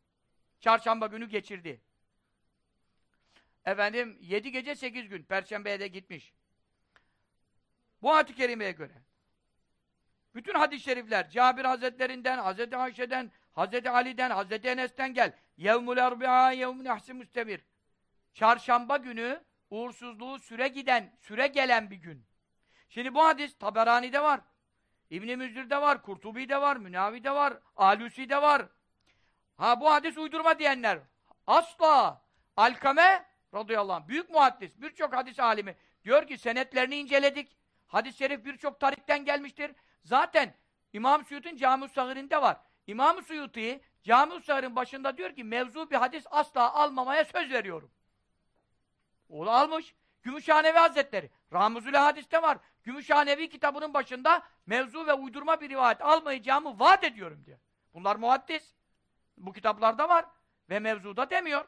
Çarşamba günü geçirdi. Efendim, yedi gece sekiz gün. Perşembeye de gitmiş. Bu hadis-i kerimeye göre. Bütün hadis-i şerifler, Cabir Hazretlerinden, Hazreti Ayşe'den, Hazreti Ali'den, Hazreti Enes'ten gel. Yevmul erbi'a yevmun ahsi müstemir. Çarşamba günü uğursuzluğu süre giden, süre gelen bir gün. Şimdi bu hadis Taberani'de var. İbn-i Müzir'de var, Kurtubi'de var, Münavi'de var, Alusi'de var. Ha bu hadis uydurma diyenler. Asla. Alkame radıyallahu anh, büyük muhaddis, birçok hadis alimi diyor ki senetlerini inceledik. Hadis-i şerif birçok tarikten gelmiştir. Zaten İmam Suyut'un Cami-ü Sagir'inde var. İmam-ı Suyut'i Cami-ü Sagir'in başında diyor ki mevzu bir hadis asla almamaya söz veriyorum. O almış. Gümüşhanevi Hazretleri. Ramuzül Hadis'te var. Gümüşhanevi kitabının başında mevzu ve uydurma bir rivayet almayacağımı vaat ediyorum diyor. Bunlar muhaddis. Bu kitaplarda var. Ve mevzuda demiyor.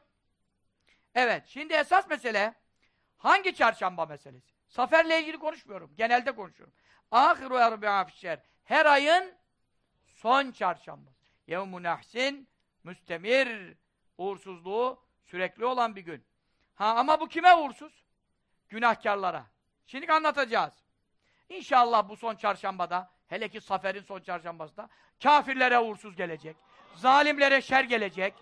Evet. Şimdi esas mesele hangi çarşamba meselesi? Saferle ilgili konuşmuyorum. Genelde konuşuyorum. Ahiru erbi'a fişer. Her ayın son çarşambası. Yevmun ahsin müstemir. Uğursuzluğu sürekli olan bir gün. Ha ama bu kime uğursuz? Günahkarlara. Şimdi anlatacağız. İnşallah bu son çarşambada, hele ki Safer'in son çarşambasında, kafirlere uğursuz gelecek, zalimlere şer gelecek,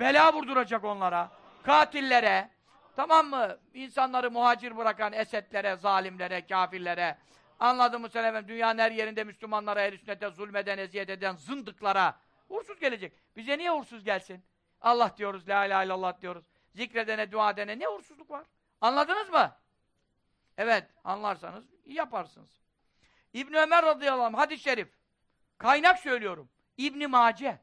bela vurduracak onlara, katillere, tamam mı? İnsanları muhacir bırakan esetlere, zalimlere, kafirlere, anladın mı sen efendim, dünyanın her yerinde Müslümanlara, el sünnete zulmeden, eziyet eden zındıklara uğursuz gelecek. Bize niye uğursuz gelsin? Allah diyoruz, la ilahe illallah diyoruz. Zikredene, dua edene ne uğursuzluk var? Anladınız mı? Evet, anlarsanız yaparsınız. İbn Ömer radıyallahu anh, hadis-i şerif. Kaynak söylüyorum. İbn Mace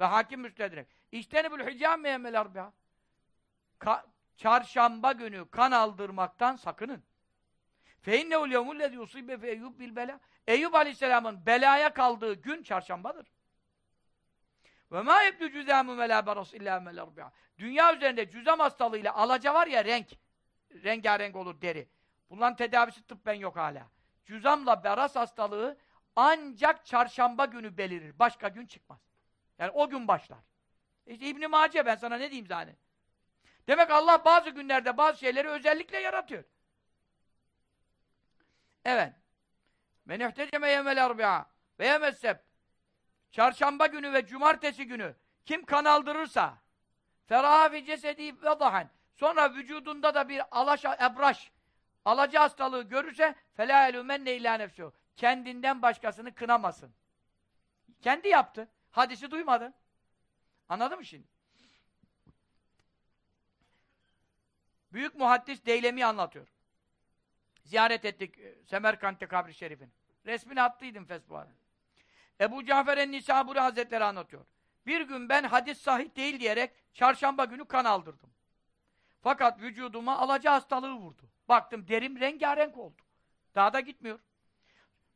ve Hakim Müstedrek. İştenibül hicam meyemmel arbiha. Çarşamba günü kan aldırmaktan sakının. Fe innehu'l yevmullezî yusibe fe Eyyub bil bela. Eyüp Aleyhisselam'ın belaya kaldığı gün çarşambadır. Ve ma yebdü cüzâmü melâ beras illâ mel. Dünya üzerinde cüzam hastalığıyla alaca var ya renk. Rengarenk olur deri. Bunların tedavisi tıbben yok hala. Cüzamla beras hastalığı ancak çarşamba günü belirir. Başka gün çıkmaz. Yani o gün başlar. İşte İbn-i Mace ben sana ne diyeyim zaten. Demek Allah bazı günlerde bazı şeyleri özellikle yaratıyor. Evet. Men ihteceme yemel erbi'a ve yemesseb. Çarşamba günü ve cumartesi günü kim kan aldırırsa feraha fi cesedi ve dahan sonra vücudunda da bir alaş, ebraş alacı hastalığı görürse felâ elûmenne illâ nefsû kendinden başkasını kınamasın. Kendi yaptı. Hadisi duymadı. Anladın mı şimdi? Büyük muhaddis Deylemi anlatıyor. Ziyaret ettik e, Semerkant'te kabri şerifin. Resmini attıydım Facebook'a. Ebu Cafer en-Nisaburi Hazretleri anlatıyor. Bir gün ben hadis sahih değil diyerek çarşamba günü kan aldırdım. Fakat vücuduma alaca hastalığı vurdu. Baktım derim rengarenk oldu. Daha da gitmiyor.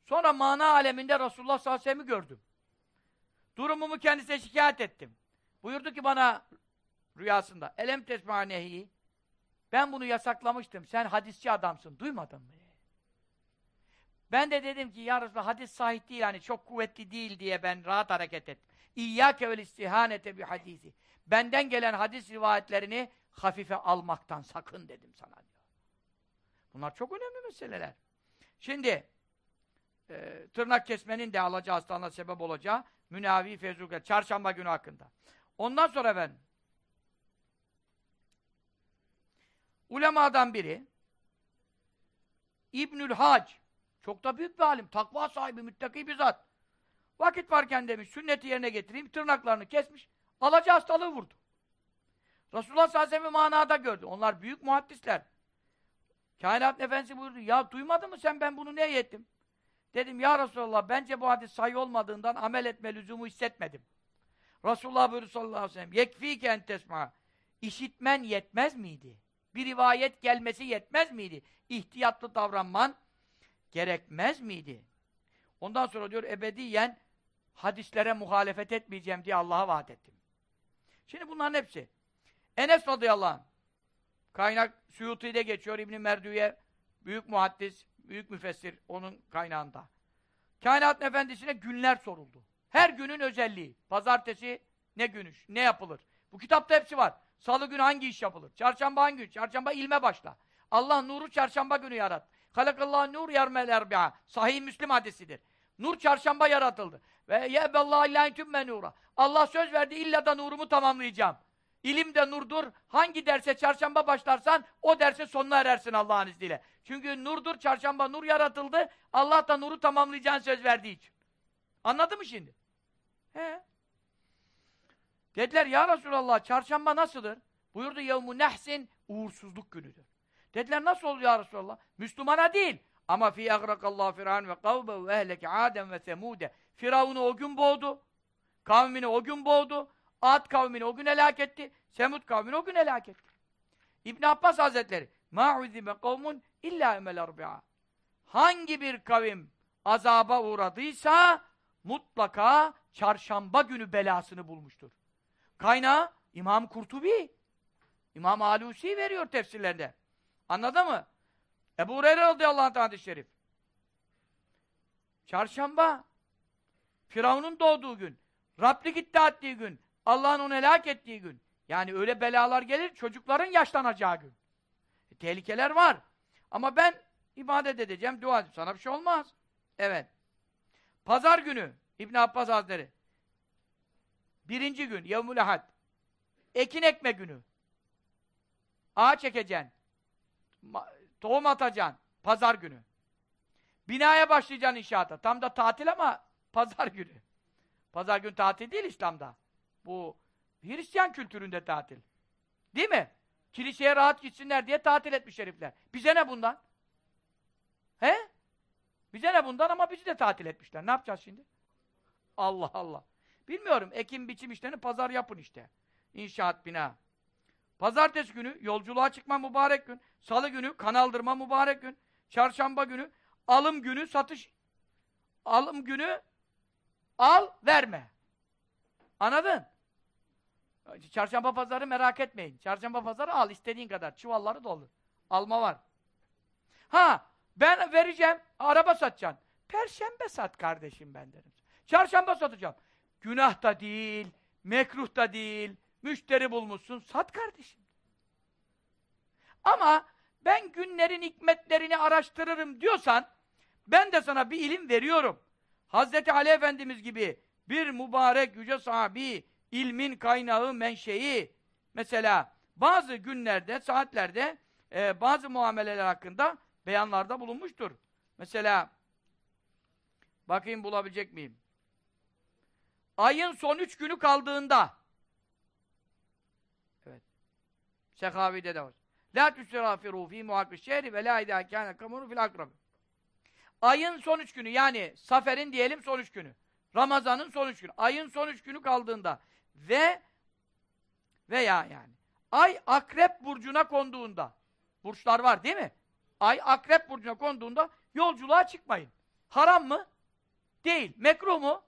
Sonra mana aleminde Resulullah sallallahu aleyhi ve gördüm. Durumumu kendisine şikayet ettim. Buyurdu ki bana rüyasında elem tesmanehi ben bunu yasaklamıştım. Sen hadisçi adamsın. Duymadın mı? Ben de dedim ki ya Resulallah hadis sahih değil hani çok kuvvetli değil diye ben rahat hareket ettim. İyyâke vel istihanete bi hadisi. Benden gelen hadis rivayetlerini hafife almaktan sakın dedim sana. Bunlar çok önemli meseleler. Şimdi e, tırnak kesmenin de alacağı hastalığına sebep olacağı münavi fezulke çarşamba günü hakkında. Ondan sonra ben ulemadan biri İbnül Hac çok da büyük bir alim, takva sahibi, müttaki bir zat. Vakit varken demiş, sünneti yerine getireyim, tırnaklarını kesmiş, alaca hastalığı vurdu. Resulullah sallallahu aleyhi ve manada gördü. Onlar büyük muhaddisler. Kainat Efendisi buyurdu, ya duymadın mı sen ben bunu ne ettim? Dedim, ya Resulallah, bence bu hadis sayı olmadığından amel etme lüzumu hissetmedim. Resulullah buyurdu sallallahu aleyhi ve sellem, yekfike en tesma. İşitmen yetmez miydi? Bir rivayet gelmesi yetmez miydi? İhtiyatlı davranman gerekmez miydi? Ondan sonra diyor, ebediyen hadislere muhalefet etmeyeceğim diye Allah'a vaat ettim. Şimdi bunların hepsi. Enes radıyallahu anh, kaynak Suyuti'de geçiyor, İbn-i Merdüye, büyük muhaddis, büyük müfessir, onun kaynağında. Kainatın efendisine günler soruldu. Her günün özelliği. Pazartesi ne günüş, ne yapılır? Bu kitapta hepsi var. Salı günü hangi iş yapılır? Çarşamba hangi gün? Çarşamba ilme başla. Allah nuru çarşamba günü yarat. Halakallahu nur yarmel erbi'a. Sahih Müslim hadisidir. Nur çarşamba yaratıldı. Ve yeballahu illa tümme nura. Allah söz verdi illa da nurumu tamamlayacağım. İlim de nurdur. Hangi derse çarşamba başlarsan o derse sonuna erersin Allah'ın izniyle. Çünkü nurdur, çarşamba nur yaratıldı. Allah da nuru tamamlayacağını söz verdiği için. Anladın mı şimdi? He. Dediler ya Resulallah çarşamba nasıldır? Buyurdu yevmu nehsin uğursuzluk günüdür. Dediler nasıl oluyor ya Resulallah? Müslümana değil. Ama fi agrakallahu firan ve kavbe ve ehleke Adem ve Semude. Firavun'u o gün boğdu. Kavmini o gün boğdu. Ad kavmini o gün helak etti. Semud kavmini o gün helak etti. İbn Abbas Hazretleri ma uzime kavmun illa emel arbi'a. Hangi bir kavim azaba uğradıysa mutlaka çarşamba günü belasını bulmuştur. Kaynağı İmam Kurtubi. İmam Alusi veriyor tefsirlerinde. Anladın mı? Ebu Hureyre radıyallahu anh hadis şerif. Çarşamba Firavun'un doğduğu gün, Rablik iddia ettiği gün, Allah'ın onu helak ettiği gün. Yani öyle belalar gelir, çocukların yaşlanacağı gün. E, tehlikeler var. Ama ben ibadet edeceğim, dua edeceğim. Sana bir şey olmaz. Evet. Pazar günü, İbn Abbas Hazretleri. Birinci gün, Yevmül Ahad. Ekin ekme günü. Ağaç ekeceksin. Tohum atacaksın. Pazar günü. Binaya başlayacaksın inşaata. Tam da tatil ama pazar günü. Pazar günü tatil değil İslam'da. Bu Hristiyan kültüründe tatil. Değil mi? Kiliseye rahat gitsinler diye tatil etmiş herifler. Bize ne bundan? He? Bize ne bundan ama bizi de tatil etmişler. Ne yapacağız şimdi? Allah Allah. Bilmiyorum. Ekim biçim işlerini pazar yapın işte. İnşaat, bina. Pazartesi günü yolculuğa çıkma mübarek gün. Salı günü kanaldırma mübarek gün. Çarşamba günü alım günü satış. Alım günü al verme. Anladın? Çarşamba pazarı merak etmeyin. Çarşamba pazarı al istediğin kadar. Çuvalları doldur. Alma var. Ha ben vereceğim. Araba satacaksın. Perşembe sat kardeşim ben derim. Çarşamba satacağım. Günah da değil, mekruh da değil, müşteri bulmuşsun, sat kardeşim. Ama ben günlerin hikmetlerini araştırırım diyorsan, ben de sana bir ilim veriyorum. Hazreti Ali Efendimiz gibi bir mübarek yüce sahabi, ilmin kaynağı, menşei, mesela bazı günlerde, saatlerde e, bazı muameleler hakkında beyanlarda bulunmuştur. Mesela bakayım bulabilecek miyim? Ayın son üç günü kaldığında evet Sekavi'de de var. La tüserafiru fî muhakkı şehri ve la idâ kâne kamunu fil akrab. Ayın son üç günü yani Safer'in diyelim son üç günü. Ramazan'ın son üç günü. Ayın son üç günü kaldığında ve veya yani ay akrep burcuna konduğunda burçlar var değil mi? Ay akrep burcuna konduğunda yolculuğa çıkmayın. Haram mı? Değil. Mekruh mu?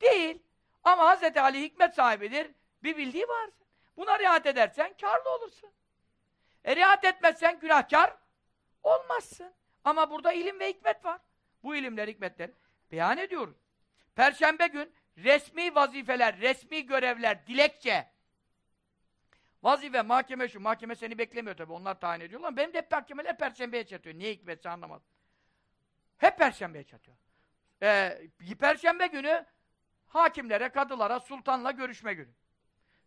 Değil. Ama Hz. Ali hikmet sahibidir. Bir bildiği var. Buna riayet edersen karlı olursun. E riayet etmezsen günahkar olmazsın. Ama burada ilim ve hikmet var. Bu ilimler, hikmetler beyan ediyoruz. Perşembe gün resmi vazifeler, resmi görevler, dilekçe. Vazife, mahkeme şu, mahkeme seni beklemiyor tabii, onlar tayin ediyorlar. Benim de hep mahkemeler perşembeye çatıyor. Niye hikmetse anlamadım. Hep perşembeye çatıyor. Ee, perşembe günü hakimlere, kadılara, sultanla görüşme günü.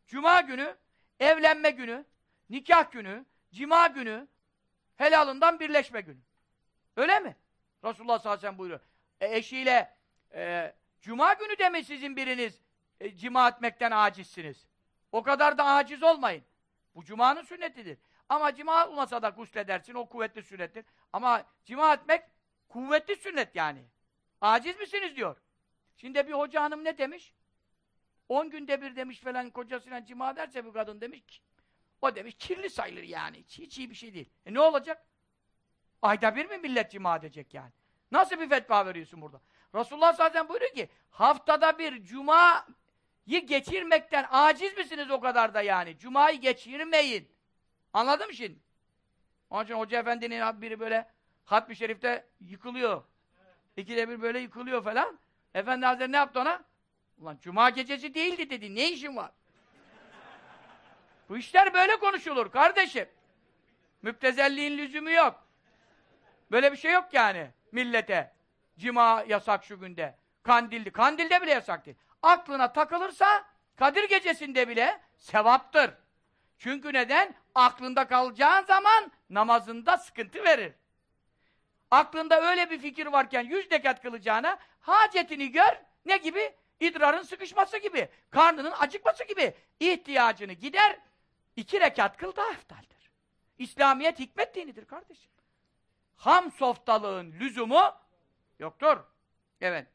Cuma günü, evlenme günü, nikah günü, cima günü, helalından birleşme günü. Öyle mi? Resulullah sallallahu aleyhi ve sellem buyuruyor. E, eşiyle e, cuma günü de mi sizin biriniz e, cima etmekten acizsiniz? O kadar da aciz olmayın. Bu cumanın sünnetidir. Ama cima olmasa da gusledersin, o kuvvetli sünnettir. Ama cima etmek kuvvetli sünnet yani. Aciz misiniz diyor. Şimdi bir hoca hanım ne demiş? On günde bir demiş falan kocasıyla cima derse bir kadın demiş ki, o demiş kirli sayılır yani. Hiç, hiç iyi bir şey değil. E ne olacak? Ayda bir mi millet cima edecek yani? Nasıl bir fetva veriyorsun burada? Resulullah zaten buyuruyor ki haftada bir cumayı geçirmekten aciz misiniz o kadar da yani? Cumayı geçirmeyin. Anladın mı şimdi? Onun için Hoca Efendi'nin biri böyle Hatmi Şerif'te yıkılıyor. İkide bir böyle yıkılıyor falan. Efendi Hazretleri ne yaptı ona? Ulan cuma gecesi değildi dedi. Ne işin var? Bu işler böyle konuşulur kardeşim. Müptezelliğin lüzumu yok. Böyle bir şey yok yani millete. Cima yasak şu günde. Kandildi. Kandilde bile yasak değil. Aklına takılırsa Kadir gecesinde bile sevaptır. Çünkü neden? Aklında kalacağın zaman namazında sıkıntı verir. Aklında öyle bir fikir varken yüz dekat kılacağına hacetini gör. Ne gibi? İdrarın sıkışması gibi. Karnının acıkması gibi. ihtiyacını gider. iki rekat kıl daha eftaldir. İslamiyet hikmet dinidir kardeşim. Ham softalığın lüzumu yoktur. Evet.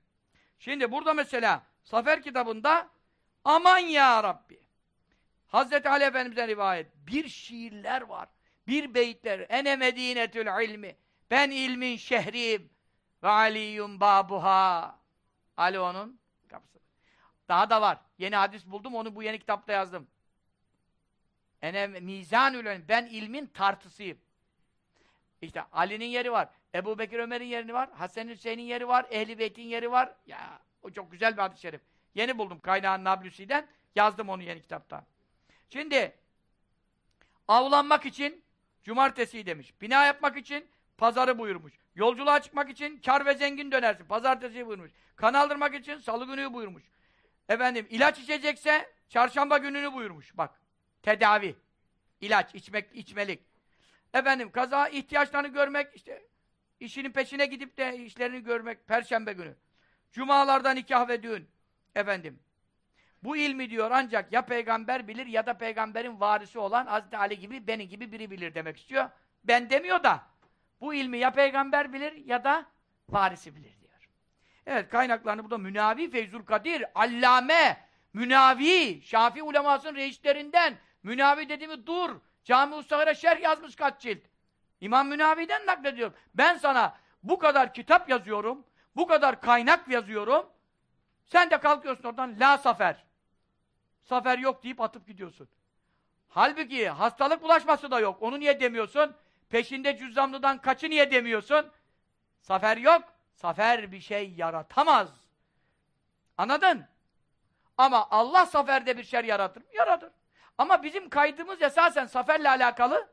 Şimdi burada mesela Safer kitabında aman ya Rabbi. Hazreti Ali Efendimiz'den rivayet. Bir şiirler var. Bir beyitler. Ene medinetül ilmi. Ben ilmin şehriyim. Ve aliyyum babuha. Ali onun kapısı. Daha da var. Yeni hadis buldum. Onu bu yeni kitapta yazdım. Ene mizanül. Ben ilmin tartısıyım. İşte Ali'nin yeri var. Ebu Bekir Ömer'in yeri var. Hasan Hüseyin'in yeri var. Ehli Beyt'in yeri var. Ya o çok güzel bir hadis-i şerif. Yeni buldum kaynağın Nablusi'den. Yazdım onu yeni kitapta. Şimdi avlanmak için cumartesi demiş. Bina yapmak için pazarı buyurmuş. Yolculuğa çıkmak için kar ve zengin dönersin. Pazartesi buyurmuş. Kan aldırmak için salı günü buyurmuş. Efendim ilaç içecekse çarşamba gününü buyurmuş. Bak. Tedavi. ilaç, içmek, içmelik. Efendim kaza ihtiyaçlarını görmek işte işinin peşine gidip de işlerini görmek perşembe günü. Cumalarda nikah ve düğün. Efendim. Bu ilmi diyor ancak ya peygamber bilir ya da peygamberin varisi olan Hazreti Ali gibi benim gibi biri bilir demek istiyor. Ben demiyor da bu ilmi ya peygamber bilir ya da varisi bilir diyor. Evet kaynaklarını burada Münavi Feyzul Kadir, Allame, Münavi, Şafi ulemasının reislerinden Münavi dediğimi dur. Cami Ustahara şerh yazmış kaç cilt. İmam Münavi'den naklediyorum. Ben sana bu kadar kitap yazıyorum, bu kadar kaynak yazıyorum. Sen de kalkıyorsun oradan la safer. Safer yok deyip atıp gidiyorsun. Halbuki hastalık bulaşması da yok. Onu niye demiyorsun? Peşinde cüzzamlıdan kaçı niye demiyorsun? Safer yok. Safer bir şey yaratamaz. Anladın? Ama Allah saferde bir şey yaratır mı? Yaratır. Ama bizim kaydımız esasen saferle alakalı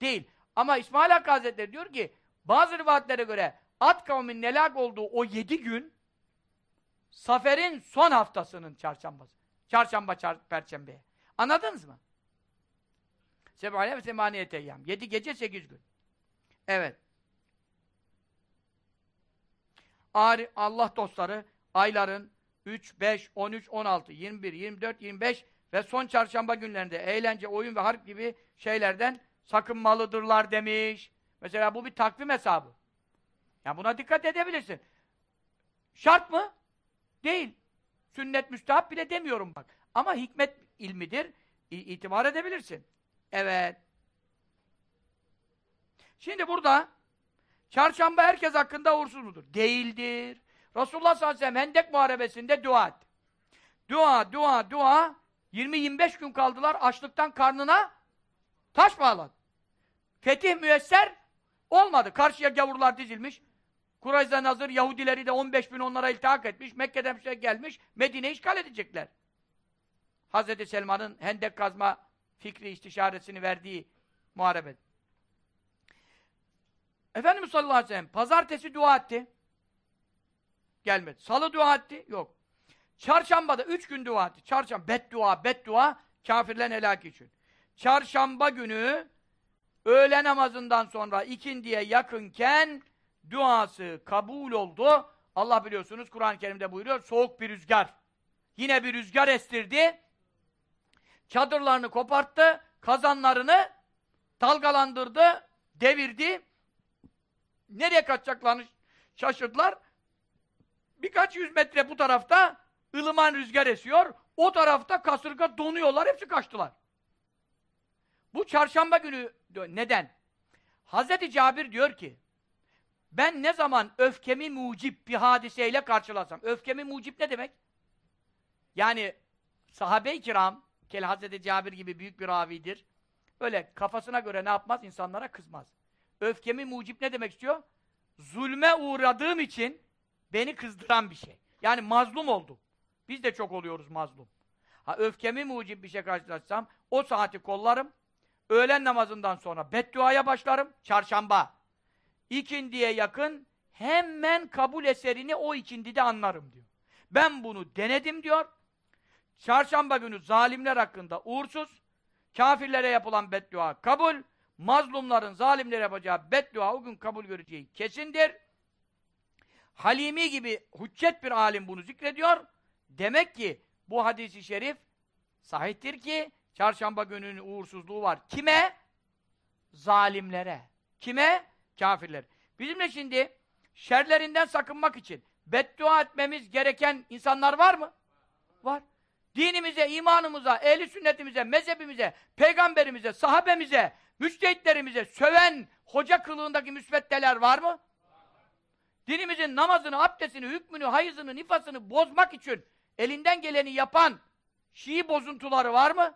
değil. Ama İsmail Hakkı Hazretleri diyor ki bazı rivayetlere göre at kavmin nelak olduğu o yedi gün saferin son haftasının çarşambası. Çarşamba, çar perşembeye. Anladınız mı? Sebale ve semaniyet eyyam. Yedi gece sekiz gün. Evet. Allah dostları ayların 3, 5, 13, 16, 21, 24, 25 ve son çarşamba günlerinde eğlence, oyun ve harp gibi şeylerden sakınmalıdırlar demiş. Mesela bu bir takvim hesabı. Yani buna dikkat edebilirsin. Şart mı? Değil. Sünnet müstahap bile demiyorum bak. Ama hikmet ilmidir. İtibar edebilirsin. Evet. Şimdi burada çarşamba herkes hakkında uğursuz mudur? Değildir. Resulullah sallallahu aleyhi ve sellem Hendek Muharebesi'nde dua etti. Dua, dua, dua 20-25 gün kaldılar açlıktan karnına taş bağladı. Fetih müesser olmadı. Karşıya gavurlar dizilmiş. Kurayz'dan hazır Yahudileri de 15 bin onlara iltihak etmiş. Mekke'den bir şey gelmiş. Medine'yi işgal edecekler. Hazreti Selman'ın hendek kazma fikri istişaresini verdiği muharebet. Efendimiz sallallahu aleyhi ve sellem pazartesi dua etti. Gelmedi. Salı dua etti. Yok. Çarşambada üç gün dua etti. Çarşamba beddua, beddua kafirlerin helaki için. Çarşamba günü öğle namazından sonra ikindiye yakınken duası kabul oldu. Allah biliyorsunuz Kur'an-ı Kerim'de buyuruyor soğuk bir rüzgar. Yine bir rüzgar estirdi. Çadırlarını koparttı, kazanlarını dalgalandırdı, devirdi. Nereye kaçacaklarını şaşırdılar. Birkaç yüz metre bu tarafta ılıman rüzgar esiyor. O tarafta kasırga donuyorlar, hepsi kaçtılar. Bu çarşamba günü neden? Hazreti Cabir diyor ki ben ne zaman öfkemi mucip bir hadiseyle karşılasam. Öfkemi mucip ne demek? Yani sahabe-i kiram Kel Hazreti Cabir gibi büyük bir ravidir. Öyle kafasına göre ne yapmaz? insanlara kızmaz. Öfkemi mucip ne demek istiyor? Zulme uğradığım için beni kızdıran bir şey. Yani mazlum oldum. Biz de çok oluyoruz mazlum. Ha öfkemi mucip bir şey karşılaşsam o saati kollarım. Öğlen namazından sonra bedduaya başlarım. Çarşamba. İkindiye yakın hemen kabul eserini o ikindide anlarım diyor. Ben bunu denedim diyor. Çarşamba günü zalimler hakkında uğursuz, Kafirlere yapılan beddua kabul, mazlumların, zalimlere yapacağı beddua o gün kabul göreceği kesindir. Halimi gibi hüccet bir alim bunu zikrediyor. Demek ki bu hadisi şerif sahiptir ki çarşamba gününün uğursuzluğu var. Kime? Zalimlere. Kime? Kafirler. Bizim de şimdi şerlerinden sakınmak için beddua etmemiz gereken insanlar var mı? Var. Dinimize, imanımıza, ehli sünnetimize, mezhebimize, peygamberimize, sahabemize, müçtehitlerimize söven hoca kılığındaki müsveddeler var mı? Dinimizin namazını, abdestini, hükmünü, hayızını, nifasını bozmak için elinden geleni yapan Şii bozuntuları var mı?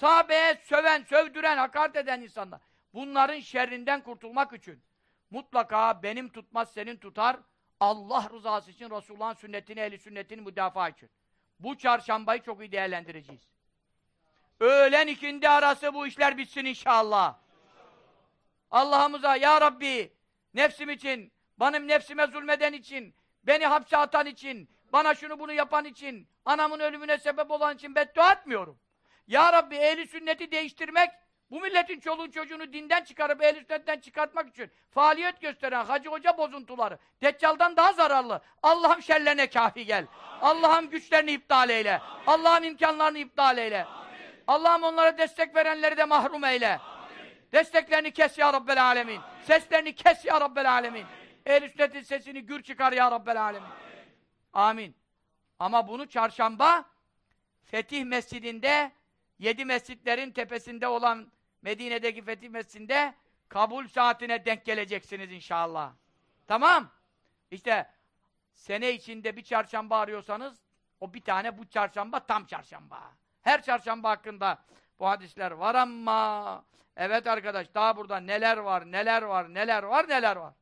Sahabeye söven, sövdüren, hakaret eden insanlar. Bunların şerrinden kurtulmak için mutlaka benim tutmaz senin tutar Allah rızası için Resulullah'ın sünnetini, ehli sünnetini müdafaa için. Bu çarşambayı çok iyi değerlendireceğiz. Öğlen ikindi arası bu işler bitsin inşallah. Allah'ımıza ya Rabbi nefsim için, benim nefsime zulmeden için, beni hapse atan için, bana şunu bunu yapan için, anamın ölümüne sebep olan için beddua etmiyorum. Ya Rabbi ehli sünneti değiştirmek, bu milletin çoluğu çocuğunu dinden çıkarıp ehli sünnetten çıkartmak için faaliyet gösteren hacı hoca bozuntuları, Deccal'dan daha zararlı. Allah'ım şerlerine kafi gel. Allah'ım güçlerini iptal eyle. Allah'ım imkanlarını iptal eyle. Allah'ım onlara destek verenleri de mahrum eyle. Desteklerini kes ya Rabbel Alemin. Seslerini kes ya Rabbel Alemin. Ehl-i sünnetin sesini gür çıkar ya Rabbel Alemin. Amin. Ama bunu çarşamba Fetih Mescidinde yedi mescitlerin tepesinde olan Medine'deki Fetih Mescidinde kabul saatine denk geleceksiniz inşallah. Tamam. İşte sene içinde bir çarşamba arıyorsanız o bir tane bu çarşamba tam çarşamba. Her çarşamba hakkında bu hadisler var ama evet arkadaş daha burada neler var, neler var, neler var, neler var.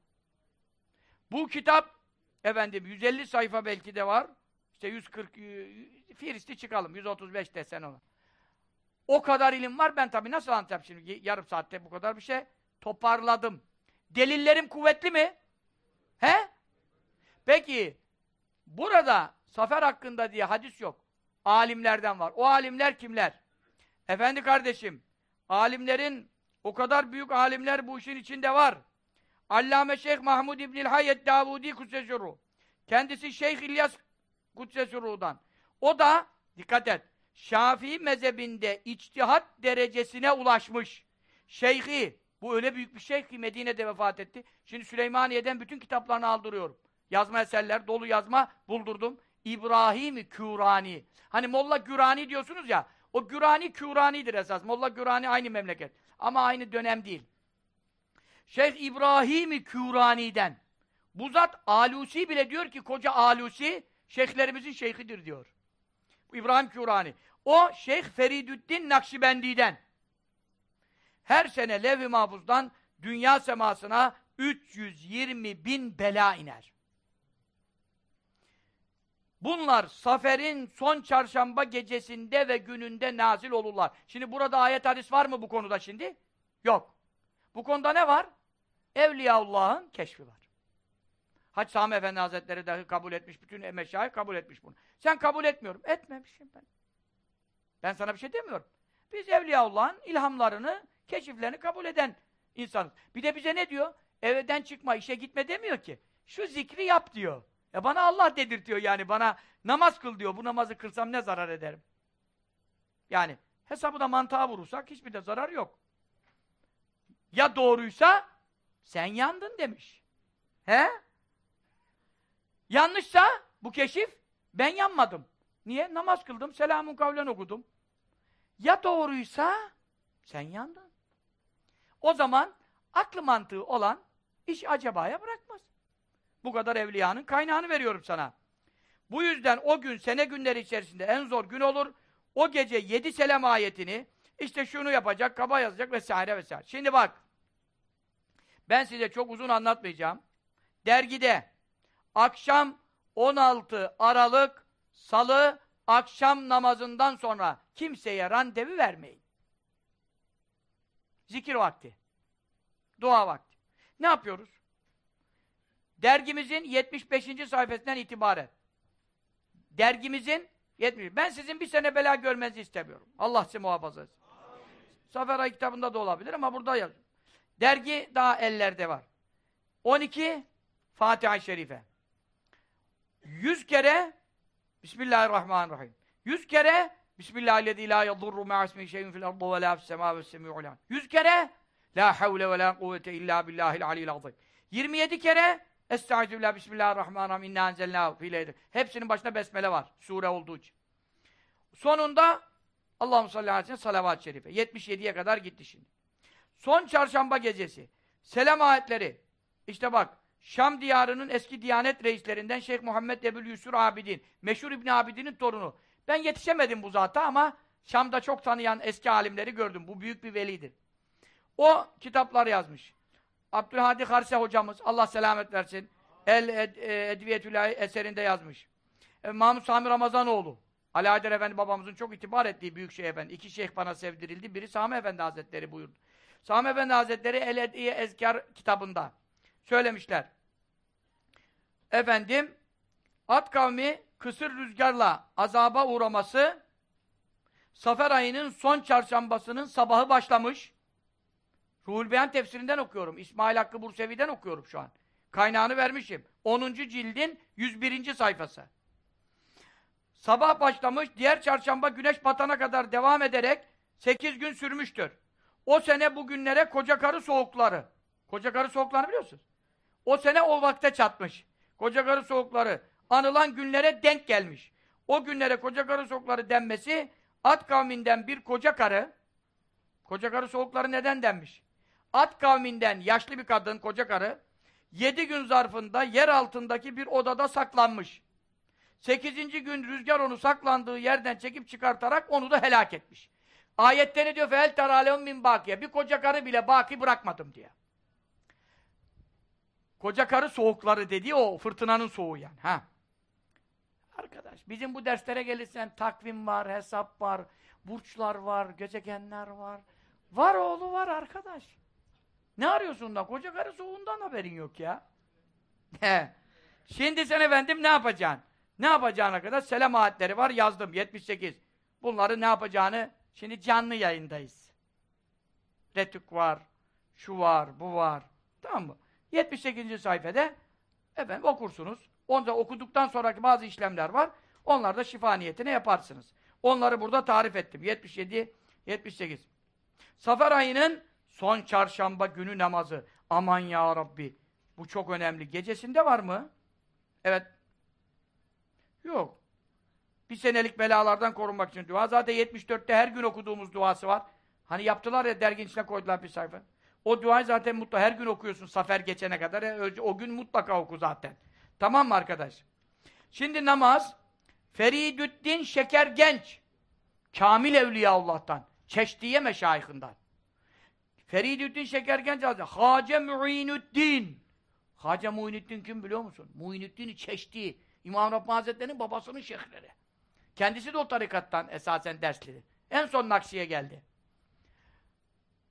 Bu kitap efendim 150 sayfa belki de var. İşte 140 Firisti çıkalım 135 desen ona. O kadar ilim var ben tabii nasıl anlatacağım şimdi yarım saatte bu kadar bir şey toparladım. Delillerim kuvvetli mi? He? Peki burada zafer hakkında diye hadis yok. Alimlerden var. O alimler kimler? Efendi kardeşim, alimlerin o kadar büyük alimler bu işin içinde var. Allame Şeyh Mahmud İbnül Hayyet Davudi Kudsesuru. Kendisi Şeyh İlyas Kudsesuru'dan. O da, dikkat et, Şafii mezhebinde içtihat derecesine ulaşmış. Şeyhi, bu öyle büyük bir şeyh ki Medine'de vefat etti. Şimdi Süleymaniye'den bütün kitaplarını aldırıyorum. Yazma eserler, dolu yazma buldurdum. İbrahim Kürani. Hani Molla Gürani diyorsunuz ya, o Gürani Kürani'dir esas. Molla Gürani aynı memleket. Ama aynı dönem değil. Şeyh İbrahim Kürani'den. Bu zat Alusi bile diyor ki koca Alusi şeyhlerimizin şeyhidir diyor. İbrahim Kürani. O Şeyh Feridüddin Nakşibendi'den. Her sene Lev-i Mahfuz'dan dünya semasına 320 bin bela iner. Bunlar Safer'in son çarşamba gecesinde ve gününde nazil olurlar. Şimdi burada ayet hadis var mı bu konuda şimdi? Yok. Bu konuda ne var? Evliyaullah'ın keşfi var. Hac Sami Efendi Hazretleri dahi kabul etmiş, bütün meşayih kabul etmiş bunu. Sen kabul etmiyorum. Etmemişim ben. Ben sana bir şey demiyorum. Biz Evliyaullah'ın ilhamlarını, keşiflerini kabul eden insanız. Bir de bize ne diyor? Evden çıkma, işe gitme demiyor ki. Şu zikri yap diyor. Ya bana Allah dedirtiyor yani. Bana namaz kıl diyor. Bu namazı kılsam ne zarar ederim? Yani hesabı da mantığa vurursak hiçbir de zarar yok. Ya doğruysa sen yandın demiş. He? Yanlışsa bu keşif ben yanmadım. Niye? Namaz kıldım, selamun kavlen okudum. Ya doğruysa sen yandın. O zaman aklı mantığı olan iş acabaya bırakmaz. Bu kadar evliyanın kaynağını veriyorum sana. Bu yüzden o gün sene günleri içerisinde en zor gün olur. O gece yedi selam ayetini işte şunu yapacak, kaba yazacak vesaire vesaire. Şimdi bak ben size çok uzun anlatmayacağım. Dergide akşam 16 Aralık Salı akşam namazından sonra kimseye randevu vermeyin. Zikir vakti. Dua vakti. Ne yapıyoruz? Dergimizin 75. sayfasından itibaren dergimizin 70. Ben sizin bir sene bela görmenizi istemiyorum. Allah sizi muhafaza etsin. Zafer Ayı kitabında da olabilir ama burada yaz. Dergi daha ellerde var. 12 Fatiha-i Şerife. 100 kere Bismillahirrahmanirrahim. 100 kere Bismillahirrahmanirrahim. La yadurru ma'asmi şeyin fil ardı ve la fis semâ ve semi'ul 100 kere La havle ve la kuvvete illa billahil aliyyil azim. 27 kere Estaizu billah bismillahirrahmanirrahim inna enzelnâhu fileydir. Hepsinin başında besmele var. Sure olduğu için. Sonunda Allahu sallallahu aleyhi ve sellem salavat-ı şerife. 77'ye kadar gitti şimdi. Son çarşamba gecesi. Selam ayetleri. İşte bak Şam diyarının eski diyanet reislerinden Şeyh Muhammed Ebul Yusur Abidin, meşhur İbn Abidin'in torunu. Ben yetişemedim bu zata ama Şam'da çok tanıyan eski alimleri gördüm. Bu büyük bir velidir. O kitaplar yazmış. Abdülhadi Harse hocamız, Allah selamet versin, El Ed e, Edviyetülahi eserinde yazmış. E, Mahmud Sami Ramazanoğlu, Ali Haydar Efendi babamızın çok itibar ettiği büyük şeyh efendi. İki şeyh bana sevdirildi. Biri Sami Efendi Hazretleri buyurdu. Sami Efendi Hazretleri El Ediye Ezkar kitabında söylemişler. Efendim, at kavmi kısır rüzgarla azaba uğraması Safer ayının son çarşambasının sabahı başlamış. Ruhul Beyan tefsirinden okuyorum. İsmail Hakkı Bursevi'den okuyorum şu an. Kaynağını vermişim. 10. cildin 101. sayfası. Sabah başlamış, diğer çarşamba güneş batana kadar devam ederek 8 gün sürmüştür. O sene bu günlere koca karı soğukları. Koca karı soğuklarını biliyorsunuz. O sene o vakte çatmış. Koca karı soğukları anılan günlere denk gelmiş. O günlere koca karı soğukları denmesi At kavminden bir koca karı koca karı soğukları neden denmiş? At kavminden yaşlı bir kadın, koca karı yedi gün zarfında yer altındaki bir odada saklanmış. Sekizinci gün rüzgar onu saklandığı yerden çekip çıkartarak onu da helak etmiş. Ayette ne diyor? Fel teraleum min bakiye. Bir koca karı bile baki bırakmadım diye. Koca karı soğukları dediği o fırtınanın soğuğu yani. Ha. Arkadaş bizim bu derslere gelirsen takvim var, hesap var, burçlar var, gezegenler var. Var oğlu var arkadaş. Ne arıyorsun da? Koca karı soğuğundan haberin yok ya. Şimdi sen efendim ne yapacaksın? Ne yapacağına kadar selam ayetleri var yazdım 78. Bunları ne yapacağını şimdi canlı yayındayız. Retük var, şu var, bu var. Tamam mı? 78. sayfada efendim okursunuz. Onda okuduktan sonraki bazı işlemler var. Onlar da şifa niyetine yaparsınız. Onları burada tarif ettim. 77, 78. Safer ayının son çarşamba günü namazı. Aman ya Rabbi. Bu çok önemli. Gecesinde var mı? Evet. Yok. Bir senelik belalardan korunmak için dua. Zaten 74'te her gün okuduğumuz duası var. Hani yaptılar ya dergin içine koydular bir sayfa. O duayı zaten mutlaka her gün okuyorsun safer geçene kadar. E, o gün mutlaka oku zaten. Tamam mı arkadaş? Şimdi namaz Feridüddin Şeker Genç Kamil Evliyaullah'tan Çeşdiye meşayihinden Feridüddin Şeker Genç Hazretleri Hace Muinüddin Hace Muinüddin kim biliyor musun? Muinüddin'i Çeşdi İmam Rabbani Hazretleri'nin babasının şeyhleri. Kendisi de o tarikattan esasen dersleri. En son Nakşi'ye geldi.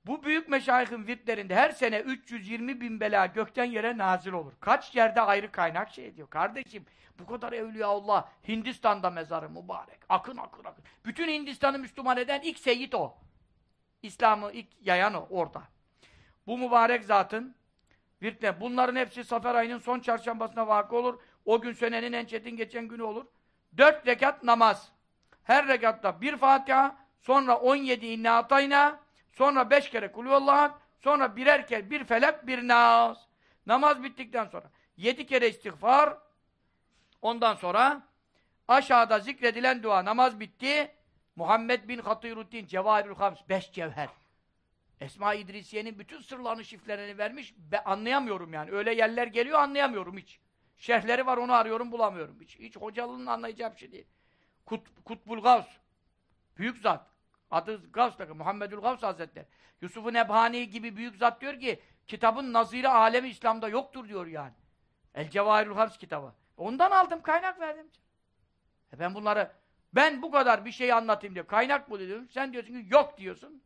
Bu büyük meşayihin virtlerinde her sene 320 bin bela gökten yere nazil olur. Kaç yerde ayrı kaynak şey ediyor. Kardeşim bu kadar evliyaullah Hindistan'da mezarı mübarek. Akın akın akın. Bütün Hindistan'ı Müslüman eden ilk seyit o. İslam'ı ilk yayan o orada. Bu mübarek zatın virtler. Bunların hepsi Safer ayının son çarşambasına vakı olur. O gün senenin en çetin geçen günü olur. Dört rekat namaz. Her rekatta bir Fatiha, sonra 17 inna atayna, Sonra beş kere kulüvallahu sonra birer kere bir felak bir nas. Namaz bittikten sonra yedi kere istiğfar. Ondan sonra aşağıda zikredilen dua namaz bitti. Muhammed bin Hatiruddin Cevahirül Hams beş cevher. Esma İdrisiye'nin bütün sırlarını şifrelerini vermiş. Be, anlayamıyorum yani. Öyle yerler geliyor anlayamıyorum hiç. Şerhleri var onu arıyorum bulamıyorum. Hiç, hiç hocalığının anlayacağı bir şey değil. Kut, Kutbul Gavs. Büyük zat. Adı Gavs Muhammedül Gavs Hazretleri. Yusuf-u Nebhani gibi büyük zat diyor ki, kitabın naziri alemi İslam'da yoktur diyor yani. El Cevahirül Hams kitabı. Ondan aldım, kaynak verdim. E ben bunları, ben bu kadar bir şey anlatayım diyor. Kaynak bu diyorum. Sen diyorsun ki yok diyorsun.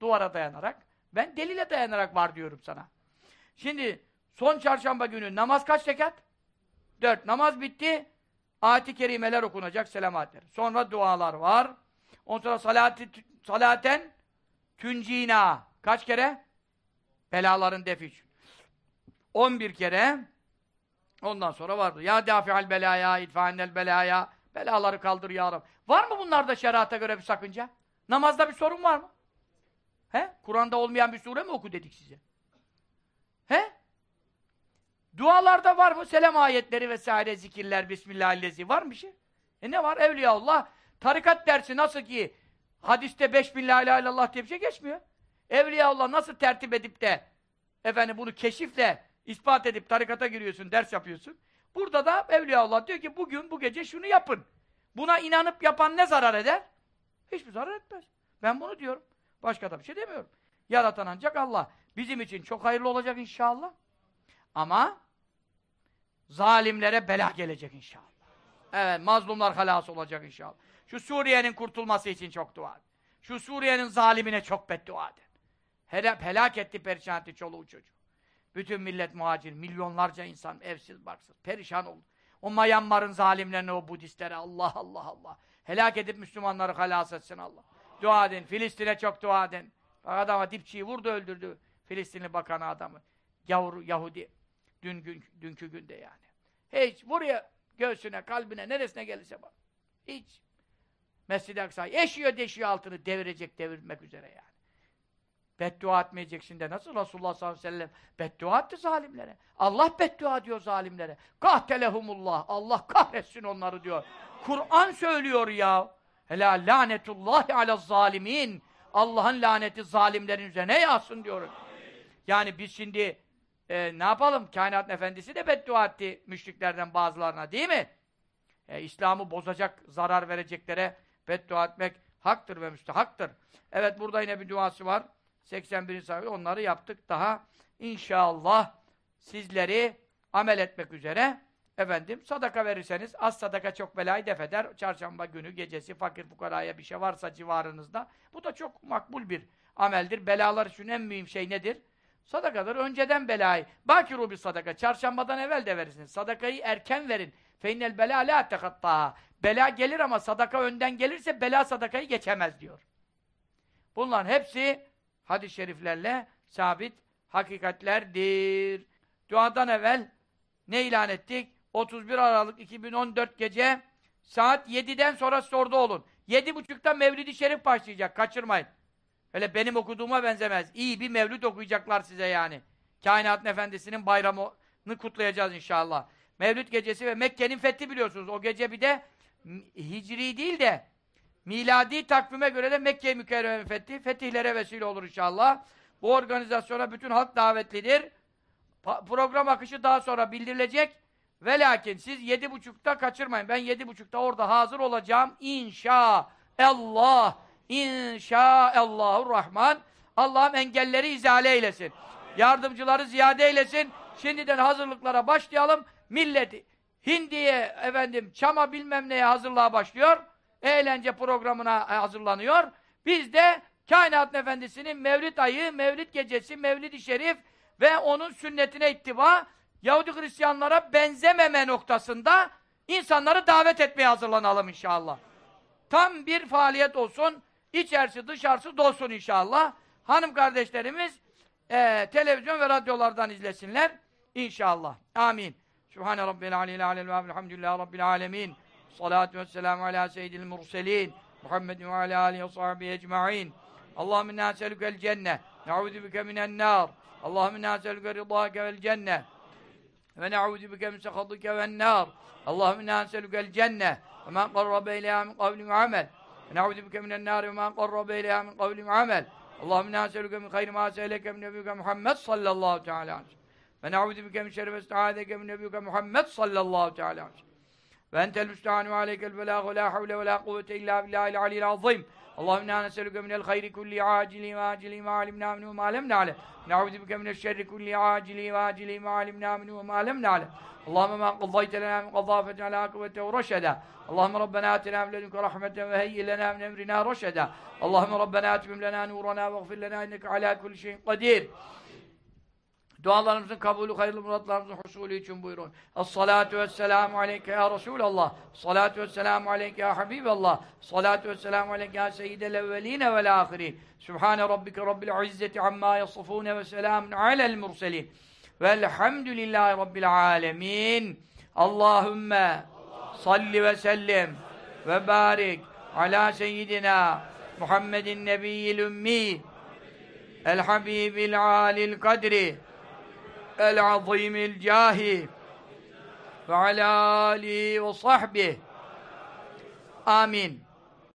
Duvara dayanarak. Ben delile dayanarak var diyorum sana. Şimdi son çarşamba günü namaz kaç rekat? Dört. Namaz bitti. Ayet-i kerimeler okunacak, selamatler. Sonra dualar var. Ondan sonra salati, salaten Tüncina. Kaç kere? Belaların defi için. 11 kere. Ondan sonra vardı. Ya dafi'al belaya, idfa'annel belaya. Belaları kaldır ya Rabbi. Var mı bunlarda şerata göre bir sakınca? Namazda bir sorun var mı? He? Kur'an'da olmayan bir sure mi oku dedik size? He? Dualarda var mı? Selam ayetleri vesaire, zikirler, Bismillahirrahmanirrahim. Var mı bir şey? E ne var? Evliyaullah. Tarikat dersi nasıl ki hadiste 5000 la ilahe illallah diye bir şey geçmiyor. Evliyaullah nasıl tertip edip de efendim bunu keşifle ispat edip tarikata giriyorsun, ders yapıyorsun. Burada da Evliyaullah diyor ki bugün bu gece şunu yapın. Buna inanıp yapan ne zarar eder? Hiçbir zarar etmez. Ben bunu diyorum. Başka da bir şey demiyorum. Yaratan ancak Allah. Bizim için çok hayırlı olacak inşallah. Ama zalimlere bela gelecek inşallah. Evet, mazlumlar halas olacak inşallah. Şu Suriye'nin kurtulması için çok dua edin. Şu Suriye'nin zalimine çok beddua edin. Helak, helak etti, perişan etti çoluğu çocuğu. Bütün millet muhacir, milyonlarca insan evsiz barksız, perişan oldu. O Myanmar'ın zalimlerine, o Budistlere Allah Allah Allah. Helak edip Müslümanları halas etsin Allah. Dua edin. Filistin'e çok dua edin. Bak adama dipçiyi vurdu öldürdü. Filistinli bakanı adamı. Yavru Yahudi. Dün gün, dünkü günde yani. Hiç buraya göğsüne, kalbine, neresine gelirse bak. Hiç. Mescid-i Aksa'yı eşiyor deşiyor altını devirecek, devirmek üzere yani. Beddua etmeyeceksin de nasıl Resulullah sallallahu aleyhi ve sellem beddua etti zalimlere. Allah beddua diyor zalimlere. Kahtelehumullah. Allah kahretsin onları diyor. Kur'an söylüyor ya. Hela lanetullahi ala zalimin. Allah'ın laneti zalimlerin üzerine yağsın diyor. Yani biz şimdi e, ne yapalım? Kainat efendisi de beddua etti müşriklerden bazılarına değil mi? E, İslam'ı bozacak, zarar vereceklere beddua etmek haktır ve müstehaktır. Evet burada yine bir duası var. 81. sayfa onları yaptık. Daha inşallah sizleri amel etmek üzere efendim sadaka verirseniz az sadaka çok belayı def eder. Çarşamba günü gecesi fakir fukaraya bir şey varsa civarınızda bu da çok makbul bir ameldir. Belalar için en mühim şey nedir? Sadakadır. Önceden belayı. Bakiru bir sadaka. Çarşambadan evvel de verirsiniz. Sadakayı erken verin. Feinnel bela la tekattaha. Bela gelir ama sadaka önden gelirse bela sadakayı geçemez diyor. Bunların hepsi hadis-i şeriflerle sabit hakikatlerdir. Duadan evvel ne ilan ettik? 31 Aralık 2014 gece saat 7'den sonra sordu olun. 7.30'da Mevlid-i Şerif başlayacak. Kaçırmayın. Öyle benim okuduğuma benzemez. İyi bir mevlüt okuyacaklar size yani. Kainatın Efendisi'nin bayramını kutlayacağız inşallah. Mevlüt gecesi ve Mekke'nin fethi biliyorsunuz. O gece bir de hicri değil de miladi takvime göre de Mekke-i Mükerreme fethi. Fetihlere vesile olur inşallah. Bu organizasyona bütün halk davetlidir. Pa program akışı daha sonra bildirilecek. Ve lakin siz yedi buçukta kaçırmayın. Ben yedi buçukta orada hazır olacağım. İnşallah. İnşaallahu Rahman. Allah'ım engelleri izale eylesin. Yardımcıları ziyade eylesin. Şimdiden hazırlıklara başlayalım. Milleti Hindi'ye, efendim, Çam'a bilmem neye hazırlığa başlıyor. Eğlence programına hazırlanıyor. Biz de Kainatın Efendisi'nin Mevlid ayı, Mevlid gecesi, Mevlid-i Şerif ve onun sünnetine ittiba Yahudi Hristiyanlara benzememe noktasında insanları davet etmeye hazırlanalım inşallah. Tam bir faaliyet olsun. İçerisi dışarısı dolsun inşallah. Hanım kardeşlerimiz e, televizyon ve radyolardan izlesinler. İnşallah. Amin. Sübhane Rabbil aleyhi aleyhi ve elhamdülillahi Rabbil alemin. Salatu ve selamu ala seyyidil murselin. Muhammedin ve ala alihi ve sahbihi ecma'in. Allahümme inna selükel cenne. Ne'udhu bike minen nar. Allahümme inna selüke rıdâke vel cenne. Ve ne'udhu bike min sekhatike vel nar. Allahümme inna selükel cenne. Ve ma qarrabe ileyha min kavlin ve amel. ونعوذ بك من النار وما قرب إليها من قول وعمل اللهم إنا نسألك من خير ما سألك من نبيك محمد صلى الله تعالى عليه وسلم ونعوذ بك من شر ما استعاذك من نبيك محمد صلى الله تعالى عليه وسلم. وأنت المستعان وعليك البلاغ ولا حول ولا قوة إلا بالله العلي العظيم. اللهم إنا نسألك من الخير كل عاجل وآجل ما علمنا منه وما لم نعلم. نعوذ بك من الشر كل عاجل وآجل ما علمنا منه وما لم نعلم. اللهم ما قضيت لنا من قضاء فاجعل عاقبته رشدا اللهم ربنا آتنا من لدنك رحمة وهيئ لنا من أمرنا رشدا. اللهم ربنا أتمم لنا نورنا واغفر لنا إنك على كل شيء قدير. Dualarımızın kabulü, hayırlı muratlarımızın husulü için buyurun. Es-salatu vesselamu aleyke ya Resulallah. Salatu vesselamu aleyke ya Habiballah. Salatu vesselamu aleyke ya seyyidel evveline vel ahirin. Sübhane rabbike rabbil izzeti amma yasifune ve selamun alel murselin. Velhamdülillahi rabbil alemin. Allahümme salli ve sellim ve barik ala seyyidina Muhammedin nebiyyil ümmi el habibil alil kadri el azimil cahi ve ala alihi ve sahbihi amin